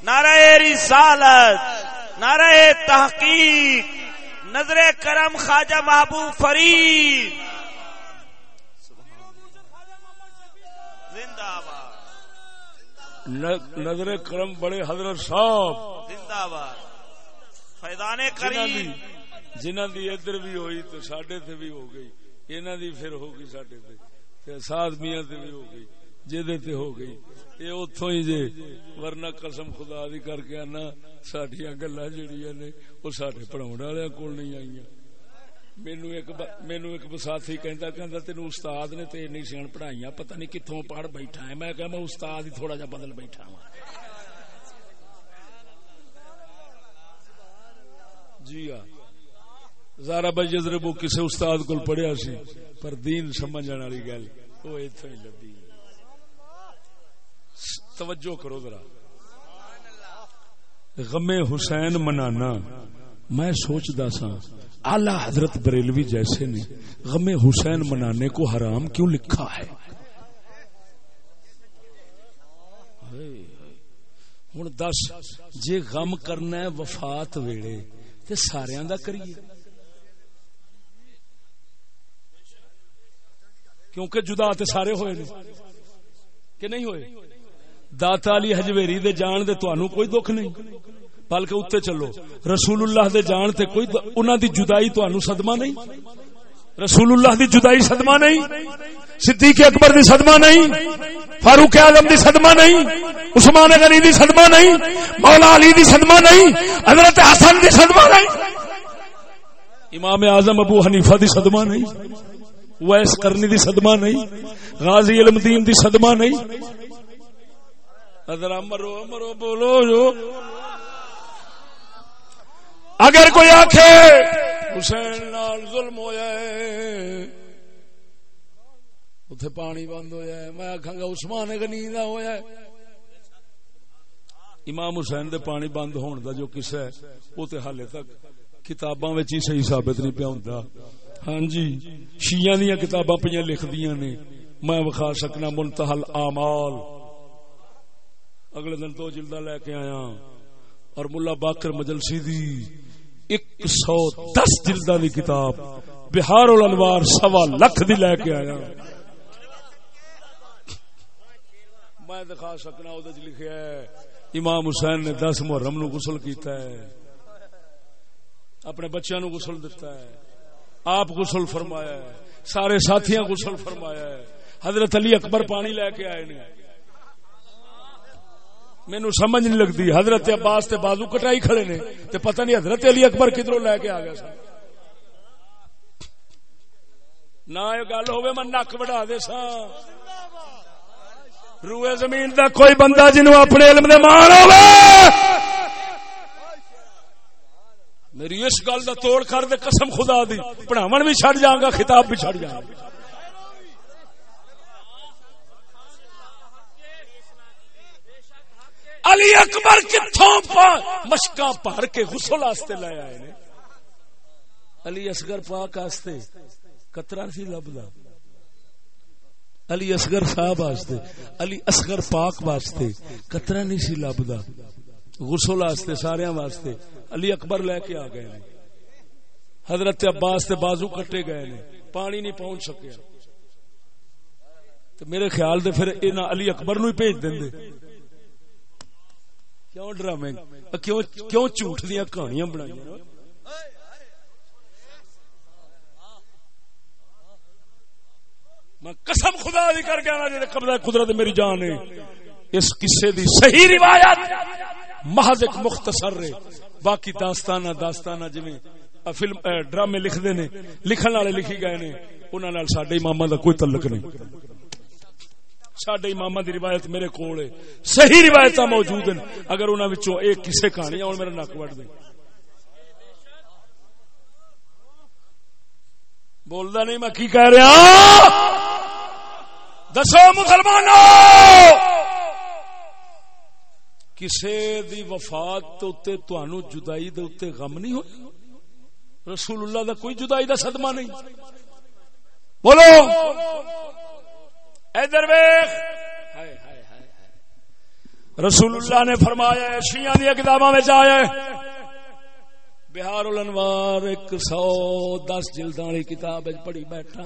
نعرہ رسالت نعرہ تحقیق نظر کرم خواجہ محبوب فرید. زندہ نظر کرم بڑے حضرت صاحب. زندہ آباد. فیضان کریم. دی ادھر بھی ہوئی تو ساڈے تے بھی ہو گئی انہاں دی پھر ہو گئی ساڈے تے تے ساتھ میاں تے بھی ہو گئی۔ جدے تے ہو گئی۔ یہ اتوں ہی جے۔ ورنہ قسم خدا دی کر کے آنا، ساڈیاں گلاں جڑیاں نے وہ ساڈے پڑھاون والےاں کول نہیں آئیاں۔ مینو ایک ب- مینو ایک بساتی کہندا کہندا تینو استاد نے تے نہیں سیاں پڑھائیاں، پتہ نہیں کتھوں پڑھ بیٹھا ہے۔ میں کہا میں استاد ہی تھوڑا جا بدل بیٹھا ہوں جی ہاں۔ زارا بجربو کسی استاد کو پڑھیا سی، پر دین سمجھن والی گل وہ اتوں ہی لبھی۔ توجہ کرو ذرا۔ غم حسین منانا، میں سوچتا سا اعلی حضرت بریلوی جیسے نے غم حسین منانے کو حرام کیوں لکھا ہے؟ ہوں دس، جے غم کرنا ہے وفات ویڑے تے سارا دا کریے۔ کیونکہ جدا تے سارے ہوئے نے۔ کہ نہیں ہوئے؟ داتا علی ہجویری دے جان دے تانوں کوئی دکھ نہیں بلکہ اتنے چلو رسول اللہ دے جان تے کوئی د- انہاں دی جدائی تانوں صدمہ نہیں رسول اللہ دی جدائی صدمہ نہیں صدیق اکبر دی صدمہ نہیں فاروق اعظم دی صدمہ نہیں عثمان غنی دی صدمہ نہیں مولا علی دی صدمہ نہیں حضرت حسن دی صدمہ نہیں امام اعظم ابو حنیفہ دی صدمہ نہیں ویس کرنی دی صدمہ نہیں غازی علم دین دی صدمہ نہیں ادھر مرو مرو بولو جو۔ اگر کوئی آخے حسین نال ظلم ہویا ہے اتے پانی بند ہویا ہے، میں آخا گا عثمان غنی دا ہویا ہے۔ امام حسین دے پانی بند ہون دا جو قصہ ہے، وہ تے حالے تک کتاباں وچ ہی صحیح ثابت نہیں پیا ہوندا۔ ہاں جی شیعہ دیاں کتاباں پہ لکھ دیاں نے۔ میں وکھا سکنا منتہل اعمال۔ اگلے دن دو جلدہ لے کے آیا اور ملا باکر مجلسی دی ایک سو دس جلدہ دی کتاب بہار الانوار سوا لکھ دی لے کے آیا۔ میں دکھا سکنا وہ لکھا ہے۔ امام حسین نے دس محرم نو غسل کیتا ہے۔ اپنے بچیاں نو غسل دیتا ہے۔ آپ غسل فرمایا ہے۔ سارے ساتھیاں غسل فرمایا ہے۔ حضرت علی اکبر پانی لے کے آئے نے۔ مینو سمجھ نہیں لگتی۔ حضرت عباس تے بازو کٹائی کھڑے نے۔ تے پتہ نہیں حضرت علی اکبر کدھروں لے کے آ گیا سا۔ نہ یہ گل میں نک وڑا دے سا روئے زمین دا کوئی بندہ جنو اپنے علم دے مان ہوئے۔ میری اس گل دا توڑ کر دے قسم خدا دی۔ پڑھاون بھی چھڑ جاؤں گا، خطاب بھی چھڑ جاؤں گا۔ علی اکبر کتوں مشکا پار کے غسل واسطے لے آئے نے۔ علی اصغر پاک واسطے کترا سی لبدا۔ علی اصغر صاحب واسطے، علی اصغر پاک واسطے کترا نہیں سی لبدا۔ غسل واسطے سارے واسطے۔ علی اکبر لے کے آ گئے نے۔ حضرت عباس تے بازو کٹے گئے نے۔ پانی نہیں پہنچ سکیا۔ تو میرے خیال دے پھر انہاں علی اکبر نو ہی بھیج دیندے کیوں ڈرامے کیوں کیوں جھوٹ دیا کہانیاں بنائی میں قسم خدا دی کر کے آنا جی قبضہ قدرت میری جان ہے۔ اس قصے دی صحیح روایت محض ایک مختصر رہے باقی داستانہ داستانہ جویں فلم ڈرامے لکھ دے نے لکھن والے لکھی گئے نے انہاں نال ساڈے اماماں دا کوئی تعلق نہیں۔ سڈے امام دی روایت میرے کول صحیح روایت موجود ہیں۔ اگر انہوں نے ایک کسے کہانی آن میرا نک وڈ دے۔ بولدا نہیں، میں کی کہہ رہا ہاں؟ دسو مسلمانوں! کسے دی وفات تے تانوں جدائی دے اوتے غم نہیں ہو رسول اللہ دا کوئی جدائی دا صدمہ نہیں۔ بولو! ادھر ویخ رسول اللہ نے فرمایا شیعہ دیا کتاباں میں آیا بہار الانوار ایک سو دس جلد والی کتاب پڑھی بیٹھا۔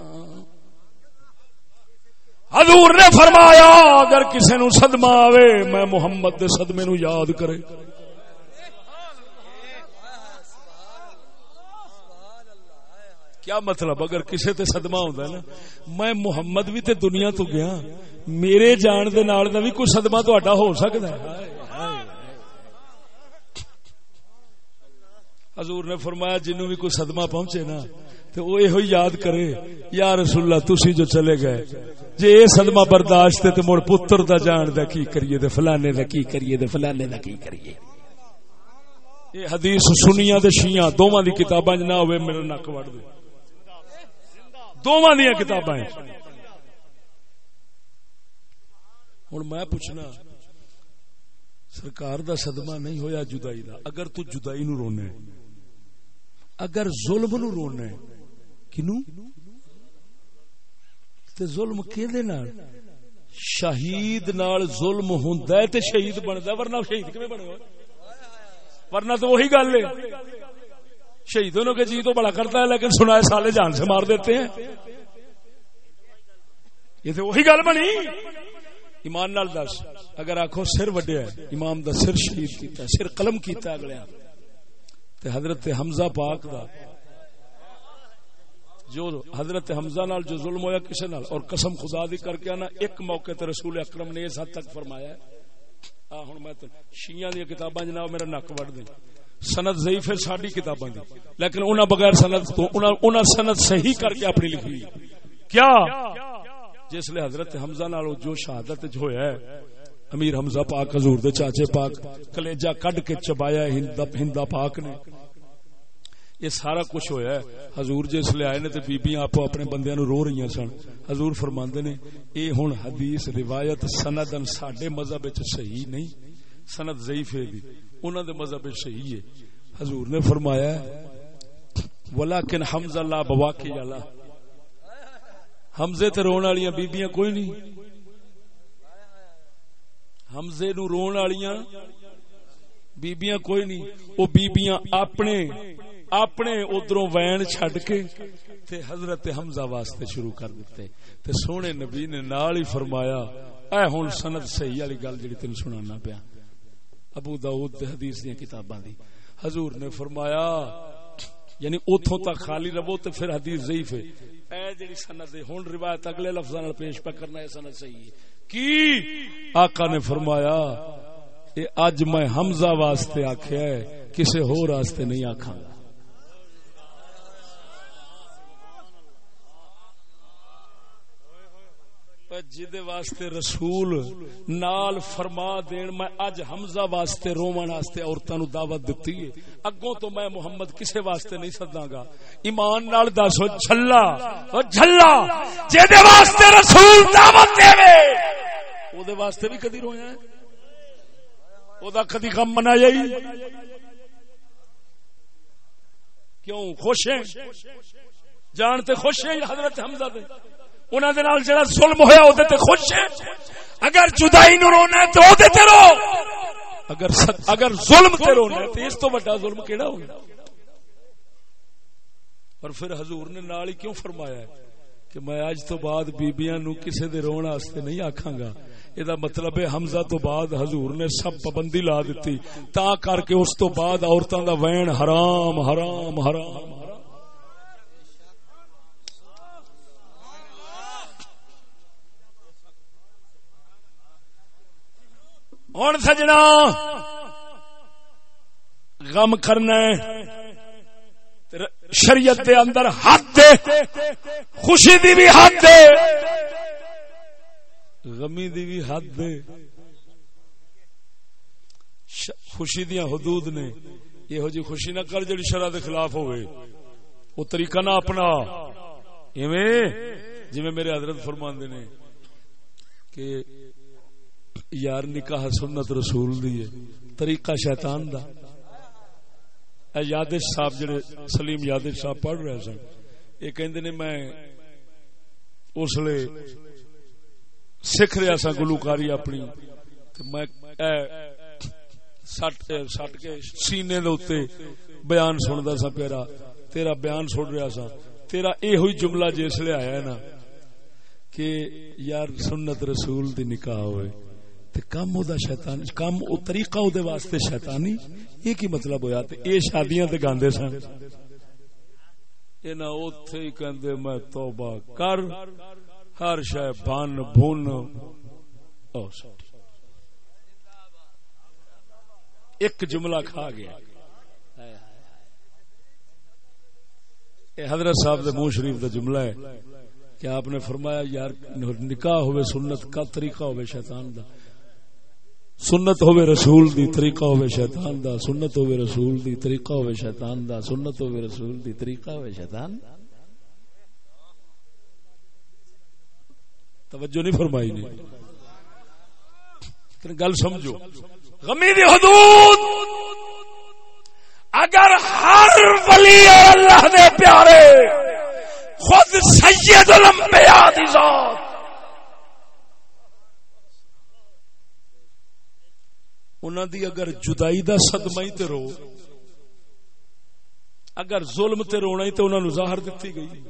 حضور نے فرمایا اگر کسی نو صدمہ آوے میں محمد دے صدمے نو یاد کرے۔ کیا مطلب؟ اگر کسی تے صدمہ ہوندا ہے نا، میں محمد بھی تے دنیا تو گیا، میرے جان دے نال دا بھی کوئی صدمہ تہاڈا ہو سکدا ہے؟ حضور نے فرمایا، جنوں بھی کوئی صدمہ پہنچے نا تو وہ یہ یاد کرے، یا رسول اللہ، تسی جو چلے گئے، جے اے صدمہ برداشت تے مڑ پتر دا جان دا کی کریے، تے فلانے دا کی کریے، تے فلانے دا کی کریے۔ یہ حدیث سنیاں تے شیعہ، دوواں دی کتاباں نہ ہوئے میرے نک وڑ دے۔ دونوں دیا کتاباں ہوں میں پوچھنا، سرکار دا صدمہ نہیں ہویا جدائی دا؟ اگر تو جدائی نو رونا ہے اگر ظلم نو رونا ہے کنو؟ تے ظلم کیدے نال؟ شہید نال ظلم ہوندا ہے تے شہید بندا ورنہ شہید کیویں بنے؟ ورنہ تو وہی گل ہے۔ شہیدوں کے جی تو بڑا کرتا ہے، لیکن سنائے سالے جان سے مار دیتے ہیں۔ یہ تو وہی گل بنی۔ ایمان نال دس۔ اگر آخو سر وڈیا امام دا سر شہید کیتا سر قلم کیتا اگلے تے حضرت حمزہ پاک دا۔ جو حضرت حمزہ نال جو ظلم ہویا کسے نال۔ اور قسم خدا دی کر کے آنا، ایک موقع تے رسول اکرم نے اس حد تک فرمایا ہے۔ ہن میں شیعہ دی کتاباں جناب میرا نک وڈ دیں سند ضعیف ہے ساری کتاباں دی۔ لیکن انہاں بغیر سند تو انہاں سند صحیح کر کے اپنی لکھی۔ کیا؟ جس لیے حضرت حمزہ نال جو شہادت جو ہے، امیر حمزہ پاک، حضور دے چاچے پاک، کلیجہ کڈ کے چبایا ہندا ہندا پاک نے۔ یہ سارا کچھ ہویا ہے۔ حضور جس لے آئے نے تے بیبیاں آپ اپنے بندیاں نو رو رہی سن۔ حضور فرماندے نے، اے ہن حدیث، روایت سندن ساڈے مذہب وچ صحیح نہیں۔ سند ضعیف ہے دی انہاں دے مذہب صحیح ہے۔ حضور نے فرمایا ولیکن حمزہ لا بواقی اللہ حمزے تے رون والیاں بیبیاں کوئی نہیں۔ حمزے نو رون والیاں بیبیاں کوئی نہیں۔ وہ بیبیاں اپنے اپنے ادھروں وین چھڈ کے تے حضرت حمزہ واسطے شروع کر دیتے۔ تے سونے نبی نے نال ہی فرمایا، اے ہن سند صحیح والی گل جڑی تینوں سنانا پیا۔ ابو داؤد تے حدیث دی کتاباں دی۔ حضور نے فرمایا یعنی اوتھوں تک خالی رہو تے پھر حدیث ضعیف ہے۔ اے جڑی سند ہے، ہن روایت اگلے لفظاں نال پیش پہ کرنا ہے، سند صحیح ہے۔ کی؟ آقا نے فرمایا، اے اج میں حمزہ واسطے آکھیا ہے، کسے ہور واسطے نہیں آکھاں گا۔ جدے واسطے رسول نال فرما دین، میں اج حمزہ واسطے، رومن واسطے عورتاں نو دعوت دتی ہے۔ اگوں تو میں محمد کسے واسطے نہیں سداں گا ایمان نال دسو جھلا او جھلا جدے واسطے رسول دعوت دے او دے واسطے بھی کدی رویا ہے؟ او دا کدی غم منایا ہی؟ کیوں؟ خوش ہیں؟ جانتے خوش ہیں حضرت حمزہ دے۔ انہوں نے جڑا ظلم ہویا وہ تے خوش ہے اگر جدائی نو رونا ہے تو وہ تے رو۔ اگر اگر ظلم تے رونا ہے تو اس تو بڑا ظلم کیڑا ہوگا اور پھر حضور نے نال ہی کیوں فرمایا ہے کہ میں آج تو بعد بیبیاں نو کسے دے رون واسطے نہیں آکھاں گا؟ یہ مطلب ہے حمزہ تو بعد حضور نے سب پابندی لا دیتی تا کر کے اس تو بعد عورتوں دا وین حرام حرام حرام حرام ہوں سجنا غم کرنا شریعت دے اندر حد دے، خوشی دی بھی حد دے، غمی دی بھی حد دے۔ خوشی دیا حدود نے یہ جی خوشی نہ کر جڑی شرح دے خلاف ہوئے۔ وہ طریقہ نہ اپنا۔ ایویں جی میرے حضرت فرماندے نے کہ یار نکاح سنت رسول دی ہے، طریقہ شیطان دا۔ اے یادش صاحب جڑے سلیم یادش صاحب پڑھ رہے سن، یہ کہندے نے میں اس لیے سکھ رہا سا گلوکاری اپنی۔ میں اے سٹ سٹ کے سینے دے اوتے بیان سنتا سا پیرا۔ تیرا بیان سن رہا سا تیرا یہ جملہ جس لے آیا ہے نا، کہ یار سنت رسول دی نکاح ہوئے۔ تے کم او دا شیطان کم او طریقہ او دے واسطے شیطانی، یہ کی مطلب ہویا؟ تے اے شادیاں تے گاندے سن۔ اینا اوتھے ہی کہندے، میں توبہ کر، ہر شے بن بھون او ایک جملہ کھا گیا۔ اے حضرت صاحب دے منہ شریف دا جملہ ہے۔ کہ آپ نے فرمایا، یار، نکاح ہوئے سنت کا طریقہ ہوئے شیطان دا۔ سنت ہوے رسول دی طریقہ ہوے شیطان دا، سنت ہوے رسول دی طریقہ ہوے شیطان دا، سنت ہوے رسول دی طریقہ ہوے شیطان توجہ نہیں فرمائی نے۔ گل سمجھو۔ غمی دی حدود۔ اگر ہر ولی اور اللہ دے پیارے خود سید الانبیاء دی ذات انہوں دی اگر جدائی دا صدمہ ہی تے رو، اگر ظلم تے رونا ہی تے انہوں نے ظاہر دیتی گئی۔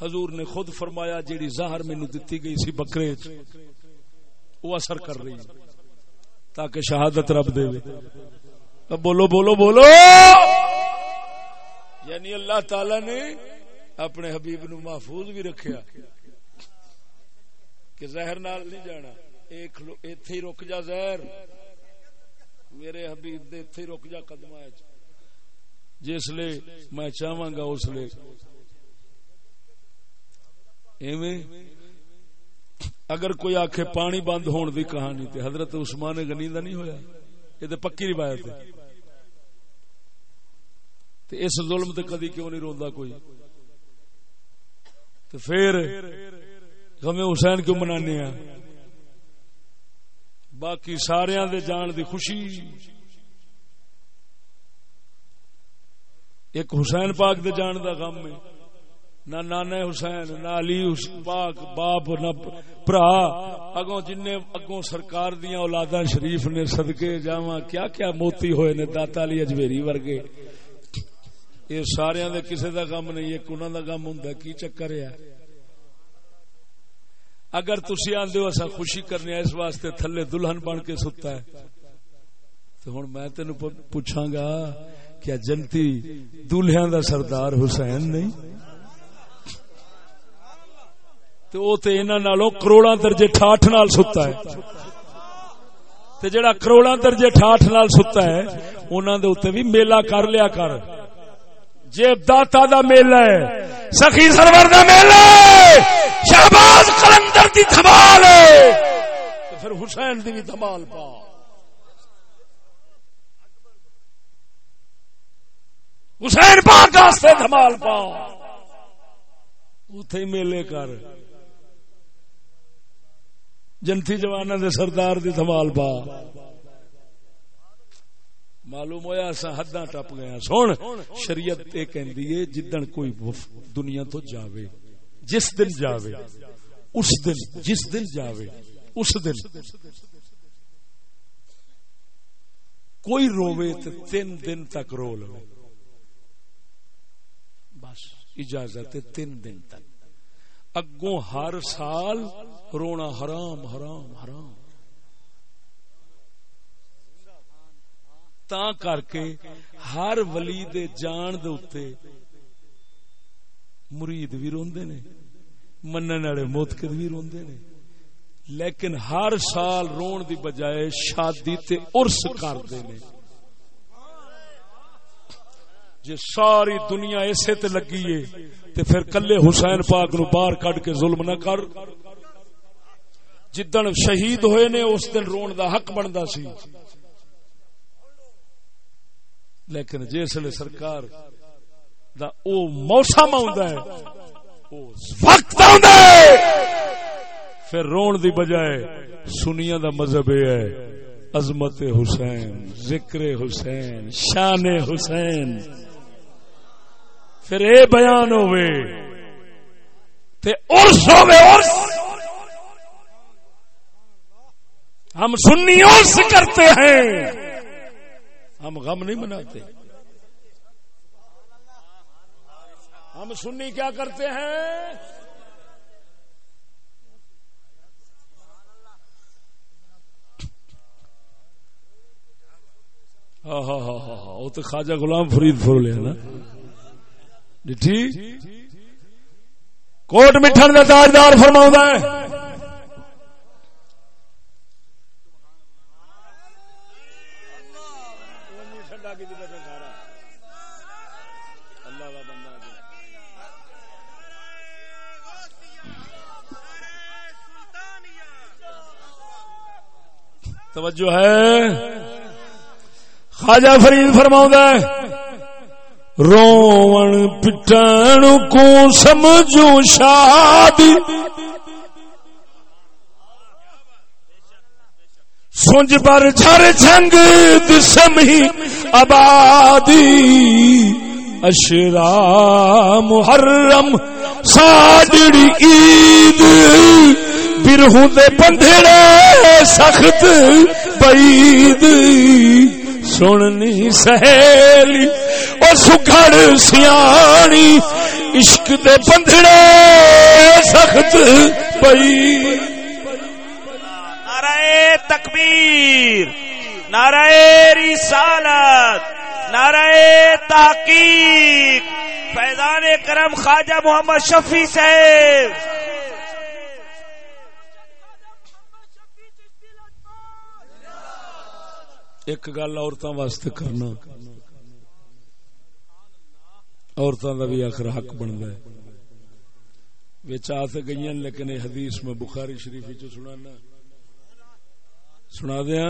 حضور نے خود فرمایا، جیڑی ظاہر میں دیتی گئی سی بکرے وہ اثر کر رہی تاکہ شہادت رب دے بولو بولو بولو! یعنی اللہ تعالی نے اپنے حبیب نو محفوظ بھی رکھیا کہ زہر نال نہیں جانا۔ ایتھے ہی رک جا زہر۔ میرے حبیب دے ایتھے ہی رک جا قدم جس لے میں چاہواں گا اس لے ایویں اگر کوئی آکھے پانی بند ہون دی کہانی تے حضرت عثمان غنی دا نہیں ہویا؟ یہ تے پکی روایت ہے۔ تے اس ظلم تے کدی کیوں نہیں روندا کوئی؟ تے پھر غم حسین کیوں منانے ہیں؟ باقی ساریاں دے جان دی خوشی۔ ایک حسین پاک دے جان دا غم ہے۔ نہ نانا حسین، نہ علی پاک، باپ، نہ برا اگوں جن اگوں سرکار دیاں اولادا شریف نے صدقے جاواں، کیا کیا موتی ہوئے نے داتا علی اجمیری ورگے۔ یہ سارے دے کسے دا غم نہیں، ایک انہاں دا غم ہوندا کی چکر ہے؟ اگر تسی آندے ہو، اسا خوشی کرنے اس واسطے تھلے دلہن بن کے ستا ہے۔ تو ہن میں تینو پ- پوچھاں گا کیا جنتی دلہیاں دا سردار حسین نہیں؟ تو وہ تے انہاں نالوں کروڑاں درجے ٹھاٹھ نال ستا ہے۔ تے جڑا کروڑاں درجے ٹھاٹھ نال ستا ہے، انہاں دے اوتے بھی میلہ کر لیا کر۔ جے داتا دا میلہ ہے۔ سخی سرور دا میلہ ہے۔ شہباز قلندر دی دھمال ہے۔ تے پھر حسین دی بھی دھمال پا۔ حسین پاک واسطے دھمال پا۔ اتے میلے کر۔ جنتی جوانا دے سردار دی دھمال پا۔ معلوم ہویا اسا حداں ٹپ گئے ہیں سن، شریعت تے کہندی ہے، جدن کوئی وف- دنیا تو جاوے، جس دن جاوے، اس دن، جس دن جاوے، اس دن۔ کوئی روے تے تین دن تک رو لو بس، اجازت ہے تین دن تک۔ اگوں ہر سال رونا حرام حرام حرام۔ تا کر کے ہر ولی دے جان دے اتے مرید بھی روندے نے منن والے موتقد بھی روندے نے لیکن ہر سال رون دی بجائے شادی تے عرس کردے نے جے ساری دنیا ایسے تے لگی ہے تے پھر کلے حسین پاک نو باہر کڈ کے ظلم نہ کر جدن شہید ہوئے نے اس دن رون دا حق بندا سی لیکن جسے سرکار دا او موسم آندا ہے، او وقت آندا ہے۔ پھر رون دی بجائے سنیا دا مذہب یہ ہے، عظمت حسین، ذکر حسین، شان حسین۔ پھر اے بیان ہوئے، تے عرس ہوئے، عرس۔ ہم سنی عرس کرتے ہیں۔ ہم غم نہیں مناتے۔ ہم سنی کیا کرتے ہیں؟ ہاں ہاں ہاں ہاں ہاں وہ تو خواجہ غلام فرید فر لیا نا۔ جی، ڈٹھی کوٹ مٹھن کا تاجدار فرماؤں ہے توجہ ہے۔ خواجہ فرید فرماؤں رون پٹن کو سمجھو شادی۔ سنج پر جھر جھنگ دسم ہی آبادی۔ اشرا محرم، ساجڑی عید۔ برہوں دے بندھڑے سخت بعید۔ سننی سہیلی او سکھڑ سیانی، عشق دے بندھڑے سخت بعید۔ نعرہ تکبیر، نعرہ رسالت، نعرہ تحقیق۔ فیضان کرم خواجہ محمد شفیع صاحب۔ ایک گل عورتوں واسطے کرنا۔ عورتوں کا بھی آخر حق بنتا ہے۔ بچ آ تو گئی لیکن یہ حدیث میں بخاری شریف چ سنانا۔ سنا دیا؟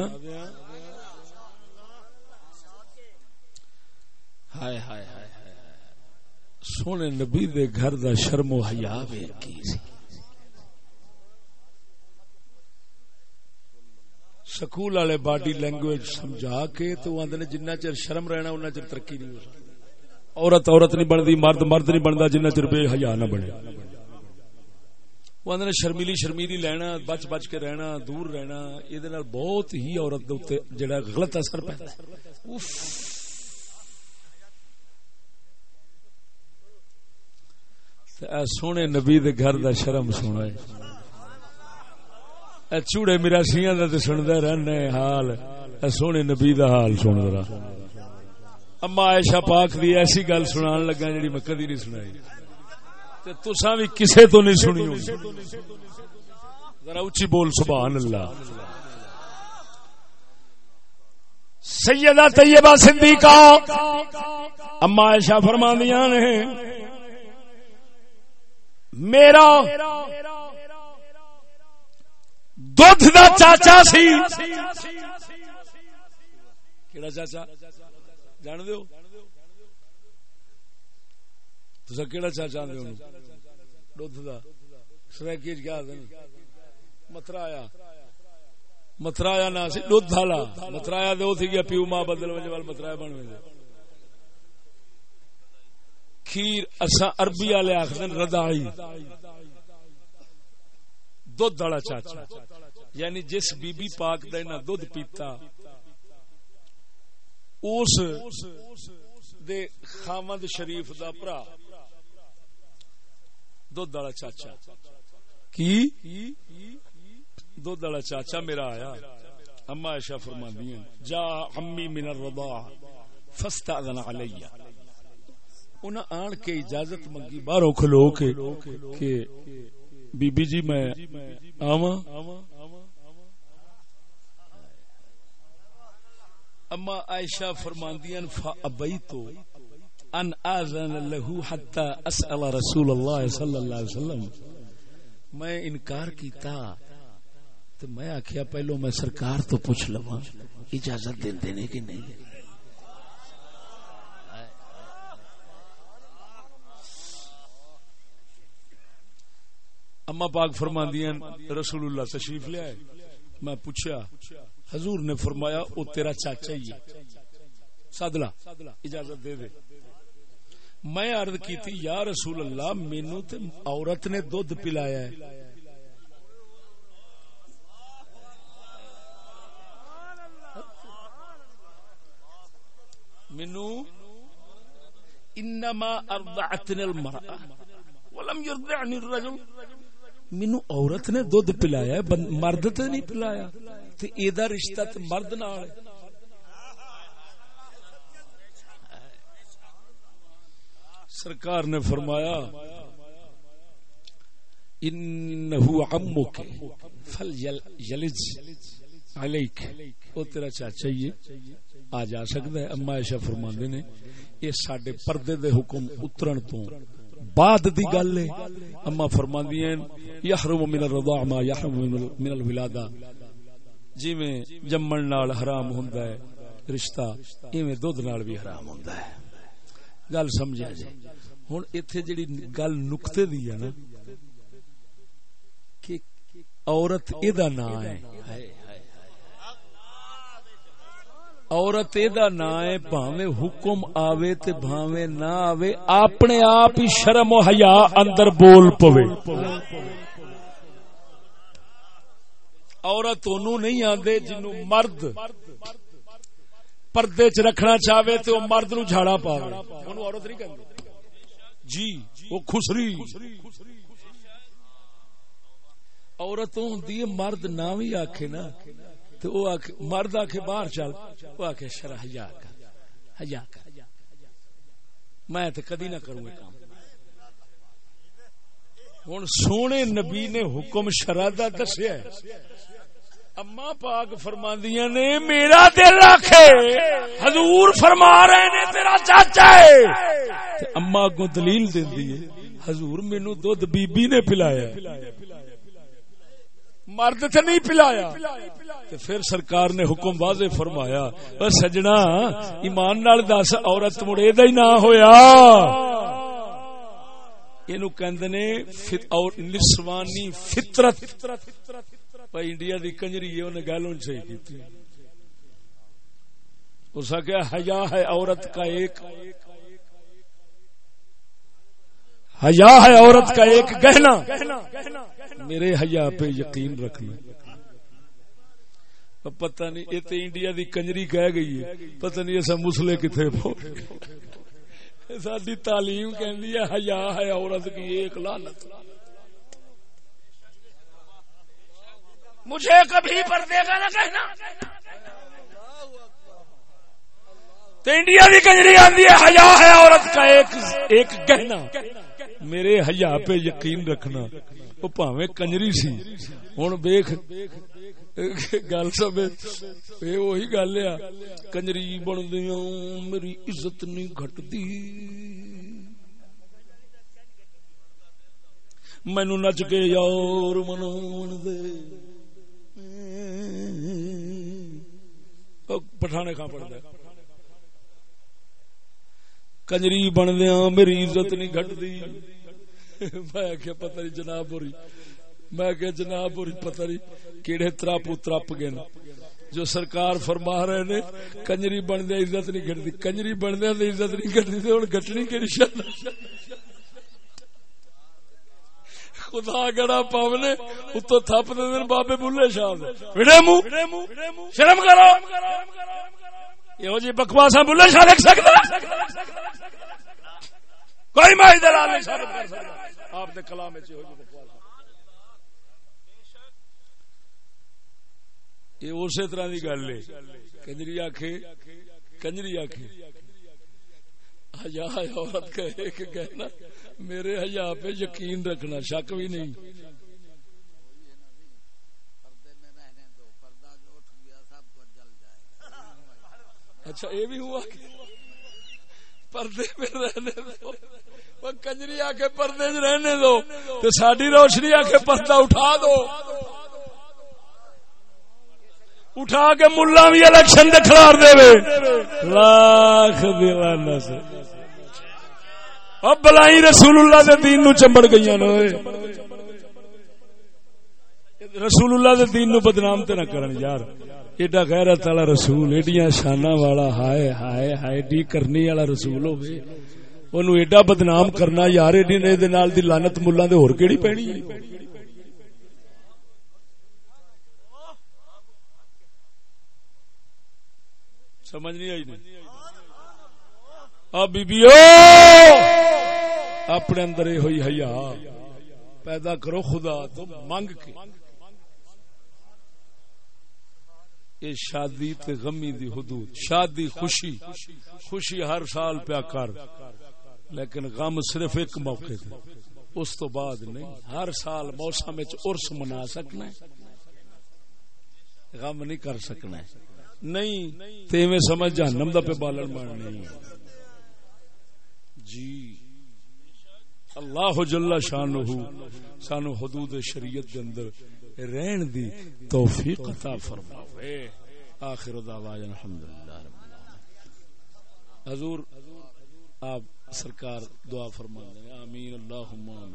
ہائے ہائے ہائے سونے نبی دے گھر دا شرم و حیا وے کی سی۔ سکول والے باڈی لینگویج سمجھا کے تو آدھے جنہ چر شرم رہنا انہ چر ترقی نہیں ہو سکتی۔ عورت عورت نہیں بنتی، مرد مرد نہیں بنتا، جنہ چر بے حیا نہ بنے۔ وہ آدھے شرمیلی شرمیلی لینا، بچ بچ کے رہنا، دور رہنا یہ بہت ہی عورت دے جڑا غلط اثر پیدا سونے نبی دے گھر دا شرم سونا ہے چوڑے میرا سیاں دا تے سندا رہنا ہے حال۔ اے سونے نبی دا حال سن ذرا۔ اما عائشہ پاک دی ایسی گل سنان لگا جڑی میں کدی نہیں سنائی۔ تے تساں بھی کسے تو نہیں سنی ہوگی ذرا اونچی بول، سبحان اللہ۔ سیدہ طیبہ صدیقہ۔ اما عائشہ فرماندیاں نے، میرا دودھ دا چاچا سی۔ کیڑا چاچا؟ جان دیو؟ تسا کیڑا چاچا آندے ہو دودھ دا۔ سرائکی کیا آدھے مترایا مترایا نہ سی، دودھ والا۔ مترایا دے او تھی گیا پیو ماں بدل وجہ وال مترایا بن وجہ کھیر اسا عربی والے آخر ردائی دودھ والا چاچا۔ یعنی جس بی بی پاک دا نہ دودھ پیتا، اس دے خامد شریف دا پرا، دودھ والا چاچا۔ کی؟ دودھ والا چاچا میرا آیا۔ اما عائشہ فرماندی ہیں، جا امی من الرضاع فاستاذن علیہ۔ انہاں آن کے اجازت منگی باہروں کھلو کے، کہ بی بی جی میں آواں۔ اما عائشہ فرماندیاں فابیتو ان اذن له حتى اسال رسول اللہ صلی اللہ علیہ وسلم۔ میں انکار کیتا، تو میں آخیا پہلو میں سرکار تو پوچھ لوا اجازت دین نے کہ نہیں؟ اما پاک فرماندیاں رسول اللہ تشریف لے آئے۔ میں پوچھا حضور نے فرمایا، او تیرا چاچا ہی ہے۔ سادلا، اجازت دے دے۔ میں عرض کی تھی، یا رسول اللہ مینو تے عورت نے دودھ پلایا ہے۔ مینو انما ارضعتنی المرأة ولم يرضعني الرجل۔ مینو عورت نے دودھ پلایا ہے مرد تے نہیں پلایا۔ تے اے رشتہ تے مرد نال سرکار نے فرمایا، انہو عمک فل یلج علیک۔ او تیرا چاچا ہی آ جا سکتا ہے۔ اما عائشہ فرماندے نے، یہ ساڈے پردے دے حکم اترن تو بعد دی گل ہے۔ اما فرماندیاں، یحرم من الرضاع ما یحرم من الولادہ جویں جمن نال حرام ہوندا ہے، رشتہ ایویں دودھ نال بھی حرام ہوندا ہے۔ گل سمجھا جی۔ ہن ایتھے جڑی گل نقطے دی ہے نا، کہ عورت ادا نام ہے۔ عورت دا نا ہے، بھاویں حکم آوے تے بھاویں نہ آوے، اپنے آپ ہی شرم و حیا اندر بول پوے۔ عورت اونوں نہیں آندے جنوں مرد پردے چ رکھنا چاہے تے او مرد نو جھاڑا پاوے۔ اونوں عورت نہیں کہندے۔ جی وہ خسری۔ عورت ہوندی ہے مرد نہ بھی آکھے نا تو وہ مرد آ کے باہر چل وہ آ کے شرح حیا کر حیا کر۔ میں تو کدی نہ کروں گا کام۔ ہوں سونے نبی نے حکم شرح کا دسیا ہے۔ اما پاک فرماندیاں نے، میرا دل رکھے۔ حضور فرما رہے نے، تیرا چاچا ہے۔ اما کو دلیل دینی ہے، حضور مینو دودھ بی بی نے پلایا۔ مرد تے نہیں پلایا۔ تے پھر سرکار نے حکم واضح فرمایا او سجنا، ایمان نال دس، عورت مڑے دا ہی نہ ہویا۔ اینو کہندے نے، فت اور نسوانی فطرت۔ بھائی انڈیا دی کنجری ہے انہیں گل ان صحیح کیتی اس کیا حیا ہے عورت کا ایک حیا ہے عورت کا ایک گہنا میرے حیا پہ یقین رکھنا پتہ نہیں یہ تو انڈیا دی کنجری کہہ گئی ہے پتہ نہیں ایسا مسلے کتنے ساری تعلیم کہندی ہے حیا ہے عورت کی ایک لعنت مجھے کبھی پردے کا نہ کہنا۔ تو انڈیا دی کنجری آندی ہے، حیا ہے عورت کا ایک ایک گہنا میرے حیا پہ یقین رکھنا، وہ پاویں کنجری سی۔ ہن دیکھ گل سب یہ وہی گل آ کنجری بن دیا میری عزت نہیں گھٹتی مینو نچ کے یار منا دے۔ پٹھانے کھا پڑتا ہے کنجری بن دیا میری عزت نہیں گھٹتی میں کیا پتہ نہیں جناب ہوری میں کہ جناب ہوری پتہ نہیں کیڑے تراپو ترپ گئے نا جو سرکار فرما رہے نے کنجری بن دیا عزت نہیں گھٹتی کنجری بن دیا عزت نہیں گھٹتی تو ہوں گٹنی کہڑی شان خدا گڑا پاونے، اتو تھپ دے دن بابے بلے شاہ وڑے منہ شرم کرو۔ یہ جی بکواسا بلے شاہ دیکھ سکتا کوئی مائی دلال نہیں ثابت کر سکتا آپ نے کلام میں چیز جی بکواس یہ اسی طرح کی گل ہے۔ کنجری آخے کنجری آخے حیا عورت کا ایک کہنا میرے حیا پہ یقین رکھنا، شک بھی نہیں۔ اچھا یہ بھی ہوا پردے میں رہنے دو۔ کنجری آ کے پردے چ رہنے دو تو ساری روشنی آ کے پردہ اٹھا دو۔ اٹھا کے ملا بھی الیکشن دکھلار دے لاکھ دیوانا سے اب بلائی رسول اللہ دے دین نو چمبڑ گئی نو رسول اللہ دے دین نو بدنام تے نہ کرن یار۔ ایڈا غیرت والا رسول، ایڈیاں شانہ والا، ہائے ہائے ہائے، ڈی کرنی والا رسول ہوے اونوں ایڈا بدنام کرنا یار، ایڈی نے دے نال دی لعنت ملہ دے ہور کیڑی پینی؟ ہے سمجھ نہیں آئی نہیں بیبیو! اپنے اندر یہ ہوئی حیا۔ پیدا کرو خدا تو منگ کے۔ یہ شادی تے غمی دی حدود۔ شادی خوشی۔ خوشی ہر سال پیا کر۔ لیکن غم صرف ایک موقع تے۔ اس تو بعد نہیں۔ ہر سال موسم ارس منا سکنا ہے۔ غم نہیں کر سکنا ہے۔ نہیں تے میں سمجھ جہنم دا پہ بالن مار نہیں جی۔ اللہ جل شانہ سانو حدود شریعت دے اندر رہن دی توفیق عطا فرماوے۔ آخر دعوانا الحمدللہ رب العالمین۔ حضور، آپ سرکار دعا فرما دیں آمین، اللہم آمین۔